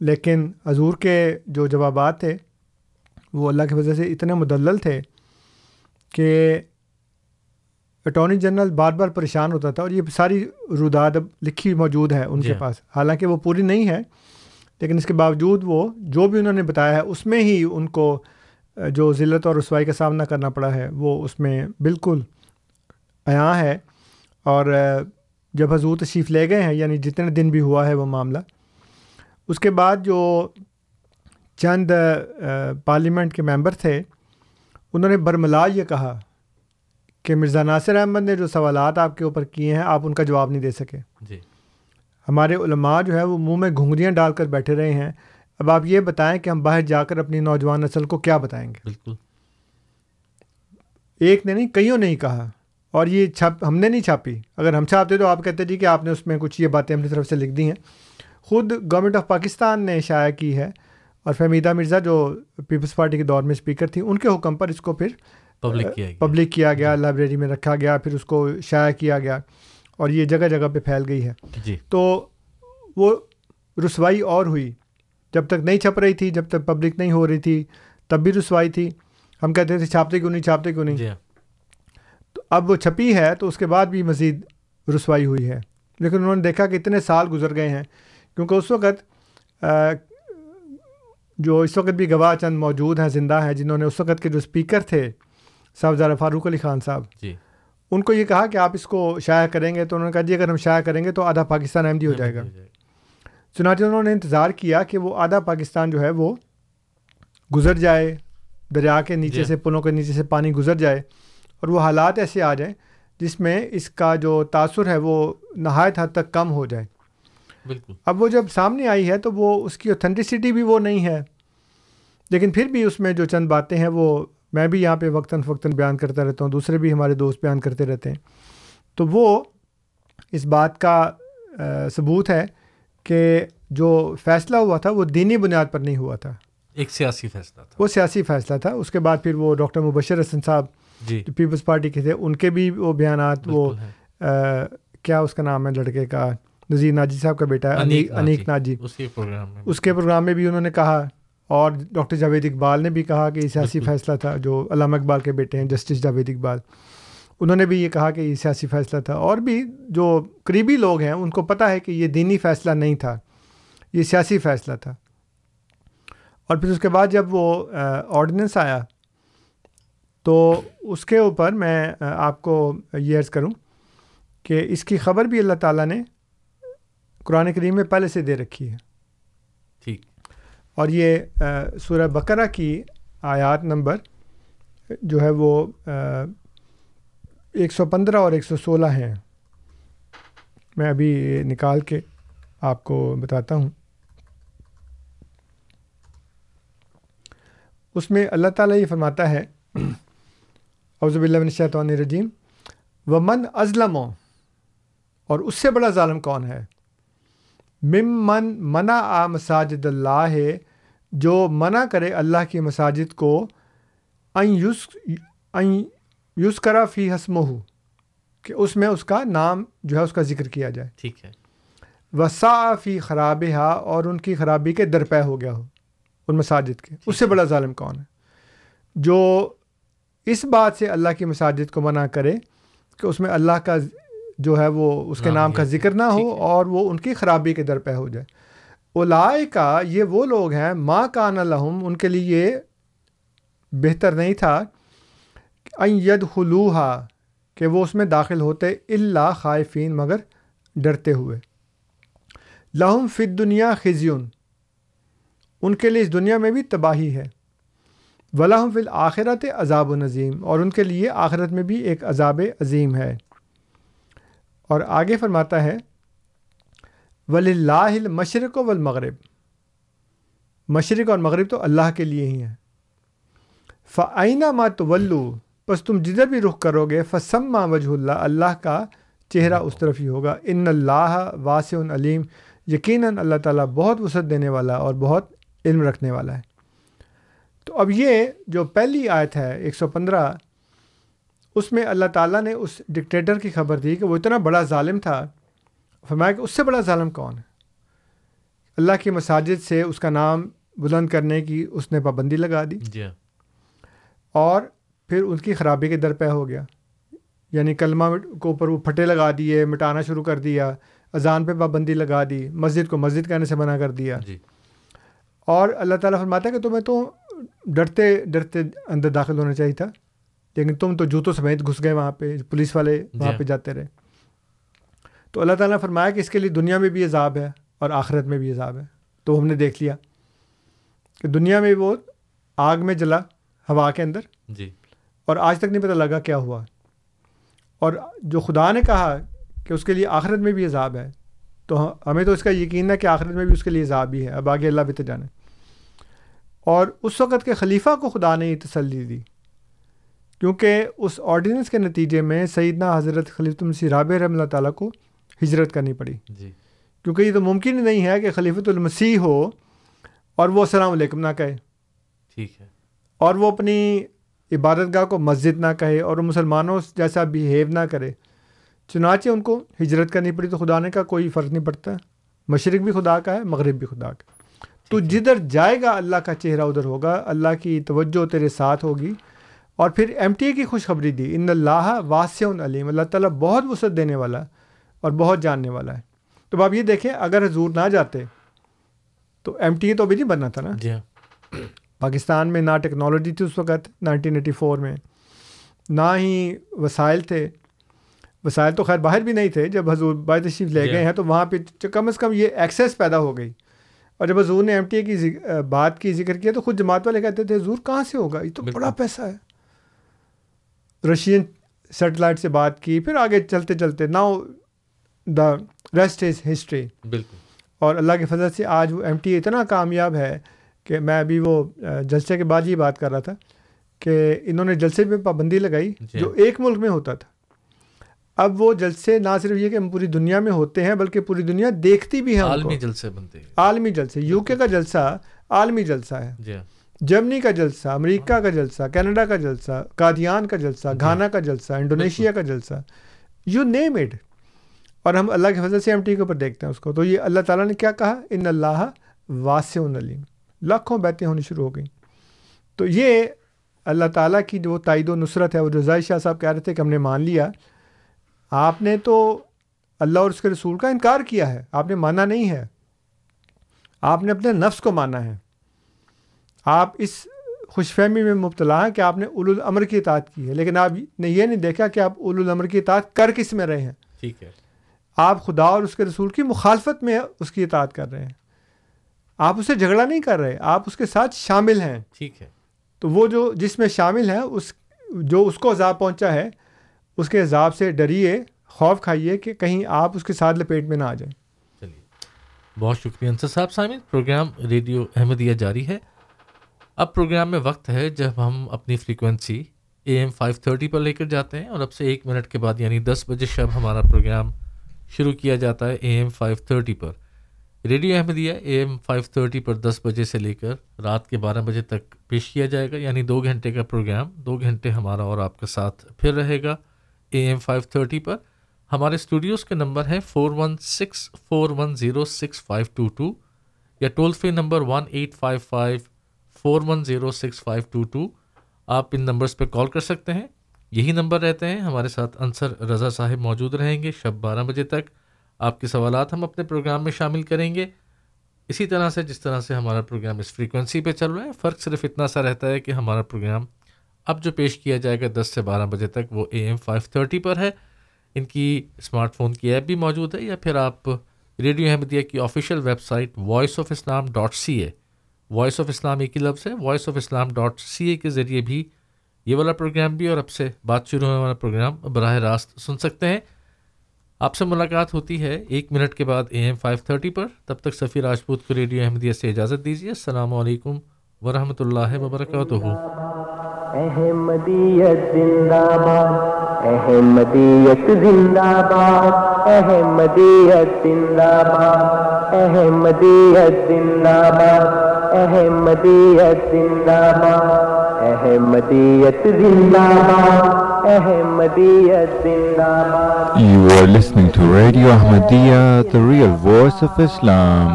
لیکن حضور کے جو جوابات تھے وہ اللہ کی وجہ سے اتنے مدلل تھے کہ اٹارنی جنرل بار بار پریشان ہوتا تھا اور یہ ساری روداد اب لکھی موجود ہے ان جی کے ہاں۔ پاس۔ حالانکہ وہ پوری نہیں ہے لیکن اس کے باوجود وہ جو بھی انہوں نے بتایا ہے اس میں ہی ان کو جو ذلت اور رسوائی کا سامنا کرنا پڑا ہے وہ اس میں بالکل عیاں ہے۔ اور جب حضور تشریف لے گئے ہیں یعنی جتنے دن بھی ہوا ہے وہ معاملہ۔ اس کے بعد جو چند پارلیمنٹ کے ممبر تھے انہوں نے برملا یہ کہا کہ مرزا ناصر احمد نے جو سوالات آپ کے اوپر کیے ہیں آپ ان کا جواب نہیں دے سکے۔ جی۔ ہمارے علماء جو ہے وہ منہ میں گھنگریاں ڈال کر بیٹھے رہے ہیں۔ اب آپ یہ بتائیں کہ ہم باہر جا کر اپنی نوجوان نسل کو کیا بتائیں گے؟ بالکل۔ ایک نے نہیں کئیوں نے ہی کہا۔ اور یہ چھاپ ہم نے نہیں چھاپی۔ اگر ہم چھاپتے تو آپ کہتے جی کہ آپ نے اس میں کچھ یہ باتیں اپنی طرف سے لکھ دی ہیں۔ خود گورنمنٹ آف پاکستان نے شائع کی ہے اور فہمیدہ مرزا جو پیپلز پارٹی کے دور میں اسپیکر تھیں ان کے حکم پر اس کو پھر پبلک کیا گیا۔ پبلک کیا گیا لائبریری میں رکھا گیا پھر اس کو شائع کیا گیا اور یہ جگہ جگہ پہ پھیل گئی ہے۔ جی۔ تو وہ رسوائی اور ہوئی۔ جب تک نہیں چھپ رہی تھی جب تک پبلک نہیں ہو رہی تھی تب بھی رسوائی تھی۔ ہم کہتے تھے چھاپتے کیوں نہیں چھاپتے کیوں نہیں؟ جی۔ تو اب وہ چھپی ہے تو اس کے بعد بھی مزید رسوائی ہوئی ہے۔ لیکن انہوں نے دیکھا کہ اتنے سال گزر گئے ہیں کیونکہ اس وقت جو اس وقت بھی گواہ چند موجود ہیں زندہ ہیں جنہوں نے اس وقت کے جو اسپیکر تھے صاحبزادہ فاروق علی خان صاحب۔ جی۔ ان کو یہ کہا کہ آپ اس کو شائع کریں گے تو انہوں نے کہا جی اگر ہم شائع کریں گے تو آدھا پاکستان احمدی ہو جائے گا۔ چنانچہ انہوں نے انتظار کیا کہ وہ آدھا پاکستان جو ہے وہ گزر جائے دریا کے نیچے جی۔ سے پلوں کے نیچے سے پانی گزر جائے اور وہ حالات ایسے آ جائیں جس میں اس کا جو تاثر ہے وہ نہایت حد تک کم ہو جائے۔ بالکل۔ اب وہ جب سامنے آئی ہے تو وہ اس کی اوتھینٹسٹی بھی وہ نہیں ہے لیکن پھر بھی اس میں جو چند باتیں ہیں وہ میں بھی یہاں پہ وقتاً فوقتاً بیان کرتا رہتا ہوں دوسرے بھی ہمارے دوست بیان کرتے رہتے ہیں۔ تو وہ اس بات کا ثبوت ہے کہ جو فیصلہ ہوا تھا وہ دینی بنیاد پر نہیں ہوا تھا۔ ایک سیاسی فیصلہ تھا۔ وہ سیاسی فیصلہ تھا۔ اس کے بعد پھر وہ ڈاکٹر مبشر حسن صاحب جی۔ جو پیپلز پارٹی کے تھے ان کے بھی وہ بیانات وہ۔ آ، کیا اس کا نام ہے لڑکے کا نذیر ناجی صاحب کا بیٹا ہے انیک انیک ناجی۔ اس کے پروگرام میں اس کے پروگرام میں بھی انہوں نے کہا اور ڈاکٹر جاوید اقبال نے بھی کہا کہ یہ سیاسی۔ فیصلہ تھا جو علامہ اقبال کے بیٹے ہیں جسٹس جاوید اقبال۔ انہوں نے بھی یہ کہا کہ یہ سیاسی فیصلہ تھا۔ اور بھی جو قریبی لوگ ہیں ان کو پتہ ہے کہ یہ دینی فیصلہ نہیں تھا۔ یہ سیاسی فیصلہ تھا۔ اور پھر اس کے بعد جب وہ آرڈیننس آیا تو اس کے اوپر میں آپ کو یہ عرض کروں کہ اس کی خبر بھی اللہ تعالیٰ نے قرآن کریم میں پہلے سے دے رکھی ہے۔ اور یہ سورہ بقرہ کی آیات نمبر جو ہے وہ ایک سو پندرہ اور ایک سو سولہ ہیں۔ میں ابھی نکال کے آپ کو بتاتا ہوں۔ اس میں اللہ تعالیٰ یہ فرماتا ہے، اعوذ باللہ من الشیطان الرجیم و من ازلم اور اس سے بڑا ظالم کون ہے؟ مم من منع آ مساجد اللہ جو منع کرے اللہ کی مساجد کو این یوس این یوس کرا فی حسم کہ اس میں اس کا نام جو ہے اس کا ذکر کیا جائے۔ ٹھیک ہے۔ وسا فی خراب اور ان کی خرابی کے درپے ہو گیا ہو ان مساجد کے۔ اس سے بڑا ظالم کون ہے؟ جو اس بات سے اللہ کی مساجد کو منع کرے کہ اس میں اللہ کا جو ہے وہ اس کے نام کا ذکر نہ ہو۔ اور وہ ان کی خرابی کے درپے ہو جائے۔ اولائے کا یہ وہ لوگ ہیں، ماں کان الحم ان کے لیے یہ بہتر نہیں تھا۔ ید خلوحا کہ وہ اس میں داخل ہوتے اللہ خائفین، مگر ڈرتے ہوئے۔ لہم فت دنیا خزیون، ان کے لیے اس دنیا میں بھی تباہی ہے۔ ولاحم فل آخرت عذاب و نظیم، اور ان کے لیے آخرت میں بھی ایک عذاب عظیم ہے۔ اور آگے فرماتا ہے ولی اللہ مشرق و المغرب مشرق اور مغرب تو اللہ کے لیے ہی ہیں۔ فعینہ ما تولو بس تم جدھر بھی رخ کرو گے، فسما وجہ اللہ اللہ کا چہرہ اس طرف ہی ہوگا۔ ان اللہ واسع علیم یقیناً اللہ تعالیٰ بہت وسعت دینے والا اور بہت علم رکھنے والا ہے۔ تو اب یہ جو پہلی آیت ہے، ایک سو پندرہ، اس میں اللہ تعالیٰ نے اس ڈکٹیٹر کی خبر دی کہ وہ اتنا بڑا ظالم تھا فرمایا کہ اس سے بڑا ظالم کون ہے؟ اللہ کی مساجد سے اس کا نام بلند کرنے کی اس نے پابندی لگا دی جی ہاں۔ اور پھر ان کی خرابی کے در پہ ہو گیا۔ یعنی کلمہ کو اوپر وہ پھٹے لگا دیے مٹانا شروع کر دیا اذان پہ پابندی لگا دی مسجد کو مسجد کہنے سے منع کر دیا۔ جی۔ اور اللہ تعالیٰ فرماتا ہے کہ تمہیں تو ڈرتے ڈرتے اندر داخل ہونا چاہیے تھا لیکن تم تو جوتوں سمیت گھس گئے وہاں پہ پولیس والے وہاں پہ جاتے رہے۔ تو اللہ تعالیٰ نے فرمایا کہ اس کے لیے دنیا میں بھی عذاب ہے اور آخرت میں بھی عذاب ہے۔ تو ہم نے دیکھ لیا کہ دنیا میں وہ آگ میں جلا ہوا کے اندر جی۔ اور آج تک نہیں پتہ لگا کیا ہوا۔ اور جو خدا نے کہا کہ اس کے لیے آخرت میں بھی عذاب ہے تو ہمیں تو اس کا یقین ہے کہ آخرت میں بھی اس کے لیے عذاب ہی ہے۔ اب آگے اللہ تو جانے۔ اور اس وقت کے خلیفہ کو خدا نے یہ تسلی دی کیونکہ اس آرڈیننس کے نتیجے میں سیدنا حضرت خلیفۃ المسیح رابع رحمۃ اللہ تعالیٰ کو ہجرت کرنی پڑی۔ جی۔ کیونکہ یہ تو ممکن ہی نہیں ہے کہ خلیفۃ المسیح ہو اور وہ السلام علیکم نہ کہے۔ ٹھیک ہے۔ اور وہ اپنی عبادت گاہ کو مسجد نہ کہے اور مسلمانوں جیسا بیہیو نہ کرے۔ چنانچہ ان کو ہجرت کرنی پڑی تو خدا نے کا کوئی فرق نہیں پڑتا۔ مشرق بھی خدا کا ہے مغرب بھی خدا کا۔ تو جدھر جائے گا اللہ کا چہرہ ادھر ہوگا اللہ کی توجہ تیرے ساتھ ہوگی۔ اور پھر ایم ٹی اے کی خوشخبری دی ان اللہ واسع علیم اللہ تعالیٰ بہت وسعت دینے والا۔ اور بہت جاننے والا ہے۔ تو آپ یہ دیکھیں اگر حضور نہ جاتے تو ایم ٹی اے تو ابھی نہیں بننا تھا نا؟ جی ہاں۔ پاکستان میں نہ ٹیکنالوجی تھی اس وقت نائنٹین ایٹی فور میں۔ نہ ہی وسائل تھے۔ وسائل تو خیر باہر بھی نہیں تھے۔ جب حضور بائی تشریف لے گئے ہیں تو وہاں پہ کم از کم یہ ایکسیس پیدا ہو گئی۔ اور جب حضور نے ایم ٹی اے کی بات کی ذکر کیا تو خود جماعت والے کہتے تھے حضور کہاں سے ہوگا؟ یہ تو بڑا پیسہ ہے۔ رشین سیٹلائٹ سے بات کی پھر آگے چلتے چلتے now the rest is history بالکل۔ اور اللہ کے فضل سے آج وہ ایم ٹی اتنا کامیاب ہے کہ میں ابھی وہ جلسے کے بعد یہ بات کر رہا تھا کہ انہوں نے جلسے پہ پابندی لگائی جو ایک ملک میں ہوتا تھا۔ اب وہ جلسے نہ صرف یہ کہ ہم پوری دنیا میں ہوتے ہیں بلکہ پوری دنیا دیکھتی بھی ہے عالمی جلسے بنتے ہیں۔ عالمی جلسے۔ یو کے کا جلسہ عالمی جلسہ ہے۔ جی۔ جرمنی کا جلسہ امریکہ کا جلسہ کینیڈا کا جلسہ قادیان کا جلسہ گھانا کا جلسہ انڈونیشیا کا جلسہ۔ یو نیم اٹ اور ہم اللہ کے فضل سے ایم ٹی کے اوپر دیکھتے ہیں اس کو۔ تو یہ اللہ تعالیٰ نے کیا کہا؟ ان اللہ واسع علیم۔ لاکھوں بیتیں ہونی شروع ہو گئیں۔ تو یہ اللہ تعالیٰ کی جو تائید و نصرت ہے، وہ رضائی شاہ صاحب کہہ رہے تھے کہ ہم نے مان لیا، آپ نے تو اللہ اور اس کے رسول کا انکار کیا ہے۔ آپ نے مانا نہیں ہے۔ آپ نے اپنے نفس کو مانا ہے۔ آپ اس خوش فہمی میں مبتلا ہیں کہ آپ نے اول الامر کی اطاعت کی ہے۔ لیکن آپ نے یہ نہیں دیکھا کہ آپ اول الامر کی اطاعت کر کس میں رہے ہیں۔ ٹھیک ہے۔ آپ خدا اور اس کے رسول کی مخالفت میں اس کی اطاعت کر رہے ہیں۔ آپ اسے جھگڑا نہیں کر رہے آپ اس کے ساتھ شامل ہیں۔ ٹھیک ہے۔ تو وہ جو جس میں شامل ہیں اس جو اس کو عذاب پہنچا ہے اس کے عذاب سے ڈریے خوف کھائیے کہ کہیں آپ اس کے ساتھ لپیٹ میں نہ آ جائیں۔ چلیے۔ بہت شکریہ انصر صاحب سامن پروگرام ریڈیو احمدیہ جاری ہے۔ اب پروگرام میں وقت ہے جب ہم اپنی frequency A M five thirty پر لے کر جاتے ہیں اور اب سے ایک منٹ کے بعد یعنی دس بجے شب ہمارا پروگرام شروع کیا جاتا ہے A M five thirty per. Radio Ahmadiyya A M five thirty پر دس بجے سے لے کر رات کے بارہ بجے تک پیش کیا جائے گا یعنی دو گھنٹے کا پروگرام، دو گھنٹے ہمارا اور آپ کے ساتھ پھر رہے گا اے ایم فائیو تھرٹی پر۔ ہمارے اسٹوڈیوز کے نمبر ہیں four one six four one zero six five two two یا toll free number one eight five five four one zero six five two two آپ ان نمبرس پہ کال کر سکتے ہیں۔ یہی نمبر رہتے ہیں۔ ہمارے ساتھ انصر رضا صاحب موجود رہیں گے شب بارہ بجے تک۔ آپ کے سوالات ہم اپنے پروگرام میں شامل کریں گے۔ اسی طرح سے جس طرح سے ہمارا پروگرام اس فریکوینسی پہ چل رہا ہے، فرق صرف اتنا سا رہتا ہے کہ ہمارا پروگرام اب جو پیش کیا جائے گا دس سے بارہ بجے تک، وہ اے ایم فائیو تھرٹی پر ہے۔ ان کی اسمارٹ فون کی ایپ بھی موجود ہے، یا پھر آپ ریڈیو احمدیہ کی official website voice of Islam dot C A voice of Islam ایک ہی لفظ ہے۔ Voice of Islam dot C A کے ذریعے بھی یہ والا پروگرام بھی اور اب سے بات شروع ہونے والا پروگرام براہ راست سن سکتے ہیں۔ آپ سے ملاقات ہوتی ہے ایک منٹ کے بعد اے ایم فائیو تھرٹی پر۔ تب تک سفیر راجپوت کو ریڈیو احمدیہ سے اجازت دیجیے۔ السلام علیکم ورحمۃ اللہ وبرکاتہ۔ احمدیت زندہ باد احمدیت زندہ باد احمدیت زندہ باد احمدیت زندہ باد احمدیت زندہ باد احمدیت زندہ باد احمدیت زندہ باد You are listening to Radio Ahmadiyya, the real voice of Islam.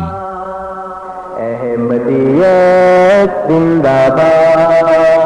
احمدیت زندہ باد